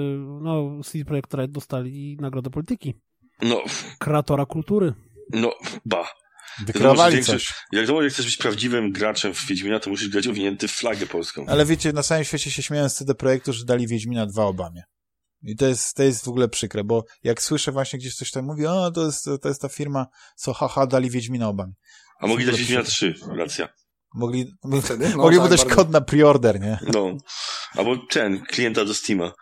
no, CD Projekt Red dostali nagrodę polityki. No. Kreatora kultury. No, ba. Wykreowali coś. Jak to jak chcesz być prawdziwym graczem w Wiedźmina, to musisz grać owinięty w flagę polską. Ale wiecie, na całym świecie się śmieją z CD Projektu, że dali Wiedźmina dwa Obamie. I to jest, to jest w ogóle przykre, bo jak słyszę właśnie gdzieś coś tam mówi, o, to jest, to jest ta firma, co haha, dali Wiedźmina Obamie. A mogli dać Wiedźmina 3, racja. Mogli, Wtedy? No, mogli tak, dać bardzo... kod na preorder, nie? No. Albo ten, klienta do Steama.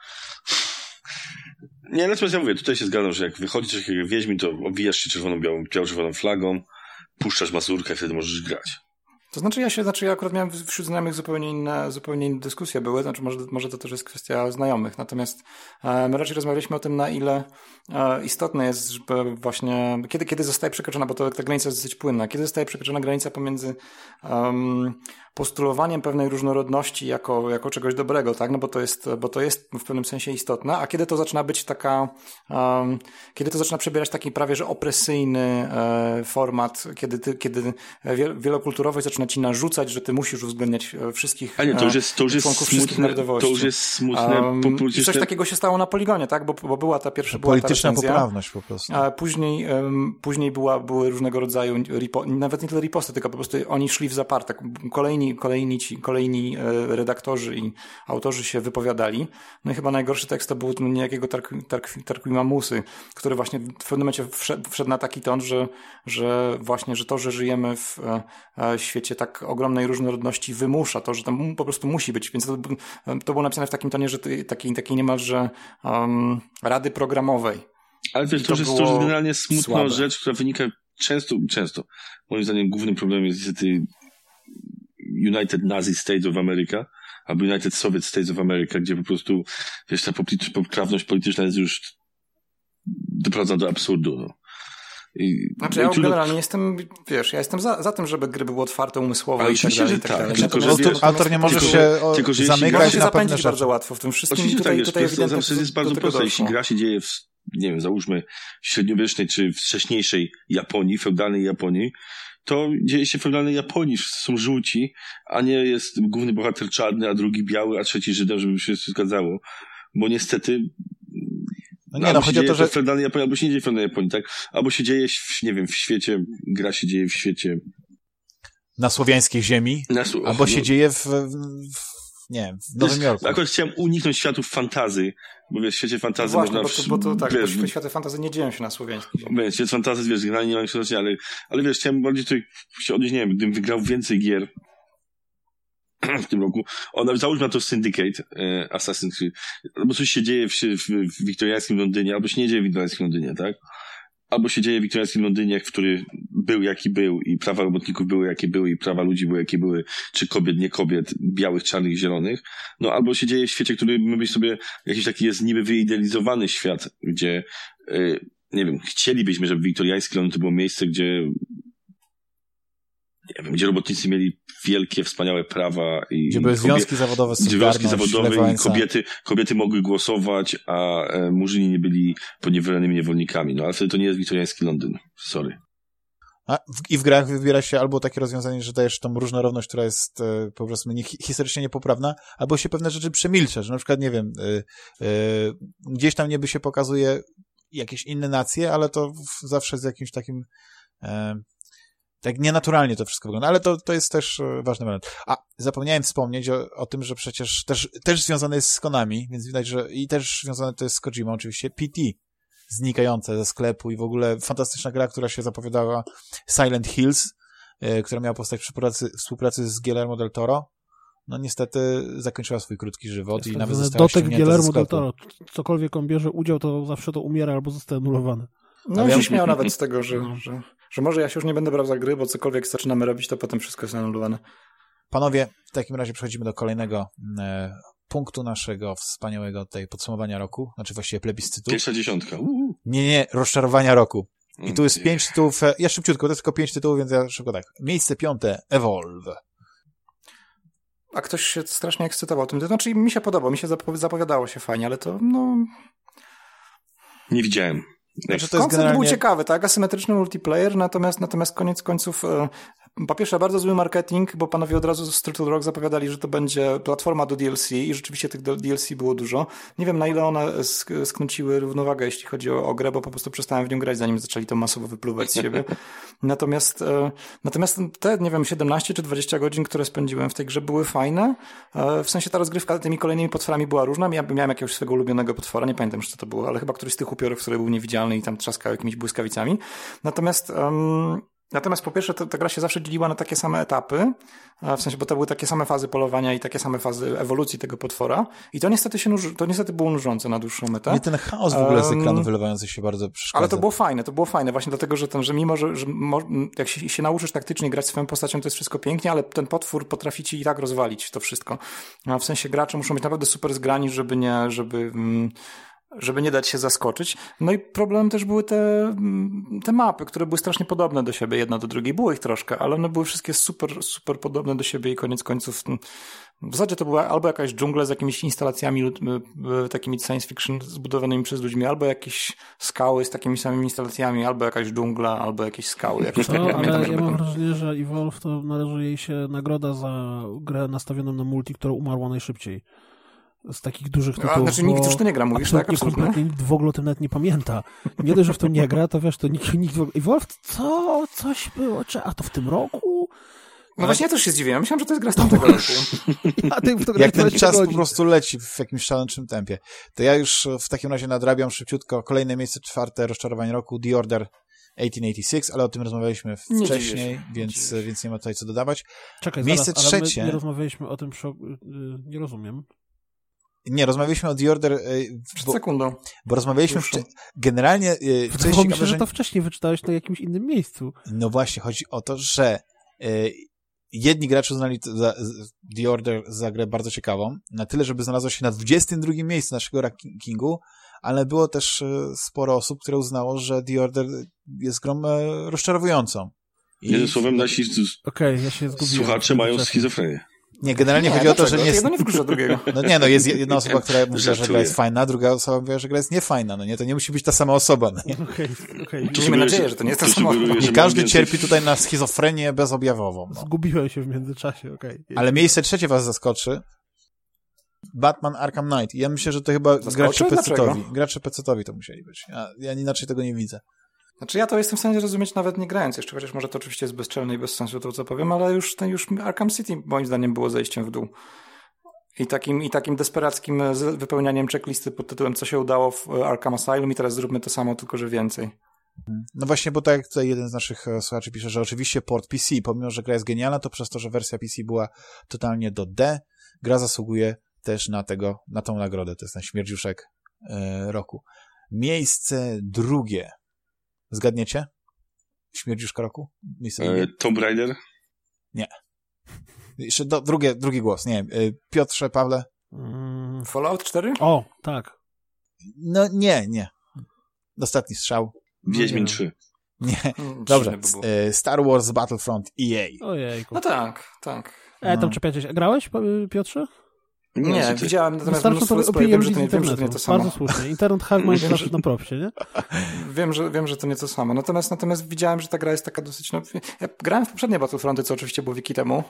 Nie, natomiast ja mówię, tutaj się zgadzam, że jak wychodzi coś takiego Wiedźmin, to obijasz się czerwoną, białą, biało-czerwoną flagą, puszczasz mazurkę i wtedy możesz grać. To znaczy ja się, znaczy ja akurat miałem wśród znajomych zupełnie inne, zupełnie inne dyskusje były, znaczy może, może to też jest kwestia znajomych, natomiast my raczej rozmawialiśmy o tym, na ile e, istotne jest, żeby właśnie, kiedy, kiedy zostaje przekroczona, bo to ta granica jest dosyć płynna, kiedy zostaje przekroczona granica pomiędzy um, postulowaniem pewnej różnorodności jako, jako czegoś dobrego, tak? No bo to jest, bo to jest w pewnym sensie istotne, a kiedy to zaczyna być taka, um, kiedy to zaczyna przebierać taki prawie, że opresyjny e, format, kiedy, ty, kiedy wielokulturowość zaczyna ci narzucać, że ty musisz uwzględniać e, wszystkich a nie, to już jest, to już jest smutne, narodowości. To już jest smutne. Um, I coś takiego się stało na poligonie, tak? Bo, bo była ta pierwsza, była Polityczna ta poprawność po prostu. A później, um, później była, były różnego rodzaju, ripo, nawet nie tyle riposty, tylko po prostu oni szli w zaparte. Kolejni kolejni, ci, kolejni e, redaktorzy i autorzy się wypowiadali. No i chyba najgorszy tekst to był niejakiego Tarquima Musy, który właśnie w pewnym momencie wszedł, wszedł na taki ton, że, że właśnie, że to, że żyjemy w e, tak ogromnej różnorodności wymusza to, że tam po prostu musi być. Więc to, to było napisane w takim tonie, że takiej, takiej niemalże um, rady programowej. Ale wiesz, to, to, jest, to jest generalnie smutna słabe. rzecz, która wynika często, często. Moim zdaniem głównym problemem jest niestety United Nazi States of America, albo United Soviet States of America, gdzie po prostu, wiesz, ta poprawność polityczna jest już doprowadza do absurdu, no. I, znaczy, ja trudno... generalnie jestem, wiesz, ja jestem za, za tym, żeby gry były otwarte umysłowo Ale i tak dalej, tak, tak. Tylko, że wiesz, autor nie możesz się tylko, że zamykać na pewne rzeczy. bardzo łatwo w tym wszystkim. Oczywiście tutaj, tak, tutaj ewidentnie jest, jest bardzo proste. Jeśli gra się dzieje w, nie wiem, załóżmy średniowiecznej czy wcześniejszej Japonii, feudalnej Japonii, to dzieje się w feudalnej Japonii, są żółci, a nie jest główny bohater czarny, a drugi biały, a trzeci Żydem, żeby się zgadzało. Bo niestety no nie, no, chodzi o to, że... feudalnej Japonii, albo się nie dzieje w feudalnej Japonii, tak? Albo się dzieje, w, nie wiem, w świecie, gra się dzieje w świecie... Na słowiańskiej ziemi, na, albo się no... dzieje w, w nie w Nowym Jorku. Akurat chciałem uniknąć światów fantazy, bo wiesz, w świecie fantazy no właśnie, można... Bo to, bo to tak, wiesz, bo światy fantazy nie dzieją się na słowiańskim. Wiesz, świat fantazy, wiesz, generalnie nie się ale, ale wiesz, chciałem bardziej tutaj się odnieść, nie wiem, gdybym wygrał więcej gier [clears throat] w tym roku. Ona, załóżmy na to Syndicate, e, Assassin's Creed, albo coś się dzieje w, w, w wiktoriańskim Londynie, albo się nie dzieje w wiktoriańskim Londynie, tak? albo się dzieje w wiktoriańskim Londynie, który był jaki był i prawa robotników były jakie były i prawa ludzi były jakie były, czy kobiet, nie kobiet, białych, czarnych, zielonych, no albo się dzieje w świecie, który my sobie, jakiś taki jest niby wyidealizowany świat, gdzie, yy, nie wiem, chcielibyśmy, żeby wiktoriański Londyn to było miejsce, gdzie nie wiem, gdzie robotnicy mieli wielkie, wspaniałe prawa i... Gdzie były związki zawodowe, Gdzie związki zawodowe i kobiety, kobiety mogły głosować, a e, murzyni nie byli poniewolonymi niewolnikami. No ale wtedy to nie jest wiktoriański Londyn. Sorry. A w, I w grach wybiera się albo takie rozwiązanie, że dajesz tą różnorodność, która jest e, po prostu nie, historycznie niepoprawna, albo się pewne rzeczy przemilcza, że na przykład, nie wiem, e, e, gdzieś tam niby się pokazuje jakieś inne nacje, ale to w, zawsze z jakimś takim e, tak nienaturalnie to wszystko wygląda, ale to, to jest też e, ważny moment. A, zapomniałem wspomnieć o, o tym, że przecież też, też związane jest z Konami, więc widać, że i też związane to jest z Kojima oczywiście, PT, znikające ze sklepu i w ogóle fantastyczna gra, która się zapowiadała Silent Hills, e, która miała powstać przy pracy, współpracy z Guillermo del Toro. No niestety zakończyła swój krótki żywot Jest i tak nawet została Dotek Guillermo del Toro. Cokolwiek on bierze udział, to zawsze to umiera albo zostaje anulowany. No ja się śmiał nawet z tego, że, że, że może ja się już nie będę brał za gry, bo cokolwiek zaczynamy robić, to potem wszystko jest anulowane. Panowie, w takim razie przechodzimy do kolejnego e, punktu naszego wspaniałego tej podsumowania roku, znaczy właściwie plebiscytu. Pierwsza dziesiątka. Nie, nie, rozczarowania roku. I tu jest mm, pięć tytułów, e, ja szybciutko, to jest tylko pięć tytułów, więc ja szybko tak. Miejsce piąte, Evolve. A ktoś się strasznie ekscytował tym. Znaczy mi się podobało, mi się zapowiadało się fajnie, ale to no... Nie widziałem. Znaczy, to jest generalnie... był ciekawy, tak? Asymetryczny multiplayer, natomiast, natomiast koniec końców e, po pierwsze, bardzo zły marketing, bo panowie od razu z Turtle Rock zapowiadali, że to będzie platforma do DLC i rzeczywiście tych DLC było dużo. Nie wiem, na ile one sk sknąciły równowagę, jeśli chodzi o, o, grę, bo po prostu przestałem w nią grać, zanim zaczęli to masowo wypluwać z siebie. [laughs] Natomiast, e, natomiast te, nie wiem, 17 czy 20 godzin, które spędziłem w tej grze były fajne. E, w sensie ta rozgrywka tymi kolejnymi potworami była różna. Ja miałem jakiegoś swojego ulubionego potwora, nie pamiętam, co to było, ale chyba któryś z tych upiorów, który był niewidzialny i tam trzaskał jakimiś błyskawicami. Natomiast um, Natomiast po pierwsze, to, ta gra się zawsze dzieliła na takie same etapy, w sensie, bo to były takie same fazy polowania i takie same fazy ewolucji tego potwora. I to niestety się nuży, to niestety było nużące na dłuższą metę. I ten chaos w ogóle z ekranu wylewający się bardzo przeszkadza. Ale to było fajne, to było fajne właśnie dlatego, że ten, że mimo, że, że jak się, się nauczysz taktycznie grać swoją postacią, to jest wszystko pięknie, ale ten potwór potrafi ci i tak rozwalić to wszystko. W sensie gracze muszą być naprawdę super zgrani, żeby nie, żeby... Mm, żeby nie dać się zaskoczyć. No i problem też były te, te mapy, które były strasznie podobne do siebie, jedna do drugiej. Było ich troszkę, ale one były wszystkie super, super podobne do siebie i koniec końców w zasadzie to była albo jakaś dżungla z jakimiś instalacjami takimi science fiction zbudowanymi przez ludźmi, albo jakieś skały z takimi samymi instalacjami, albo jakaś dżungla, albo jakieś skały. Jakieś no, ale pamiętam, ja mam wrażenie, że Evolve to należy jej się nagroda za grę nastawioną na multi, która umarła najszybciej z takich dużych tytułów. A, znaczy nikt już to nie gra, mówisz, tak? Absolutnie. Nikt w ogóle o tym nawet nie pamięta. Nie dość, że w to nie gra, to wiesz, to nikt, nikt w ogóle... I Wolf, co? Coś było? Czy, a to w tym roku? No właśnie ja też się zdziwiłem. Myślałem, że to jest gra z tamtego [laughs] roku. Ja ty, Jak ten czas po prostu leci w jakimś szaleńczym tempie. To ja już w takim razie nadrabiam szybciutko kolejne miejsce czwarte rozczarowanie roku The Order 1886, ale o tym rozmawialiśmy wcześniej, więc, nie więc nie ma tutaj co dodawać. Czekaj, Miejsce zaraz, trzecie. nie rozmawialiśmy o tym, y, nie rozumiem. Nie, rozmawialiśmy o The Order... Yy, Przed sekundą. Bo rozmawialiśmy... Wcze... Generalnie... Yy, co jest ciekawe, że... że to wcześniej wyczytałeś na jakimś innym miejscu. No właśnie, chodzi o to, że yy, jedni gracze uznali za, The Order za grę bardzo ciekawą, na tyle, żeby znalazło się na 22 miejscu naszego rankingu, ale było też sporo osób, które uznało, że The Order jest grą e, rozczarowującą. I... Jednym słowem, nasi okay, ja się słuchacze mają schizofrenię. Nie, generalnie nie, chodzi o to, że nie jest... Jedno nie wyklucza drugiego. [laughs] No nie, no jest jedna osoba, [laughs] która mówi, że gra jest fajna, druga osoba mówi, że gra jest niefajna, no nie, to nie musi być ta sama osoba, no nie? Okej, okay, okej. Okay. Miejmy nadzieję, że to nie jest ta sama osoba. Nie każdy cierpi tutaj na schizofrenię bezobjawową. No. Zgubiłem się w międzyczasie, okej. Okay. Ale miejsce trzecie was zaskoczy. Batman Arkham Knight. Ja myślę, że to chyba Zaskoczy? gracze PC-towi. Gracze PC-towi to musieli być. Ja, ja inaczej tego nie widzę. Znaczy ja to jestem w stanie zrozumieć nawet nie grając jeszcze, chociaż może to oczywiście jest bezczelne i bez sensu to, co powiem, ale już, ten, już Arkham City moim zdaniem było zejściem w dół. I takim, I takim desperackim wypełnianiem checklisty pod tytułem co się udało w Arkham Asylum i teraz zróbmy to samo, tylko że więcej. No właśnie, bo tak jak tutaj jeden z naszych e, słuchaczy pisze, że oczywiście port PC, pomimo, że gra jest genialna, to przez to, że wersja PC była totalnie do D, gra zasługuje też na tego, na tą nagrodę. To jest ten śmierdziuszek e, roku. Miejsce drugie. Zgadniecie? Śmierdziuszka roku? Miejsce e, Tomb Raider? Nie. Jeszcze do, drugie, drugi głos, nie wiem. E, Piotrze, Pawle? Mm, Fallout 4? O, tak. No nie, nie. Ostatni strzał. Wiedźmin 3. Nie, hmm, dobrze. By Star Wars Battlefront EA. Ojejku. No tak, tak. E, tam no. się. Grałeś, Piotrze? Nie, nie widziałem natomiast mnóstwo to wiem, że to, nie, wiem, że to nie to samo. Bardzo słusznie. Internet hack ma [laughs] na propsie, nie? Wiem że, wiem, że to nie to samo. Natomiast, natomiast widziałem, że ta gra jest taka dosyć... No, ja grałem w poprzednie Battlefronty, co oczywiście było wiki temu.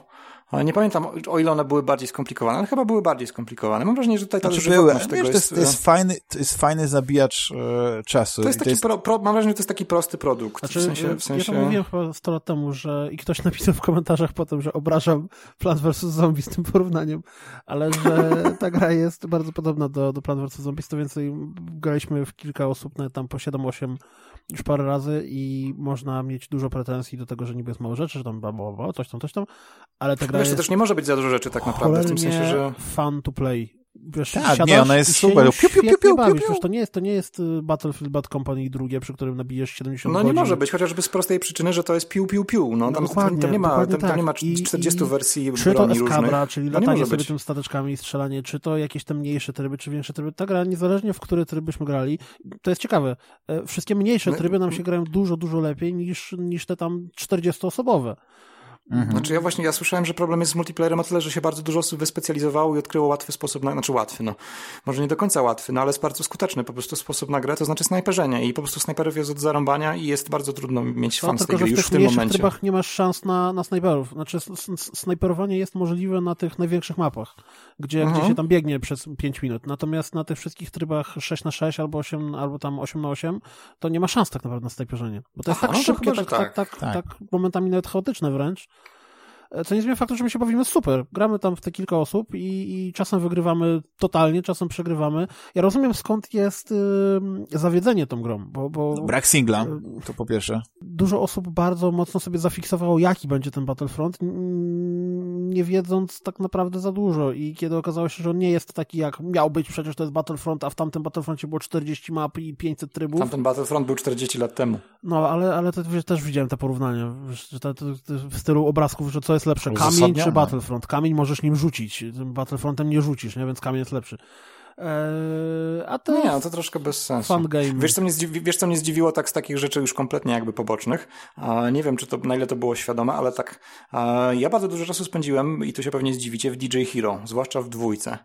Ale nie pamiętam, o ile one były bardziej skomplikowane, ale chyba były bardziej skomplikowane. Mam wrażenie, że tutaj ta znaczy były. Wiesz, tego to jest, jest, e, fajny, to jest fajny zabijacz e, czasu. To jest taki to jest... Pro, pro, mam wrażenie, że to jest taki prosty produkt. Znaczy, w sensie, w sensie... Ja to mówiłem chyba 100 lat temu, że i ktoś napisał w komentarzach potem, że obrażam Plants vs. Zombie z tym porównaniem, ale że że ta gra jest bardzo podobna do, do Plan vs. Zombies, to więcej graliśmy w kilka osób, nawet tam po 7-8 już parę razy i można mieć dużo pretensji do tego, że niby jest mało rzeczy, że tam bla, coś tam, coś tam, ale ta gra Wiesz, jest... też nie może być za dużo rzeczy tak naprawdę, w tym sensie, że... fun to play. Wiesz, tak, nie, ona jest super. Piu, piu, piu, piu, bawisz, wiesz, to nie jest, to nie jest y, Battlefield Bad Company drugie, przy którym nabijesz 70 No godzin. nie może być, chociażby z prostej przyczyny, że to jest piu, piu, piu. No, tam, dokładnie, tam, nie ma, tam, tak. tam nie ma 40 I, wersji Czy to eskadra, różnych. czyli no latanie sobie być. tym stateczkami i strzelanie, czy to jakieś te mniejsze tryby, czy większe tryby. Ta gra, niezależnie w który tryb byśmy grali, to jest ciekawe. e, Wszystkie mniejsze No, tryby nam się grają dużo, dużo lepiej niż, niż te tam 40-osobowe. Mhm. Znaczy ja właśnie, ja słyszałem, że problem jest z multiplayerem o tyle, że się bardzo dużo osób wyspecjalizowało i odkryło łatwy sposób na, znaczy łatwy, no, może nie do końca łatwy, no ale jest bardzo skuteczny po prostu sposób na grę, to znaczy snajperzenie i po prostu snajperów jest od zarąbania i jest bardzo trudno mieć No, fan z tej gry w już tych w tym momencie. trybach nie masz szans na, na snajperów. Znaczy snajperowanie jest możliwe na tych największych mapach, gdzie, Mhm. gdzie się tam biegnie przez 5 minut. Natomiast na tych wszystkich trybach 6 na 6 albo 8, albo tam 8 na 8 to nie ma szans tak naprawdę na snajperzenie. Bo to jest Aha, tak no szybkie, tak, tak, tak, tak. tak momentami nawet chaotyczne wręcz. E, Co nie zmienia faktu, że my się bawimy super. Gramy tam w te kilka osób i, i czasem wygrywamy totalnie, czasem przegrywamy. Ja rozumiem skąd jest y, zawiedzenie tą grą, bo, bo Brak singla, to po pierwsze. dużo osób bardzo mocno sobie zafiksowało, jaki będzie ten Battlefront, n- nie wiedząc tak naprawdę za dużo. I kiedy okazało się, że on nie jest taki, jak miał być, przecież to jest Battlefront, a w tamtym Battlefroncie było 40 map i 500 trybów. Tamten Battlefront był 40 lat temu. No, ale, ale to, wiesz, też widziałem te porównania, że te, te, te w stylu obrazków, że co jest lepsze, kamień czy Battlefront. Kamień możesz nim rzucić, Battlefrontem nie rzucisz, nie? więc kamień jest lepszy. Eee, a to Nie, no jest to troszkę bez sensu. fun game. Wiesz co, mnie zdziwi, wiesz, co mnie zdziwiło tak z takich rzeczy już kompletnie jakby pobocznych? Nie wiem, czy to, na ile to było świadome, ale tak, ja bardzo dużo czasu spędziłem, i tu się pewnie zdziwicie, w DJ Hero, zwłaszcza w dwójce.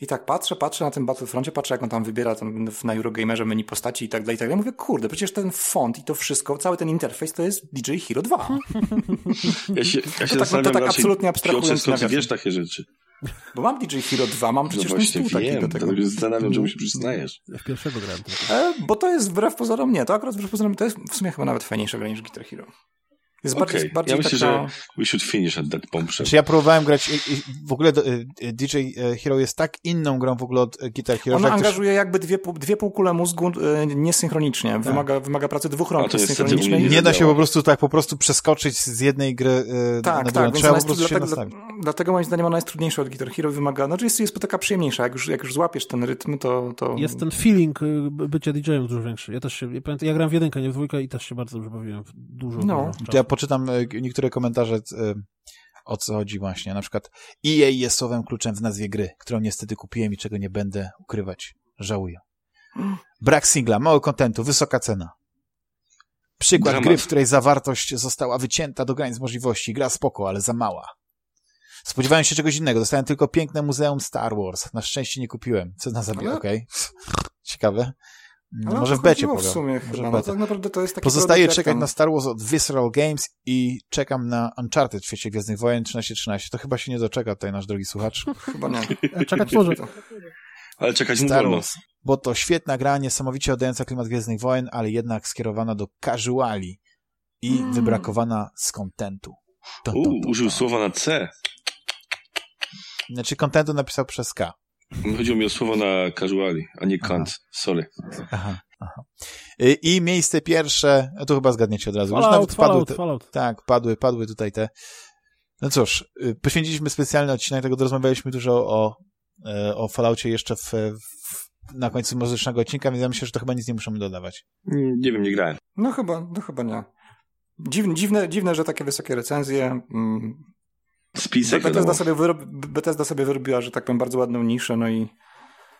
I tak patrzę, patrzę na tym Battlefroncie, patrzę jak on tam wybiera tam w- na Eurogamerze menu postaci i tak dalej, i tak dalej. Mówię, kurde, przecież ten font i to wszystko, cały ten interfejs to jest DJ Hero 2. [laughs] Ja się, ja się tak- to tak absolutnie abstrahując skąd wiesz takie rzeczy? Bo mam DJ Hero 2, mam No przecież ten właśnie taki wiem, do tego. dlatego się zastanawiam, czemu się przyznajesz. Ja w pierwszego grałem. E, bo to jest wbrew pozorom nie, to akurat wbrew pozorom to jest w sumie chyba nawet fajniejsza gra niż Guitar Hero. Jest Okej, bardziej, bardziej ja myślę, taka... że we should finish at that bombshell. Znaczy ja próbowałem grać, i- i w ogóle do- y, y, DJ Hero jest tak inną grą w ogóle od y, Guitar Hero, Ona angażuje jakby dwie, dwie półkule mózgu niesynchronicznie. Wymaga, wymaga pracy dwóch rąk u mnie nie da się po prostu tak po prostu przeskoczyć z jednej gry y, Tak, na tak, drugą. więc Trzeba po prostu się dlatego, nastawić. dlatego moim zdaniem ona jest trudniejsza od Guitar Hero wymaga, znaczy jest, jest taka przyjemniejsza, jak już, jak już złapiesz ten rytm, to... to... Jest ten feeling y, by- bycia DJ-em dużo większy. Ja też się, ja, pamiętam, ja grałem w jedynkę, nie w dwójkę i też się bardzo dobrze bawiłem. w Dużo, No. ja poczytam y, niektóre komentarze, y, o co chodzi właśnie. Na przykład EA jest słowem kluczem w nazwie gry, którą niestety kupiłem i czego nie będę ukrywać. Żałuję. Brak singla, mało kontentu, wysoka cena. Przykład Dramat. gry, w której zawartość została wycięta do granic możliwości. Gra spoko, ale za mała. Spodziewałem się czegoś innego. Dostałem tylko piękne muzeum Star Wars. Na szczęście nie kupiłem. Co na zabije? Ale- Okej. Ciekawe. No, Ale może w becie w sumie Może chyba. w No, tak naprawdę to jest taki Pozostaje czekać tam- na Star Wars od Visceral Games i czekam na Uncharted w świecie Gwiezdnych Wojen 1313. To chyba się nie doczeka tutaj nasz drogi słuchacz. [laughs] Chyba nie. [laughs] Czekać może. Ale czekać Star wolno. Wars. Bo to świetna gra, niesamowicie oddająca klimat Gwiezdnych Wojen, ale jednak skierowana do casuali i Mm. wybrakowana z kontentu. Użył to. słowa na C. Znaczy kontentu napisał przez K. Chodziło mi o słowo na casuali, a nie kant. Sorry. Aha, aha. Y, I miejsce pierwsze, a tu chyba zgadniecie od razu. Już Fallout, nawet padły Fallout, te, Fallout. Tak, padły, padły tutaj te. No cóż, y, poświęciliśmy specjalny odcinek, tego rozmawialiśmy dużo o, e, o Falloutie jeszcze w, w, na końcu muzycznego odcinka, więc ja myślę, że to chyba nic nie musimy dodawać. Nie, nie wiem, nie grałem. No chyba, no chyba nie. Dziwne, dziwne, dziwne, że takie wysokie recenzje. Spisek Bethesda sobie, wyrob, Bethesda sobie wyrobiła, że tak powiem, bardzo ładną niszę, no i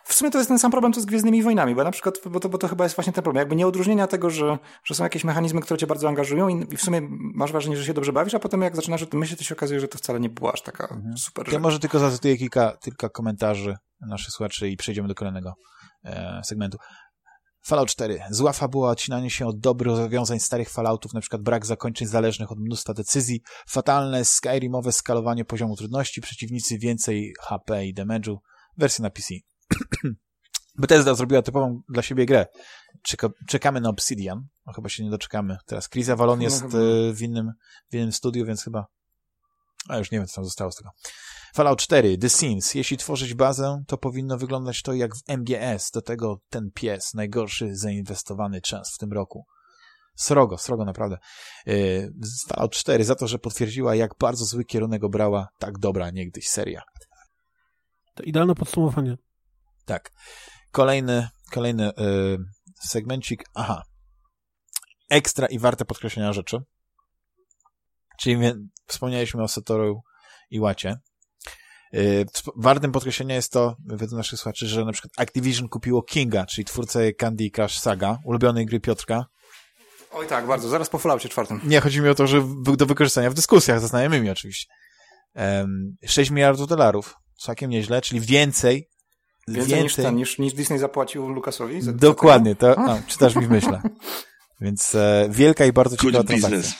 w sumie to jest ten sam problem, co z Gwiezdnymi Wojnami, bo na przykład, bo to, bo to chyba jest właśnie ten problem, jakby nie odróżnienia tego, że, że są jakieś mechanizmy, które cię bardzo angażują i, i w sumie masz wrażenie, że się dobrze bawisz, a potem jak zaczynasz o tym myśleć, to się okazuje, że to wcale nie była aż taka super Ja rzecz. może tylko zacytuję kilka, kilka komentarzy naszych słuchaczy i przejdziemy do kolejnego e, segmentu. Fallout 4. Zła fabuła, odcinanie się od dobrych rozwiązań starych Falloutów, przykład brak zakończeń zależnych od mnóstwa decyzji, fatalne Skyrimowe skalowanie poziomu trudności, przeciwnicy więcej HP i damage'u, wersja na PC. [clears throat] Bethesda zrobiła typową dla siebie grę. Czeka, czekamy na Obsidian, no chyba się nie doczekamy. Teraz Chris Avalon No jest e, w innym, w innym studiu, więc chyba a już nie wiem, co tam zostało z tego. Fallout 4, The Sims. Jeśli tworzyć bazę, to powinno wyglądać to jak w MGS. Do tego ten pies, najgorszy zainwestowany czas w tym roku. Srogo, srogo naprawdę. Yy, Fallout 4 za to, że potwierdziła, jak bardzo zły kierunek obrała tak dobra niegdyś seria. To idealne podsumowanie. Tak. Kolejny, kolejny yy, segmencik. Aha. Ekstra i warte podkreślenia rzeczy. Czyli wspomnieliśmy o Satoru i Łacie. Wartym podkreślenia jest to, według naszych słuchaczy, że na przykład Activision kupiło Kinga, czyli twórcę Candy Crush Saga, ulubionej gry Piotrka. Oj tak, bardzo. Zaraz po Falloutie czwartym. Nie, chodzi mi o to, że do wykorzystania w dyskusjach ze znajomymi oczywiście. Um, 6 miliardów dolarów. Całkiem nieźle, czyli więcej Więcej, więcej... Niż, ten, niż, niż Disney zapłacił Lukasowi? Za, Dokładnie, to a, czytasz mi w myślach. Więc e, wielka i bardzo ciekawa transakcja.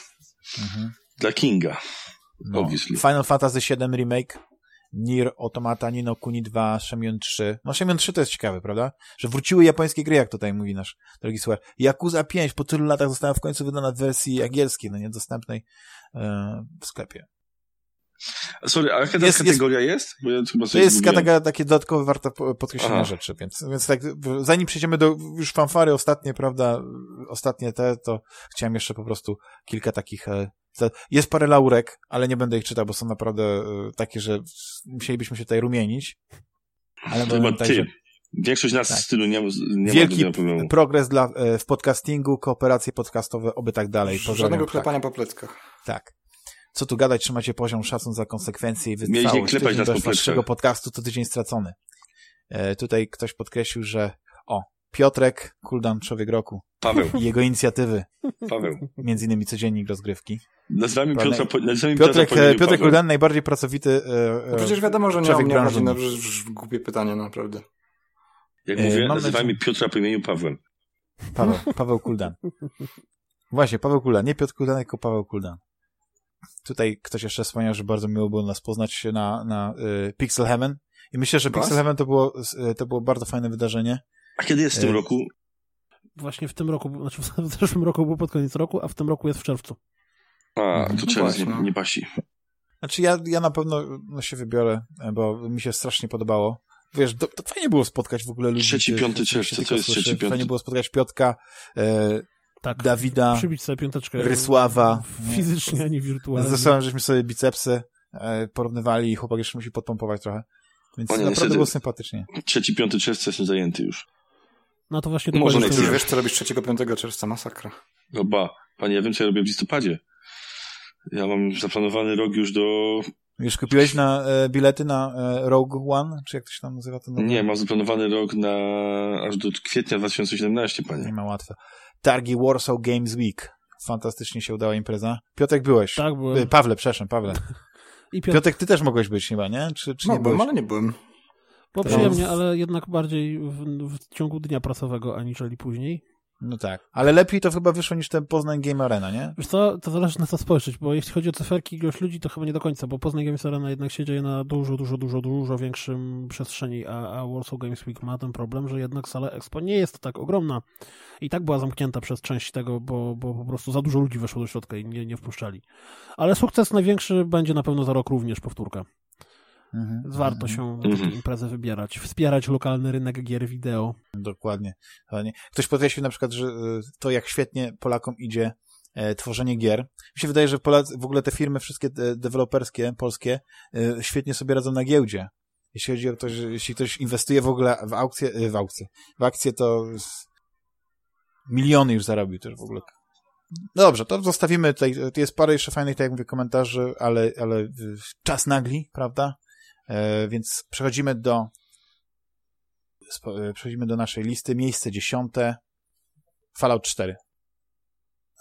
Mhm. Dla Kinga. No. Obviously. Final Fantasy VII Remake, Nier Automata, Nino Kuni 2, Shemion 3. No Shemion 3 to jest ciekawe, prawda? Że wróciły japońskie gry, jak tutaj mówi nasz drogi słuchacz. Yakuza 5 po tylu latach została w końcu wydana w wersji angielskiej, no niedostępnej e, w sklepie. Sorry, a jaka jest, kategoria jest? Bo ja to jest kategoria takie dodatkowe, warte podkreślenia rzeczy, więc, więc tak, zanim przejdziemy do już fanfary ostatnie, prawda, ostatnie te, to chciałem jeszcze po prostu kilka takich e, jest parę laurek, ale nie będę ich czytał, bo są naprawdę e, takie, że musielibyśmy się tutaj rumienić. Ale to chyba ty. Że... Większość nas tak. w stylu nie, nie Wielki ma progres dla, e, w podcastingu, kooperacje podcastowe, oby tak dalej. Pozdrawiam, Żadnego klepania tak. po pleckach. Tak. Co tu gadać, trzymacie poziom szacun za konsekwencje i wytrwałość. Tydzień bez naszego podcastu to tydzień stracony. E, tutaj ktoś podkreślił, że o, Piotrek, Kuldan, Człowiek Roku. Paweł. I jego inicjatywy. Paweł. Między innymi codziennik rozgrywki. Nazwami Piotra, nazwami Piotrek, Piotra Piotrek Kuldan najbardziej pracowity e, no przecież wiadomo, że nie mam mnie chodzi na głupie pytanie, naprawdę. Jak mówię, e, nazywajmy Piotra po imieniu Pawłem. Paweł, Paweł Kuldan. Właśnie, Paweł Kuldan. Nie Piotr Kuldan, tylko Paweł Kuldan. Tutaj ktoś jeszcze wspomniał, że bardzo miło było nas poznać na, na y, Pixel Heaven. I myślę, że Pixel Heaven to było, y, to było bardzo fajne wydarzenie. A kiedy jest w tym y, roku? Właśnie w tym roku, znaczy [laughs] w zeszłym roku był pod koniec roku, a w tym roku jest w czerwcu. A, to no czerwiec nie, nie pasi. Znaczy ja, ja na pewno no, się wybiorę, bo mi się strasznie podobało. Wiesz, to, to fajnie było spotkać w ogóle ludzi. Trzeci, piąty czerwca, to jest trzeci, piąty. Fajnie było spotkać Piotka, e, tak, Dawida, przybić sobie piąteczkę Rysława. Fizycznie, a nie wirtualnie. Zresztą, żeśmy sobie bicepsy e, porównywali i chłopak jeszcze musi podpompować trochę. Więc Panie, naprawdę było sympatycznie. Trzeci, piąty czerwca jestem zajęty już. No to właśnie Może nie wiesz, co robisz trzeciego, piątego czerwca, masakra. No ba, panie, ja wiem, co ja robię w listopadzie. Ja mam zaplanowany rok już do... Już kupiłeś na e, bilety na e, Rogue One? Czy jak to się tam nazywa? Ten nie, mam zaplanowany rok na aż do kwietnia 2017, panie. Nie ma łatwe targi Warsaw Games Week. Fantastycznie się udała impreza. Piotrek byłeś. Tak, byłem. Pawle, przepraszam, Pawle. I Piotr... Piotrek, ty też mogłeś być chyba, nie? Czy, czy no, nie byłem, byłeś? ale nie byłem. Było przyjemnie, ale jednak bardziej w, w, ciągu dnia pracowego, aniżeli później. No tak. Ale lepiej to chyba wyszło niż ten Poznań Game Arena, nie? Wiesz co, to zależy na co spojrzeć, bo jeśli chodzi o cyferki ilość ludzi, to chyba nie do końca, bo Poznań Games Arena jednak się dzieje na dużo, dużo, dużo, dużo większym przestrzeni, a, a Warsaw Games Week ma ten problem, że jednak sala Expo nie jest tak ogromna. I tak była zamknięta przez część tego, bo, bo po prostu za dużo ludzi weszło do środka i nie, nie wpuszczali. Ale sukces największy będzie na pewno za rok również powtórka. Mhm, Warto mhm. się na takie mhm. imprezę wybierać, wspierać lokalny rynek gier wideo. Dokładnie. Ktoś podkreślił na przykład, że e, to jak świetnie Polakom idzie e, tworzenie gier. Mi się wydaje, że Polacy, w ogóle te firmy wszystkie deweloperskie, polskie, e, świetnie sobie radzą na giełdzie. Jeśli chodzi o to, że jeśli ktoś inwestuje w ogóle w aukcję, w aukcję, w akcję, to miliony już zarobił też w ogóle. No dobrze, to zostawimy tutaj, jest parę jeszcze fajnych, tak jak mówię, komentarzy, ale, ale czas nagli, prawda? E, więc przechodzimy do e, przechodzimy do naszej listy. Miejsce dziesiąte Fallout 4.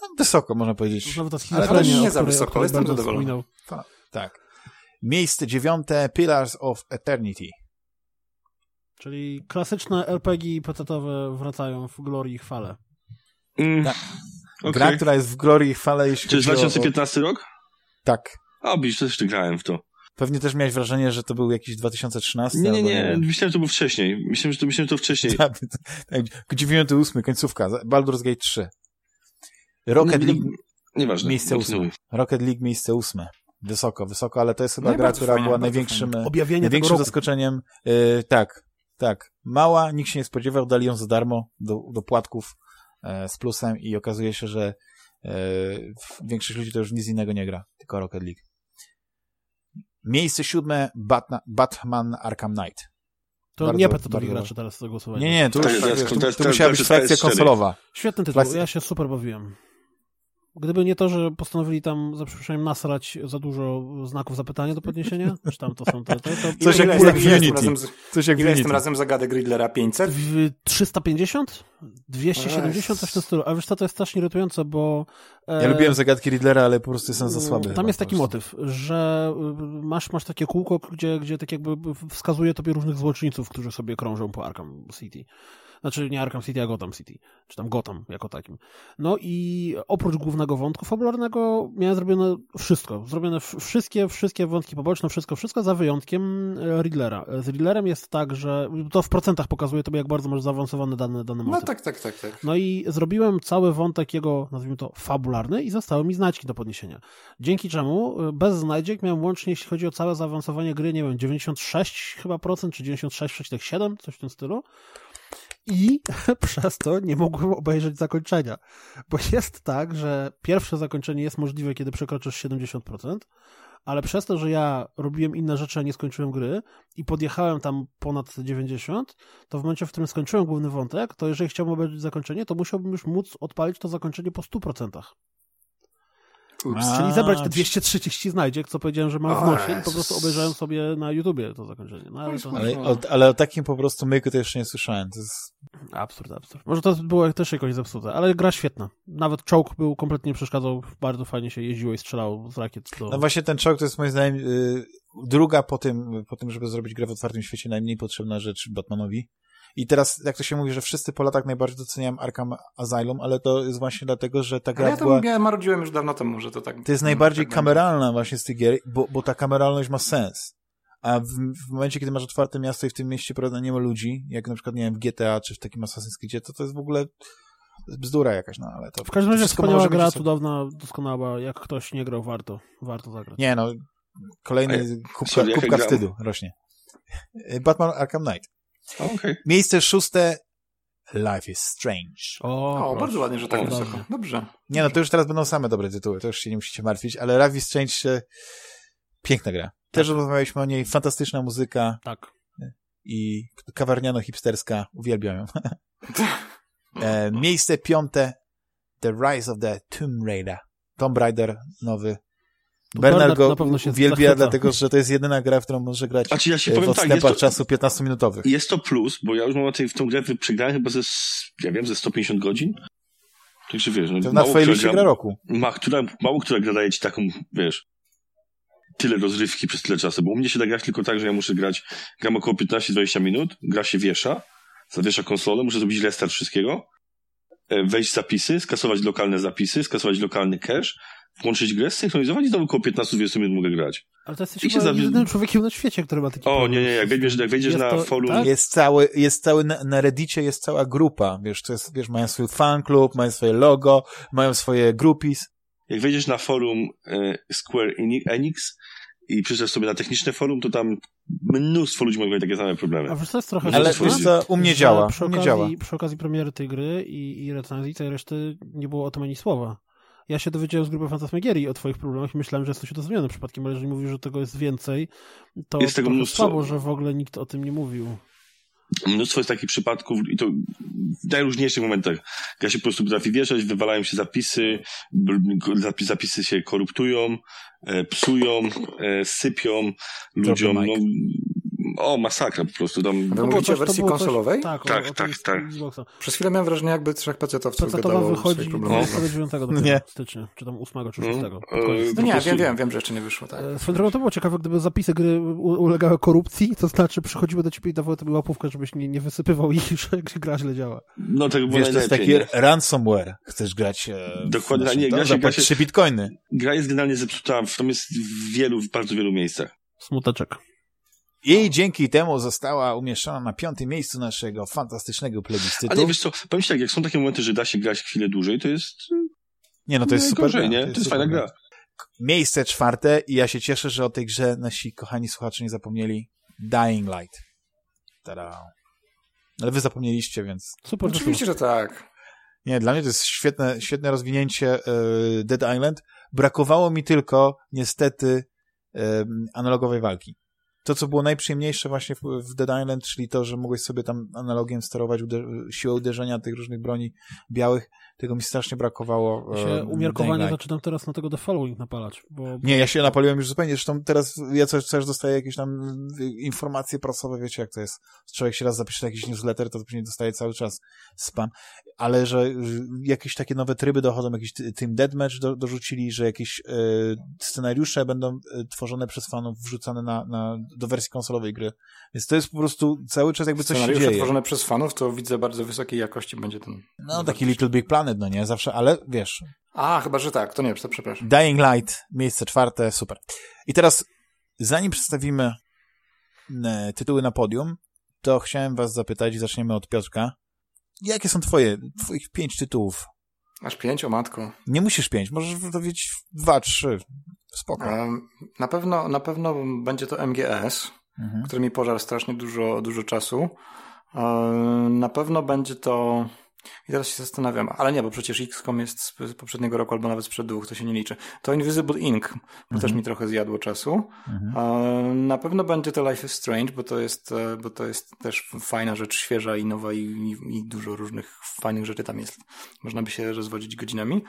No, wysoko, można powiedzieć. No, ale to nie, nie za wysoko, jestem zadowolony. Tak. Miejsce dziewiąte Pillars of Eternity. Czyli klasyczne RPG pecetowe wracają w glorii i chwale. Mm. Tak. Okay. Gra, która jest w glorii i chwale, jeśli Czy jest 2015 o... rok? Tak. A, bisz, też grałem w to. Pewnie też miałeś wrażenie, że to był jakiś 2013. Nie, nie, nie. nie. Myślałem, że to był wcześniej. Myślałem, że to, myślałem, że to wcześniej. [laughs] Tak, tak, 98, końcówka. Baldur's Gate 3. Rocket League. Nieważne. Miejsce ósme. Rocket League miejsce ósme. Wysoko, wysoko, ale to jest chyba no gra, która fajnie, była największym, największym zaskoczeniem. Yy, tak, tak. Mała, nikt się nie spodziewał, dali ją za darmo do, do płatków e, z plusem i okazuje się, że e, większość ludzi to już nic innego nie gra, tylko Rocket League. Miejsce siódme Batna, Batman Arkham Knight. To bardzo, nie PC to gracze teraz do głosowania. Nie, nie, tu, to, to, to, to, to musiała być frakcja konsolowa. Świetny tytuł, ja się super bawiłem. Gdyby nie to, że postanowili tam za przeproszeniem nasrać za dużo znaków zapytania do podniesienia, czy tam to są te, te to... Coś jak w Unity. Razem z, Coś jak ile jest tym razem zagadek Riddlera? 500? 350? 270? Coś w tym stylu. A wiesz co, to jest strasznie irytujące, bo... E, ja lubiłem zagadki Riddlera, ale po prostu jestem za słaby. Tam jest taki motyw, że y, masz, masz takie kółko, gdzie, gdzie tak jakby wskazuje tobie różnych złoczyńców, którzy sobie krążą po Arkham City. Znaczy nie Arkham City, a Gotham City. Czy tam Gotham jako takim. No i oprócz głównego wątku fabularnego miałem zrobione wszystko. Zrobione wszystkie, wszystkie wątki poboczne, wszystko, wszystko za wyjątkiem e, Riddlera. Z Riddlerem jest tak, że to w procentach pokazuje tobie, jak bardzo masz zaawansowane dane, dane motyw. No tak, tak, tak, tak. No i zrobiłem cały wątek jego, nazwijmy to, fabularny i zostały mi znaczki do podniesienia. Dzięki czemu e, bez znajdziek miałem łącznie, jeśli chodzi o całe zaawansowanie gry, nie wiem, 96 chyba procent, czy 96,7, coś w tym stylu i [laughs] przez to nie mogłem obejrzeć zakończenia. Bo jest tak, że pierwsze zakończenie jest możliwe, kiedy przekroczysz 70%, ale przez to, że ja robiłem inne rzeczy, a nie skończyłem gry i podjechałem tam ponad 90, to w momencie, w którym skończyłem główny wątek, to jeżeli chciałbym obejrzeć zakończenie, to musiałbym już móc odpalić to zakończenie po 100%. Ups. Czyli zebrać te 230 znajdziek, co powiedziałem, że mam w nosie i po prostu obejrzałem sobie na YouTubie to zakończenie. No, ale, to... ale, o, ale o takim po prostu myku to jeszcze nie słyszałem. To jest... Absurd, absurd. Może to było też jakoś zepsute, ale gra świetna. Nawet czołg był kompletnie nie przeszkadzał, bardzo fajnie się jeździło i strzelało z rakiet. Do... No właśnie ten czołg to jest moim zdaniem yy, druga po tym, po tym, żeby zrobić grę w otwartym świecie, najmniej potrzebna rzecz Batmanowi. I teraz, jak to się mówi, że wszyscy po latach najbardziej doceniają Arkham Asylum, ale to jest właśnie dlatego, że ta gra ja była... Ja marudziłem już dawno temu, że to tak... To jest najbardziej tak kameralna będzie. właśnie z tych gier, bo, bo ta kameralność ma sens. A w, w, momencie, kiedy masz otwarte miasto i w tym mieście prawda, nie ma ludzi, jak na przykład, nie wiem, w GTA czy w takim Assassin's Creed, to to jest w ogóle bzdura jakaś, no ale to... W każdym razie wspaniała gra, cudowna, doskonała, jak ktoś nie grał, warto, warto zagrać. Nie no, kolejny kubka, kubka wstydu rośnie. Batman Arkham Knight. Okay. Miejsce szóste Life is Strange. O, o bardzo ładnie, że tak wysoko. Dobrze. Nie no, to już teraz będą same dobre tytuły, to już się nie musicie martwić, ale Life is Strange e, piękna gra. Też tak. rozmawialiśmy o niej, fantastyczna muzyka. Tak. I kawarniano-hipsterska, uwielbiam ją. [laughs] e, miejsce piąte The Rise of the Tomb Raider. Tomb Raider nowy Bernard go uwielbia, dlatego że to jest jedyna gra, w którą może grać A czy ja się e, powiem w tak, to, czasu 15-minutowych. Jest to plus, bo ja już mam w tą grę przegrałem chyba ze, ja wiem, ze 150 godzin. Także wiesz, no, to na twojej liście gra roku. Ma, która, mało która gra daje ci taką, wiesz, tyle rozrywki przez tyle czasu, bo u mnie się da grać tylko tak, że ja muszę grać, gram około 15-20 minut, gra się wiesza, zawiesza konsolę, muszę zrobić restart wszystkiego, e, wejść w zapisy, skasować lokalne zapisy, skasować lokalny cache, włączyć grę, synchronizować i to około 15-20 minut mogę grać. Ale to jesteś chyba zabi... jedynym człowiekiem na świecie, który ma taki O, problem. nie, nie, jak wejdziesz, jak wejdziesz na to, forum... Tak? Jest cały, jest cały, na, na Reddicie jest cała grupa, wiesz, to jest, wiesz, mają swój fan club, mają swoje logo, mają swoje groupies. Jak wejdziesz na forum e, Square Enix i przyszedł sobie na techniczne forum, to tam mnóstwo ludzi ma takie same problemy. A wiesz, to jest trochę Ale wiesz co, u mnie działa, przy okazji, działa. Przy okazji premiery tej gry i, i recenzji tej reszty nie było o tym ani słowa. Ja się dowiedziałem z grupy Fantasmagierii o twoich problemach i myślałem, że jesteś udostępniony przypadkiem, ale jeżeli mówisz, że tego jest więcej, to jest tego mnóstwo. słabo, że w ogóle nikt o tym nie mówił. Mnóstwo jest takich przypadków i to w najróżniejszych momentach. Ja się po prostu potrafi wieszać, wywalają się zapisy, zapisy się koruptują, e, psują, e, sypią ludziom. No, o, masakra po prostu. Tam... Wy mówicie o wersji konsolowej? Tak, tak, o, tak. tak. Przez chwilę miałem wrażenie, jakby trzech pecetowców gadało wychodzi 29 nie. stycznia, czy tam 8 czy 6. No, e, no nie, wiem, wiem, wiem, że jeszcze nie wyszło. Tak. E, swoją drogą to było ciekawe, gdyby zapisy gry ulegały korupcji, to znaczy przychodziły do ciebie i dawały tobie łapówkę, żebyś nie, nie wysypywał ich, [laughs] że gra źle działa. No tak było Wiesz, to jest taki nie? ransomware. Chcesz grać e, Dokładnie, naszym, nie, gra się, gra się, 3 bitcoiny. Gra jest generalnie zepsuta, w, jest w wielu, w bardzo wielu miejscach. Smuteczek. I dzięki temu została umieszczona na piątym miejscu naszego fantastycznego plebiscytu. Ale wiesz co, powiem ci tak, jak są takie momenty, że da się grać chwilę dłużej, to jest... Nie, no to jest super gorzej, nie? To jest, to jest fajna gra. miejsce czwarte i ja się cieszę, że o tej grze nasi kochani słuchacze nie zapomnieli. Dying Light. Tada. Ale wy zapomnieliście, więc... Super. Oczywiście, że tak. Nie, dla mnie to jest świetne, świetne rozwinięcie y, Dead Island. Brakowało mi tylko, niestety, y, analogowej walki to, co było najprzyjemniejsze właśnie w, w Dead Island, czyli to, że mogłeś sobie tam analogiem sterować uder siłę uderzenia tych różnych broni białych, tego mi strasznie brakowało. Ja się umiarkowanie zaczynam teraz na tego The Following napalać. Bo... Nie, ja się napaliłem już zupełnie, zresztą teraz ja coś, coś dostaję jakieś tam informacje prasowe, wiecie jak to jest. Człowiek się raz zapisze jakiś newsletter, to później dostaje cały czas spam, ale że jakieś takie nowe tryby dochodzą, jakiś Team Deathmatch do, dorzucili, że jakieś e, scenariusze będą e, tworzone przez fanów, wrzucane na, na, do wersji konsolowej gry. Więc to jest po prostu cały czas jakby coś się dzieje. tworzone przez fanów, to widzę bardzo wysokiej jakości będzie ten... No, taki Little Big Planet, no nie? Zawsze, ale wiesz... A, chyba, że tak, to nie, to przepraszam. Dying Light, miejsce czwarte, super. I teraz, zanim przedstawimy tytuły na podium, to chciałem was zapytać, i zaczniemy od Piotrka. Jakie są twoje, twoich pięć tytułów? Aż pięć, o matko. Nie musisz pięć, możesz powiedzieć dwa, trzy. Spoko. Na pewno, na pewno będzie to MGS, mhm. który mi pożarł strasznie dużo, dużo czasu. Na pewno będzie to i teraz się zastanawiam, ale nie, bo przecież XCOM jest z poprzedniego roku albo nawet sprzed dwóch, to się nie liczy. To Invisible Ink, bo mhm. też mi trochę zjadło czasu. Mhm. Na pewno będzie to Life is Strange, bo to jest, e, bo to jest też fajna rzecz, świeża i nowa i, i, i dużo różnych fajnych rzeczy tam jest. Można by się rozwodzić godzinami.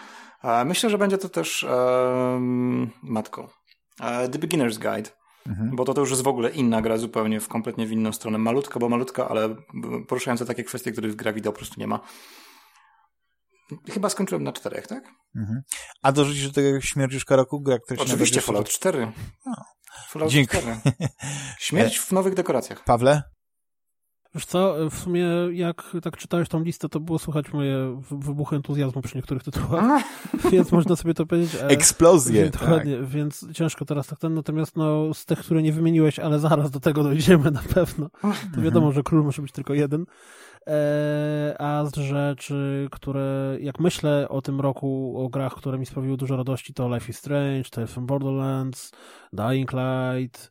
Myślę, że będzie to też um, matko. The Beginner's Guide. Mhm. Bo to, to już jest w ogóle inna gra, zupełnie w kompletnie w inną stronę. Malutka, bo malutka, ale poruszająca takie kwestie, których w gra wideo po prostu nie ma. Chyba skończyłem na czterech, tak? Mhm. A dorzucisz do tego Śmierć roku? Gra, która Oczywiście, Fallout 4. Fallout Dziękuję. 4. Śmierć [laughs] w nowych dekoracjach. Pawle? Wiesz co, w sumie jak tak czytałeś tą listę, to było słychać moje wybuchy entuzjazmu przy niektórych tytułach, [laughs] więc można sobie to powiedzieć. E, Eksplozje. Dokładnie, tak. więc ciężko teraz tak ten, natomiast no, z tych, które nie wymieniłeś, ale zaraz do tego dojdziemy na pewno, to wiadomo, że król może być tylko jeden. E, a z rzeczy, które jak myślę o tym roku, o grach, które mi sprawiły dużo radości, to Life is Strange, from Borderlands, Dying Light,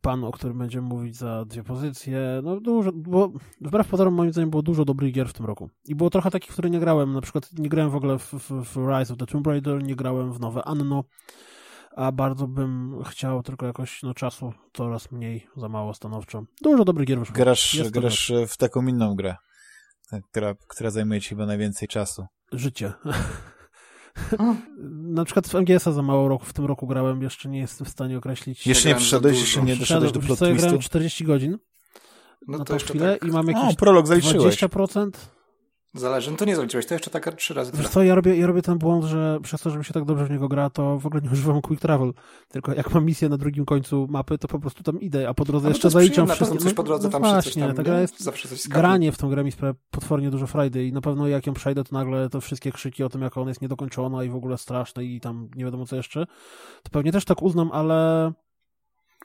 pan, o którym będziemy mówić za dwie pozycje. No dużo, bo wbrew pozorom moim zdaniem było dużo dobrych gier w tym roku. I było trochę takich, które nie grałem. Na przykład nie grałem w ogóle w, w, w Rise of the Tomb Raider, nie grałem w nowe Anno, a bardzo bym chciał tylko jakoś no, czasu coraz mniej, za mało stanowczo. Dużo dobrych gier wyszło. Grasz, grasz w taką inną grę, która, która zajmuje ci chyba najwięcej czasu. Życie. [laughs] [laughs] Na przykład w MGS-a za mało roku, w tym roku grałem, jeszcze nie jestem w stanie określić. Jeszcze nie przyszedłeś, jeszcze nie doszedłeś do plot twistu? Grałem 40 godzin no na to chwilę tak. i mam jakieś o, prolog zaliczyłeś. 20%. Zależy, no to nie zaliczyłeś, to jeszcze tak trzy razy. Wiesz co, ja robię, ja robię ten błąd, że przez to, że mi się tak dobrze w niego gra, to w ogóle nie używam quick travel. Tylko jak mam misję na drugim końcu mapy, to po prostu tam idę, a po drodze a jeszcze zaliczam wszystko. coś po drodze, tam no właśnie, coś tam, ta gra jest, zawsze coś granie w tą grę mi sprawia potwornie dużo frajdy i na pewno jak ją przejdę, to nagle to wszystkie krzyki o tym, jak ona jest niedokończona i w ogóle straszne i tam nie wiadomo co jeszcze, to pewnie też tak uznam, ale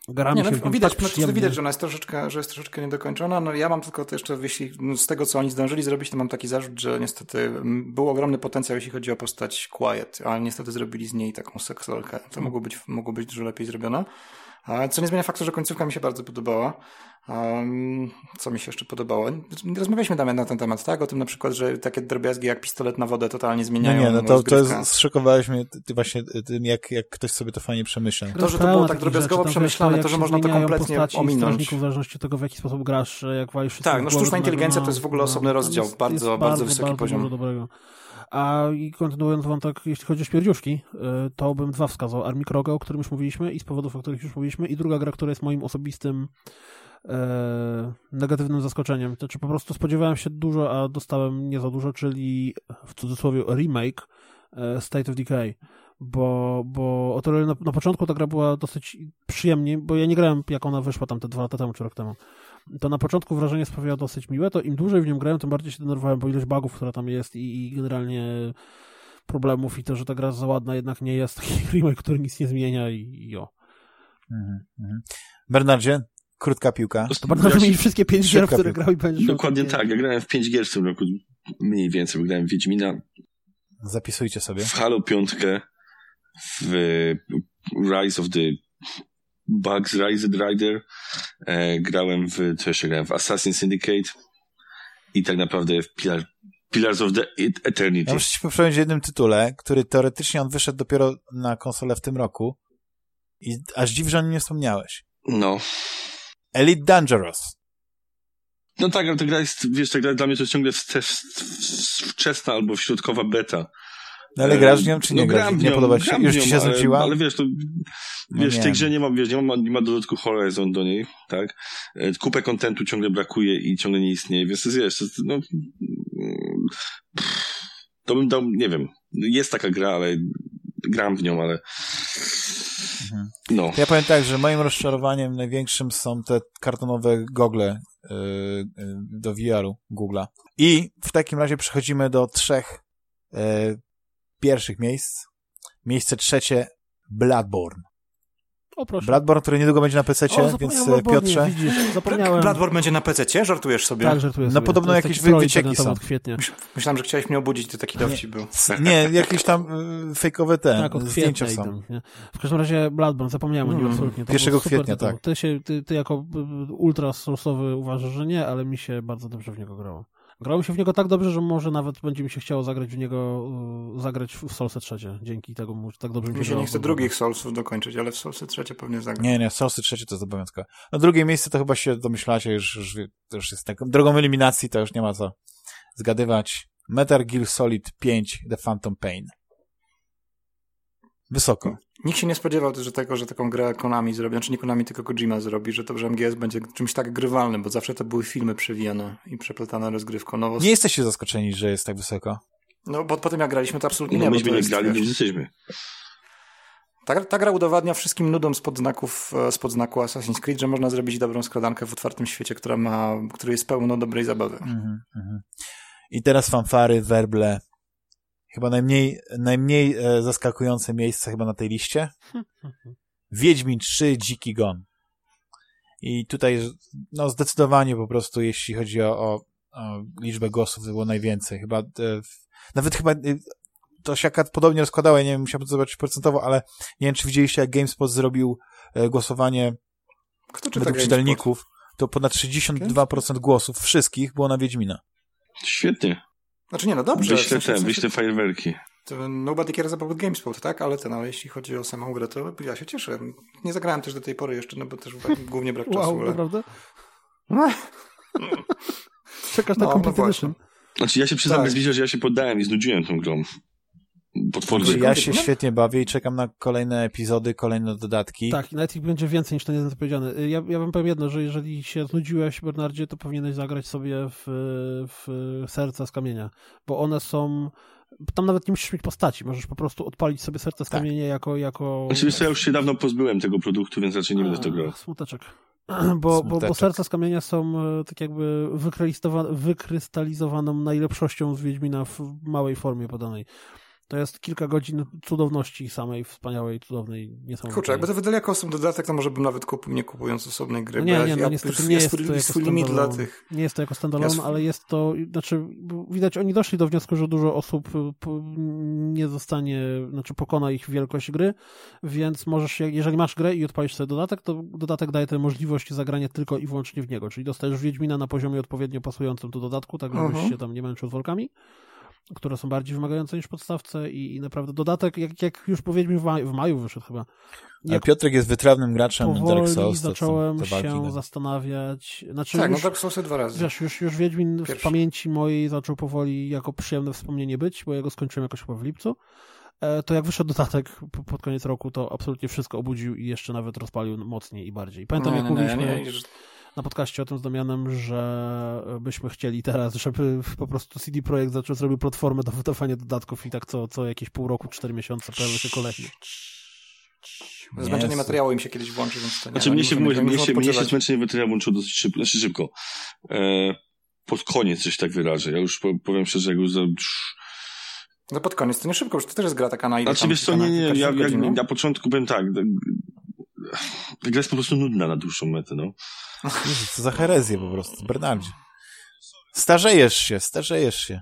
Gramy nie, no, widać, tak no, widać, że ona jest troszeczkę, że jest troszeczkę niedokończona. No ja mam tylko to jeszcze, jeśli no, z tego, co oni zdążyli zrobić, to mam taki zarzut, że niestety był ogromny potencjał, jeśli chodzi o postać Quiet, ale niestety zrobili z niej taką seksolkę. To mogło być, mogło być dużo lepiej zrobione. Co nie zmienia faktu, że końcówka mi się bardzo podobała. Um, co mi się jeszcze podobało? Rozmawialiśmy tam na ten temat, tak? O tym na przykład, że takie drobiazgi jak pistolet na wodę totalnie zmieniają Nie, nie, no to, to jest, zszokowałeś mnie ty właśnie tym, jak, jak ktoś sobie to fajnie przemyślał. To, że to było tak drobiazgowo przemyślane, to, że można to kompletnie ominąć. w zależności od tego, w jaki sposób grasz, jak walisz Tak, no sztuczna inteligencja to jest w ogóle no, osobny rozdział, bardzo, bardzo, wysoki bardzo poziom. A i kontynuując wątek, jeśli chodzi o śmierdziuszki, y, to bym dwa wskazał. Armii Kroga, o którym już mówiliśmy i z powodów, o których już mówiliśmy i druga gra, która jest moim osobistym e, negatywnym zaskoczeniem. Znaczy po prostu spodziewałem się dużo, a dostałem nie za dużo, czyli w cudzysłowie remake e, State of Decay. Bo, bo o tyle na, na początku ta gra była dosyć przyjemnie, bo ja nie grałem jak ona wyszła tam te dwa lata temu czy rok temu to na początku wrażenie sprawiało dosyć miłe, to im dłużej w nią grałem, tym bardziej się denerwowałem, bo ilość bugów, która tam jest i, i generalnie problemów i to, że ta gra za ładna jednak nie jest [laughs] taki remake, który nic nie zmienia i, i o. Mhm, mhm. Bernardzie, krótka piłka. To bardzo ja mieli wszystkie pięć gier, w które grał i będziesz Dokładnie tak, ja grałem w pięć gier w tym roku, mniej więcej, bo grałem w Wiedźmina. Zapisujcie sobie. W Halo piątkę, w Rise of the Bugs Rise Rider, e, grałem w, co jeszcze grałem, w Assassin's Syndicate i tak naprawdę w Pilar, Pillars of the Eternity. Ja muszę ci poprawić jednym tytule, który teoretycznie on wyszedł dopiero na konsolę w tym roku i aż dziw, że o nim nie wspomniałeś. No. Elite Dangerous. No tak, ale ta gra jest, wiesz, ta gra dla mnie to jest ciągle wczesna albo środkowa beta. No ale grasz w nią, czy nie no, grasz? Nie podoba ci się? Już ci się znudziła? Ale, ale wiesz, to no wiesz, w tej grze nie ma, wiesz, nie ma, nie ma dodatku Horizon do niej, tak? E, kupę kontentu ciągle brakuje i ciągle nie istnieje, więc wiesz, to, no, to bym dał, nie wiem, jest taka gra, ale gram w nią, ale mhm. no. Ja powiem tak, że moim rozczarowaniem największym są te kartonowe gogle yy, do VR-u Google'a. I w takim razie przechodzimy do trzech pierwszych miejsc. Miejsce trzecie Bloodborne. O, proszę. Bloodborne, który niedługo będzie na PC, więc e, Piotrze. Widzisz, zapomniałem. Bloodborne będzie na PC? Żartujesz sobie? Tak, żartuję No podobno jakieś wycieki są. Kwietnia. Myślałem, że chciałeś mnie obudzić, to taki dowcip był. Nie, jakieś tam y, fejkowe te tak, od zdjęcia są. Idą, w każdym razie Bloodborne, zapomniałem mm. o nim mm. absolutnie. To 1 kwietnia, tak. Ty, się, ty, ty jako ultra source'owy uważasz, że nie, ale mi się bardzo dobrze w niego grało. Grało się w niego tak dobrze, że może nawet będzie mi się chciało zagrać w niego, y, zagrać w Soulsy trzecie. Dzięki tego tak dobrze mi się Mi się nie chce drugich Soulsów dokończyć, ale w Soulsy trzecie pewnie zagram. Nie, nie, Soulsy trzecie to jest obowiązkowe. No drugie miejsce to chyba się domyślacie, już, już, już jest taką drogą eliminacji, to już nie ma co zgadywać. Metal Gear Solid 5 The Phantom Pain. Wysoko. Nikt się nie spodziewał że tego, że taką grę Konami zrobi, znaczy nie Konami, tylko Kojima zrobi, że to, że MGS będzie czymś tak grywalnym, bo zawsze to były filmy przewijane i przeplatane rozgrywką. No, nie jesteście zaskoczeni, że jest tak wysoko? No, bo po tym jak graliśmy, to absolutnie no, nie. Myśmy nie grali, nie jesteśmy. Ta, ta gra udowadnia wszystkim nudom spod, znaków, e, spod znaku Assassin's Creed, że można zrobić dobrą skradankę w otwartym świecie, która ma, który jest pełno dobrej zabawy. Mm -hmm. I teraz fanfary, werble, chyba najmniej, najmniej e, zaskakujące miejsce chyba na tej liście. Wiedźmin 3, Dziki Gon. I tutaj no zdecydowanie po prostu, jeśli chodzi o, o, o liczbę głosów, było najwięcej. Chyba e, nawet chyba e, to się akurat podobnie rozkładało, ja nie wiem, musiałbym zobaczyć procentowo, ale nie wiem, czy widzieliście, jak GameSpot zrobił e, głosowanie Kto według czytelników, to ponad 62% głosów wszystkich było na Wiedźmina. Świetnie. Znaczy nie, no dobrze. Wyślę te, wyślę fajerwerki. Nobody cares about GameSpot, tak? Ale ten, ale jeśli chodzi o samą grę, to ja się cieszę. Nie zagrałem też do tej pory jeszcze, no bo też [laughs] głównie brak czasu. Wow, ale... naprawdę? No. Czekasz na no, no. Znaczy ja się przyznam tak. że ja się poddałem i znudziłem tą grą. Potwornie. Ja się świetnie bawię i czekam na kolejne epizody, kolejne dodatki. Tak, i nawet ich będzie więcej niż ten jeden powiedziany. Ja, ja bym powiem jedno, że jeżeli się znudziłeś, Bernardzie, to powinieneś zagrać sobie w, w serca z kamienia, bo one są tam nawet nie musisz mieć postaci, możesz po prostu odpalić sobie serce z tak. kamienia jako... jako... Oczywiście ja już się dawno pozbyłem tego produktu, więc raczej nie będę w to grał. Smuteczek. [clears throat] Bo, bo, bo serca z kamienia są e, tak jakby wykrystalizowaną najlepszością z Wiedźmina w małej formie podanej. To jest kilka godzin cudowności samej, wspaniałej, cudownej, niesamowitej. Kurczę, jakby to wydali jako osobny dodatek, to może bym nawet kupił, nie kupując osobnej gry. No nie, nie, no niestety nie jest to jako swój limit dla tych. Nie jest to jako standalone, ja ale jest to, znaczy widać, oni doszli do wniosku, że dużo osób nie zostanie, znaczy pokona ich wielkość gry, więc możesz, jeżeli masz grę i odpalisz sobie dodatek, to dodatek daje tę możliwość zagrania tylko i wyłącznie w niego, czyli dostajesz Wiedźmina na poziomie odpowiednio pasującym do dodatku, tak żebyś uh -huh. się tam nie męczył z workami które są bardziej wymagające niż podstawce i, i naprawdę dodatek, jak, jak już powiedzieliśmy w maju, w maju wyszedł chyba. Jak Piotrek jest wytrawnym graczem Dark Souls. zacząłem to, to się zastanawiać. Znaczy tak, no już, no Dark Soulsy dwa razy. Wiesz, już, już Wiedźmin Pierwszy. w pamięci mojej zaczął powoli jako przyjemne wspomnienie być, bo ja go skończyłem jakoś chyba w lipcu e, to jak wyszedł dodatek pod koniec roku, to absolutnie wszystko obudził i jeszcze nawet rozpalił mocniej i bardziej. Pamiętam, no, jak mówiliśmy... Nie, nie, nie na podcaście o tym z Damianem, że byśmy chcieli teraz, żeby po prostu CD Projekt zaczął zrobił platformę do wydawania dodatków i tak co, co jakieś pół roku, cztery miesiące pojawią się kolejne. Zmęczenie materiału im się kiedyś włączy, więc to nie Znaczy, mnie się, mnie, mnie, się, mnie się zmęczenie materiału włączyło dosyć szybko. Znaczy szybko. E, pod koniec, coś tak wyrażę. Ja już powiem szczerze, jak już za... No pod koniec, to nie szybko, już to też jest gra taka na ile Znaczy, wiesz co, nie, nie, ja, ja, na początku powiem tak, gra jest po prostu nudna na dłuższą metę, no. Co za herezję po prostu, Bernardzie. Starzejesz się, starzejesz się.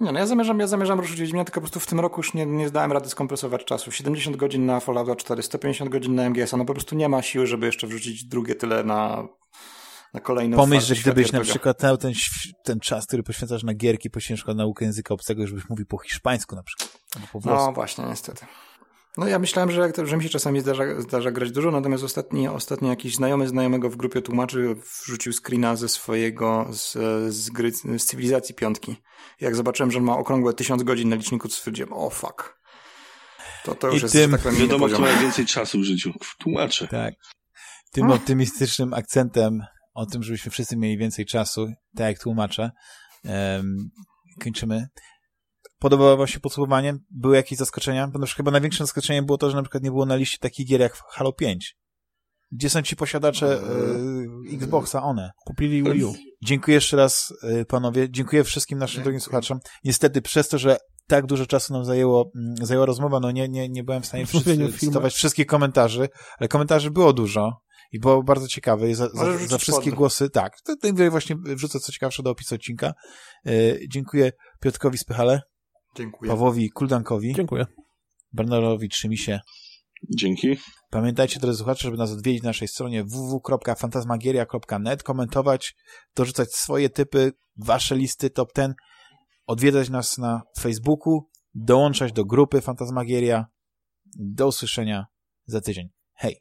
Nie, no ja zamierzam, ja zamierzam ruszyć Wiedźmina, tylko po prostu w tym roku już nie, nie zdałem rady skompresować czasu. 70 godzin na Fallout 4, 150 godzin na MGS-a, no po prostu nie ma siły, żeby jeszcze wrzucić drugie tyle na, na kolejne Pomyśl, że gdybyś na przykład dał ten, ten czas, który poświęcasz na gierki, poświęcasz na naukę języka obcego, żebyś mówił po hiszpańsku na przykład. Po no właśnie, niestety. No ja myślałem, że, że mi się czasami zdarza, zdarza grać dużo, natomiast ostatni, ostatni jakiś znajomy znajomego w grupie tłumaczy wrzucił screena ze swojego, z, z, gry, z cywilizacji piątki. Jak zobaczyłem, że on ma okrągłe tysiąc godzin na liczniku, to stwierdziłem, o oh, fuck. To, to już I jest tym, tak Wiadomo, kto ma więcej czasu w życiu. Tłumaczę. Tak. Tym optymistycznym akcentem o tym, żebyśmy wszyscy mieli więcej czasu, tak jak tłumaczę, um, kończymy. Podobało wam się podsumowanie? Były jakieś zaskoczenia? Ponieważ chyba największym zaskoczeniem było to, że na przykład nie było na liście takich gier jak Halo 5. Gdzie są ci posiadacze y, Xboxa? One. Kupili Wii U. Dziękuję jeszcze raz, y, panowie. Dziękuję wszystkim naszym drogim słuchaczom. Niestety, przez to, że tak dużo czasu nam zajęło, mm, zajęła rozmowa, no nie, nie, nie byłem w stanie cytować wszystkich komentarzy, ale komentarzy było dużo i było bardzo ciekawe. Za, za, za wszystkie głosy, tak. To, to właśnie wrzucę co ciekawsze do opisu odcinka. Y, dziękuję Piotrkowi Spychale. Dziękuję. Pawłowi Kuldankowi. Dziękuję. Bernardowi Trzymisie. Dzięki. Pamiętajcie, drodzy słuchacze, żeby nas odwiedzić na naszej stronie www.fantasmagieria.net, komentować, dorzucać swoje typy, wasze listy top 10, odwiedzać nas na Facebooku, dołączać do grupy Fantasmagieria. Do usłyszenia za tydzień. Hej!